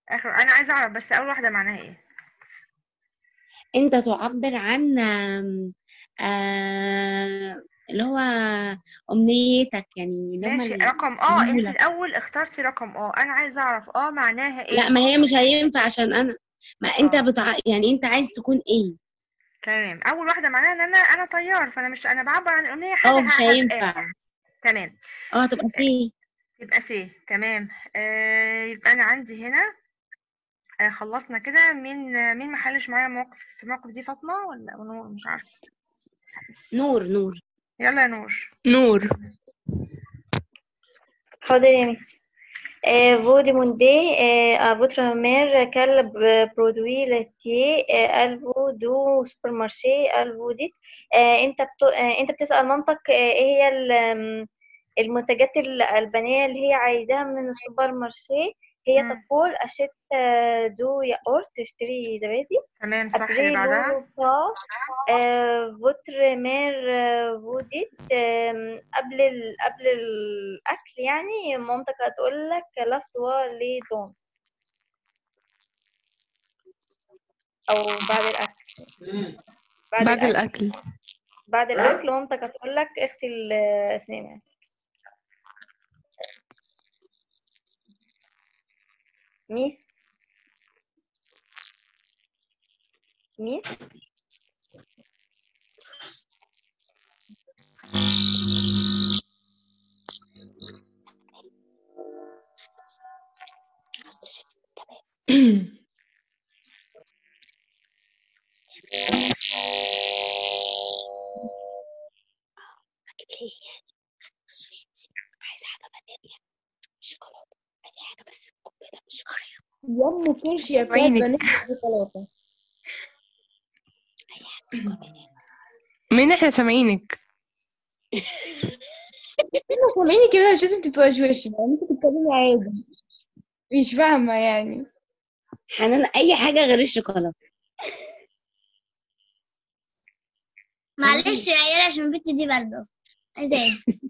آخر أنا عايزة أعرف بس أول واحدة معناها إيه؟ أنت تعبر عن آه، اللي هو أمنيتك يعني اللي رقم آه أنت. الأول اخترتي رقم آه. أنا عايزة أعرف آه معناها إيه؟ لا ما هي مش هينفع عشان أنا. ما أنت آه. بتع... يعني أنت عايز تكون إيه؟ تمام. أول واحدة معناها إن أنا أنا طيار فأنا مش أنا بعبر عن الأمنية حاجة آه مش. هينفع. تمام. آه تبقى سي يبقى سي تمام. آه يبقى أنا عندي هنا آه خلصنا كده. مين آه مين ما حلش معايا موقف في الموقف دي فاطمة ولا نور؟ مش عارفة. نور نور. يلا يا نور. نور. حاضر يا ميس. mère quel b- produit laitier euh, elle vous du supermarché elle vous dit euh, انت بت... euh, انت بتسأل مامتك آه، إيه هي ال- المنتجات الألبانية اللي هي عايزاها من ال supermarché هي مم. تقول achète آه، du yaourt تشتري زبادي. تمام صح اللي بعدها mère euh, vous dit euh, قبل ال... قبل الأكل يعني مامتك هتقول لك lave-toi les dents أو بعد الأكل. بعد, بعد الأكل. الأكل. بعد الأكل مامتك هتقول لك اغسل آه، أسنانك. ميس ميس عايزة حاجة فانيليا شوكولاتة أي حاجة بس قنبلة مش يا ام كرشي بتاعت. بنات الشوكولاته مين إحنا سامعينك. إحنا سامعيني كده مش لازم تتوشوشي يعني ممكن تتكلمي عادي. مش فاهمة يعني. حنان أي حاجة غير الشوكولاتة. معلش يا عيال عشان البت دي أصلا عايزة إيه؟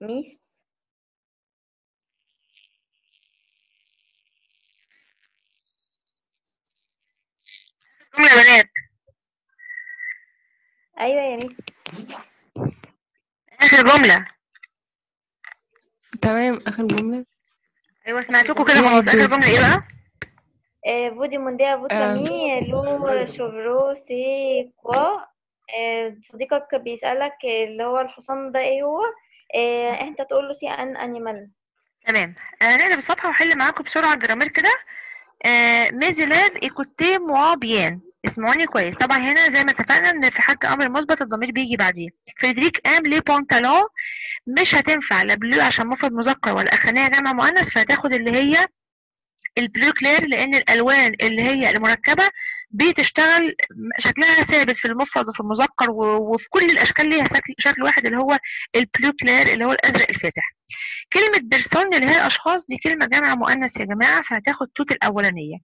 Miss. جملة يا بنات أيوة يا ميس اخر جملة تمام آخر جملة أيوه سمعتكم كده خلاص اخر جملة إيه بقى Euh. ami le chevreau c'est quoi آه، صديقك بيسألك اللي هو الحصان ده إيه هو انت تقول له c'est un animal تمام آه نقلب الصفحة واحل معاكم بسرعة ال grammaire كده آه mes élèves écoutez-moi bien. اسمعوني كويس. طبعا هنا زي ما اتفقنا إن في حالة أمر مثبت الضمير بيجي بعديه. Frédéric aime les pantalons مش هتنفع. لا bleu عشان مفرد مذكر ولا اخرانية جمع مؤنث فهتاخد اللي هي ال bleu clair لأن الألوان اللي هي المركبة بتشتغل شكلها ثابت في المفرد وفي المذكر وفي كل الأشكال ليها شكل واحد اللي هو ال bleu clair اللي هو الأزرق الفاتح. كلمة personnes اللي هي أشخاص دي كلمة جمع مؤنث يا جماعة فهتاخد toutes الأولانية.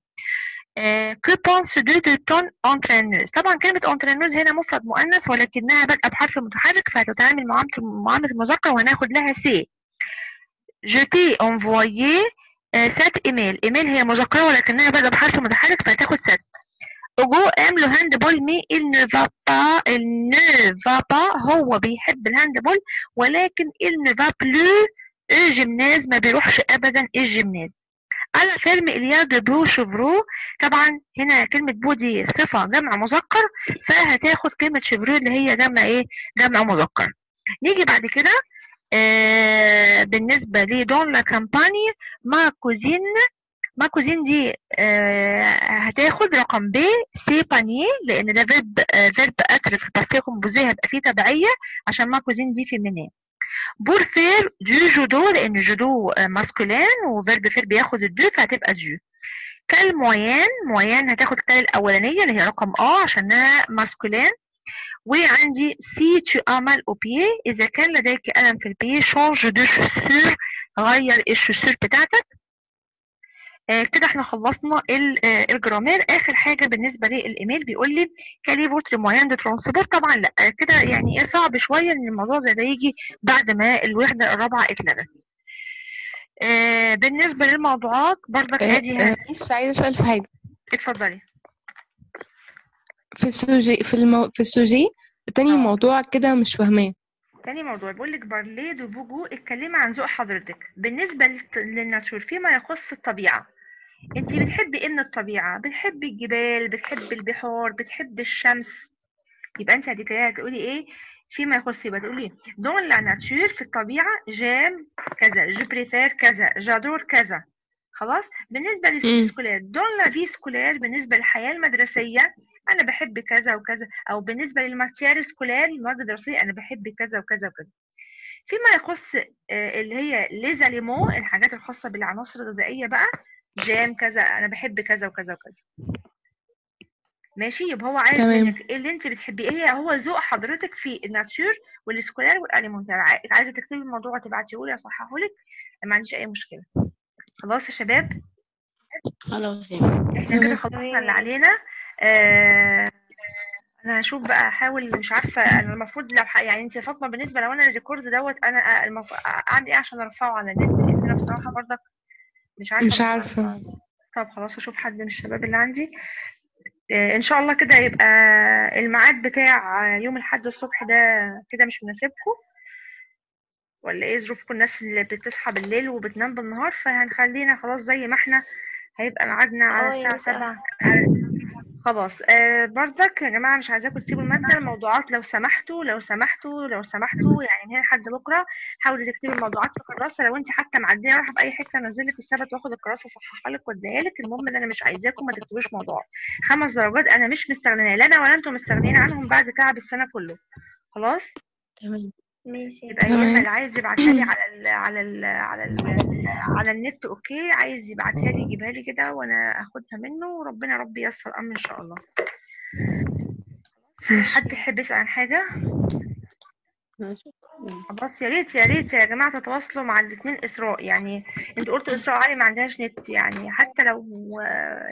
penses-tu de ton entraîneuse طبعا كلمة entraîneuse هنا مفرد مؤنث ولكنها بادئة بحرف متحرك فهتتعامل معاملة معاملة المذكر وهناخد لها سي Je t'ai envoyé euh, cet email email هي مذكرة ولكنها بادئة بحرف متحرك فهتاخد cet Hugo aime le handball mais il ne va pas il ne va pas. هو بيحب ال handball ولكن il ne va plus ال gymnase ما بيروحش ابدا؟ ال gymnase؟ على فيلم elle a de beaux cheveux طبعا هنا كلمة beaux دي صفة جمع مذكر فهتاخد كلمة cheveux اللي هي جمع إيه؟ جمع مذكر. نيجي بعد كده آه بالنسبة لي dans la campagne ma cousine ma cousine دي آه هتاخد رقم b s'est baignée لأن ده verbe آه verbe être في ال passé composé هيبقى فيه تبعية عشان ma cousine دي féminin pour faire du judo لأن judo masculin و verbe faire بياخد ال du فهتبقى du quel moyen moyen هتاخد quel الاولانيه اللي هي رقم آه عشانها masculin وعندي si tu as mal au pied إذا كان لديك ألم في ال pied change de chaussures غير ال chaussures بتاعتك. آه كده إحنا خلصنا آه ال grammaire. آخر حاجة بالنسبة للإيميل بيقول لي quel est de transport طبعا لا آه كده يعني إيه صعب شوية إن الموضوع زي ده يجي بعد ما الوحدة الرابعة اتلغت. آه بالنسبة للموضوعات برضك أدي بس عايزة أسأل في حاجة. اتفضلي. في ال sujet في المو... في ال sujet تاني آه. موضوع كده مش فاهماه. تاني موضوع بيقول لك Parlez de vos goûts اتكلمي عن ذوق حضرتك. بالنسبة للت- لل nature فيما يخص الطبيعة انت بتحبي إيه من الطبيعة؟ بتحبي الجبال بتحبي البحار بتحبي الشمس. يبقى انت هتقولي إيه؟ فيما يخص يبقى تقولي dans la nature في الطبيعة j'aime كذا je préfère كذا j'adore كذا. خلاص؟ بالنسبة لل vie scolaire dans la vie scolaire بالنسبة للحياة المدرسية أنا بحب كذا وكذا. أو بالنسبة لل matières scolaires المواد الدراسية أنا بحب كذا وكذا وكذا. فيما يخص آه، اللي هي les aliments الحاجات الخاصة بالعناصر الغذائية بقى j'aime كذا أنا بحب كذا وكذا وكذا. ماشي؟ يبقى هو عايز تمام. منك إيه اللي أنت بتحبيه. إيه هو ذوق حضرتك في ال nature وال scolaire وال alimentaire عاي- عايزة تكتبي الموضوع وتبعتيه لي أصححه لك؟ ما عنديش أي مشكلة. خلاص يا شباب؟ خلاص إحنا كده خلصنا اللي علينا. آه أنا هشوف بقى احاول مش عارفة أنا المفروض لو ح- يعني أنت يا فاطمة بالنسبة لو أنا الريكورد دوت أنا المف... أعمل إيه عشان أرفعه على النت؟ لأن أنا بصراحة برضك مش عارفة مش عارفة. طب خلاص أشوف حد من الشباب اللي عندي. آه، إن شاء الله كده يبقى الميعاد بتاع يوم الأحد الصبح ده كده مش مناسبكم؟ ولا إيه ظروفكم؟ الناس اللي بتصحى بالليل وبتنام بالنهار فهنخلينا خلاص زي ما إحنا. هيبقى ميعادنا على آه، الساعة 7 خلاص. آه برضك يا جماعة مش عايزاكم تسيبوا المادة الموضوعات لو سمحتوا لو سمحتوا لو سمحتوا يعني هنا لحد بكرة حاولوا تكتبوا الموضوعات في كراسة. لو انت حتى معدية رايحة في أي حتة انزل لك السبت واخد الكراسة اصححها لك واديها لك. المهم إن أنا مش عايزاكم ما تكتبوش موضوعات خمس درجات أنا مش مستغنية لا أنا ولا أنتم مستغنيين عنهم بعد تعب السنة كله. خلاص؟ تمام. ماشي. يبقى اللي عايز يبعتها لي على ال على ال على ال على النت OK؟ عايز يبعتها لي يجيبها لي كده وأنا أخدها منه وربنا يا رب ييسر الأمر إن شاء الله. حد يحب يسأل عن حاجة؟ ماشي خلاص يا ريت يا ريت يا جماعة تتواصلوا مع الاتنين إسراء. يعني أنتوا قلتوا إسراء علي ما عندهاش نت. يعني حتى لو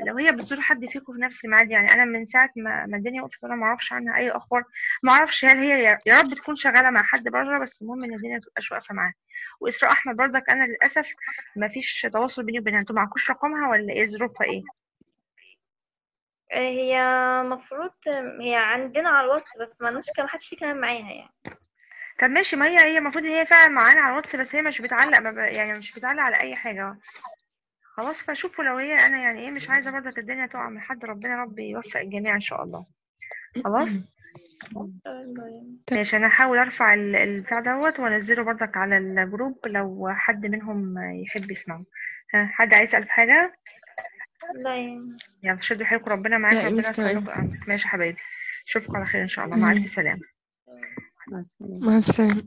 لو هي بتزور حد فيكم في نفس الميعاد يعني أنا من ساعة ما ما الدنيا وقفت أنا ما أعرفش عنها أي أخبار. ما أعرفش هل هي يا- رب تكون شغالة مع حد بره بس المهم إن الدنيا متبقاش واقفة معاها. وإسراء أحمد برضك أنا للأسف ما فيش تواصل بيني وبينها. أنتوا معكوش رقمها ولا إيه ظروفها إيه؟ هي مفروض هي عندنا على الواتس بس ما لناش كلام محدش فيه كلام معاها يعني. طب ماشي ما هي هي المفروض إن هي فعلا معانا على الواتس بس هي مش بتعلق ما ب... يعني مش بتعلق على أي حاجة. خلاص فشوفوا لو هي أنا يعني إيه مش عايزة برضك الدنيا تقع من حد ربنا رب يوفق الجميع إن شاء الله. خلاص؟ ماشي أنا هحاول أرفع ال- البتاع دوت وأنزله برضك على الجروب لو حد منهم يحب يسمعه. ها، حد عايز يسأل في حاجة؟ لا يعني يلا شدوا حيلكم ربنا معاكم ربنا. يخليكم ماشي يا حبايبي. أشوفكم على خير إن شاء الله. مع ألف سلامة. Masrani. Masrani.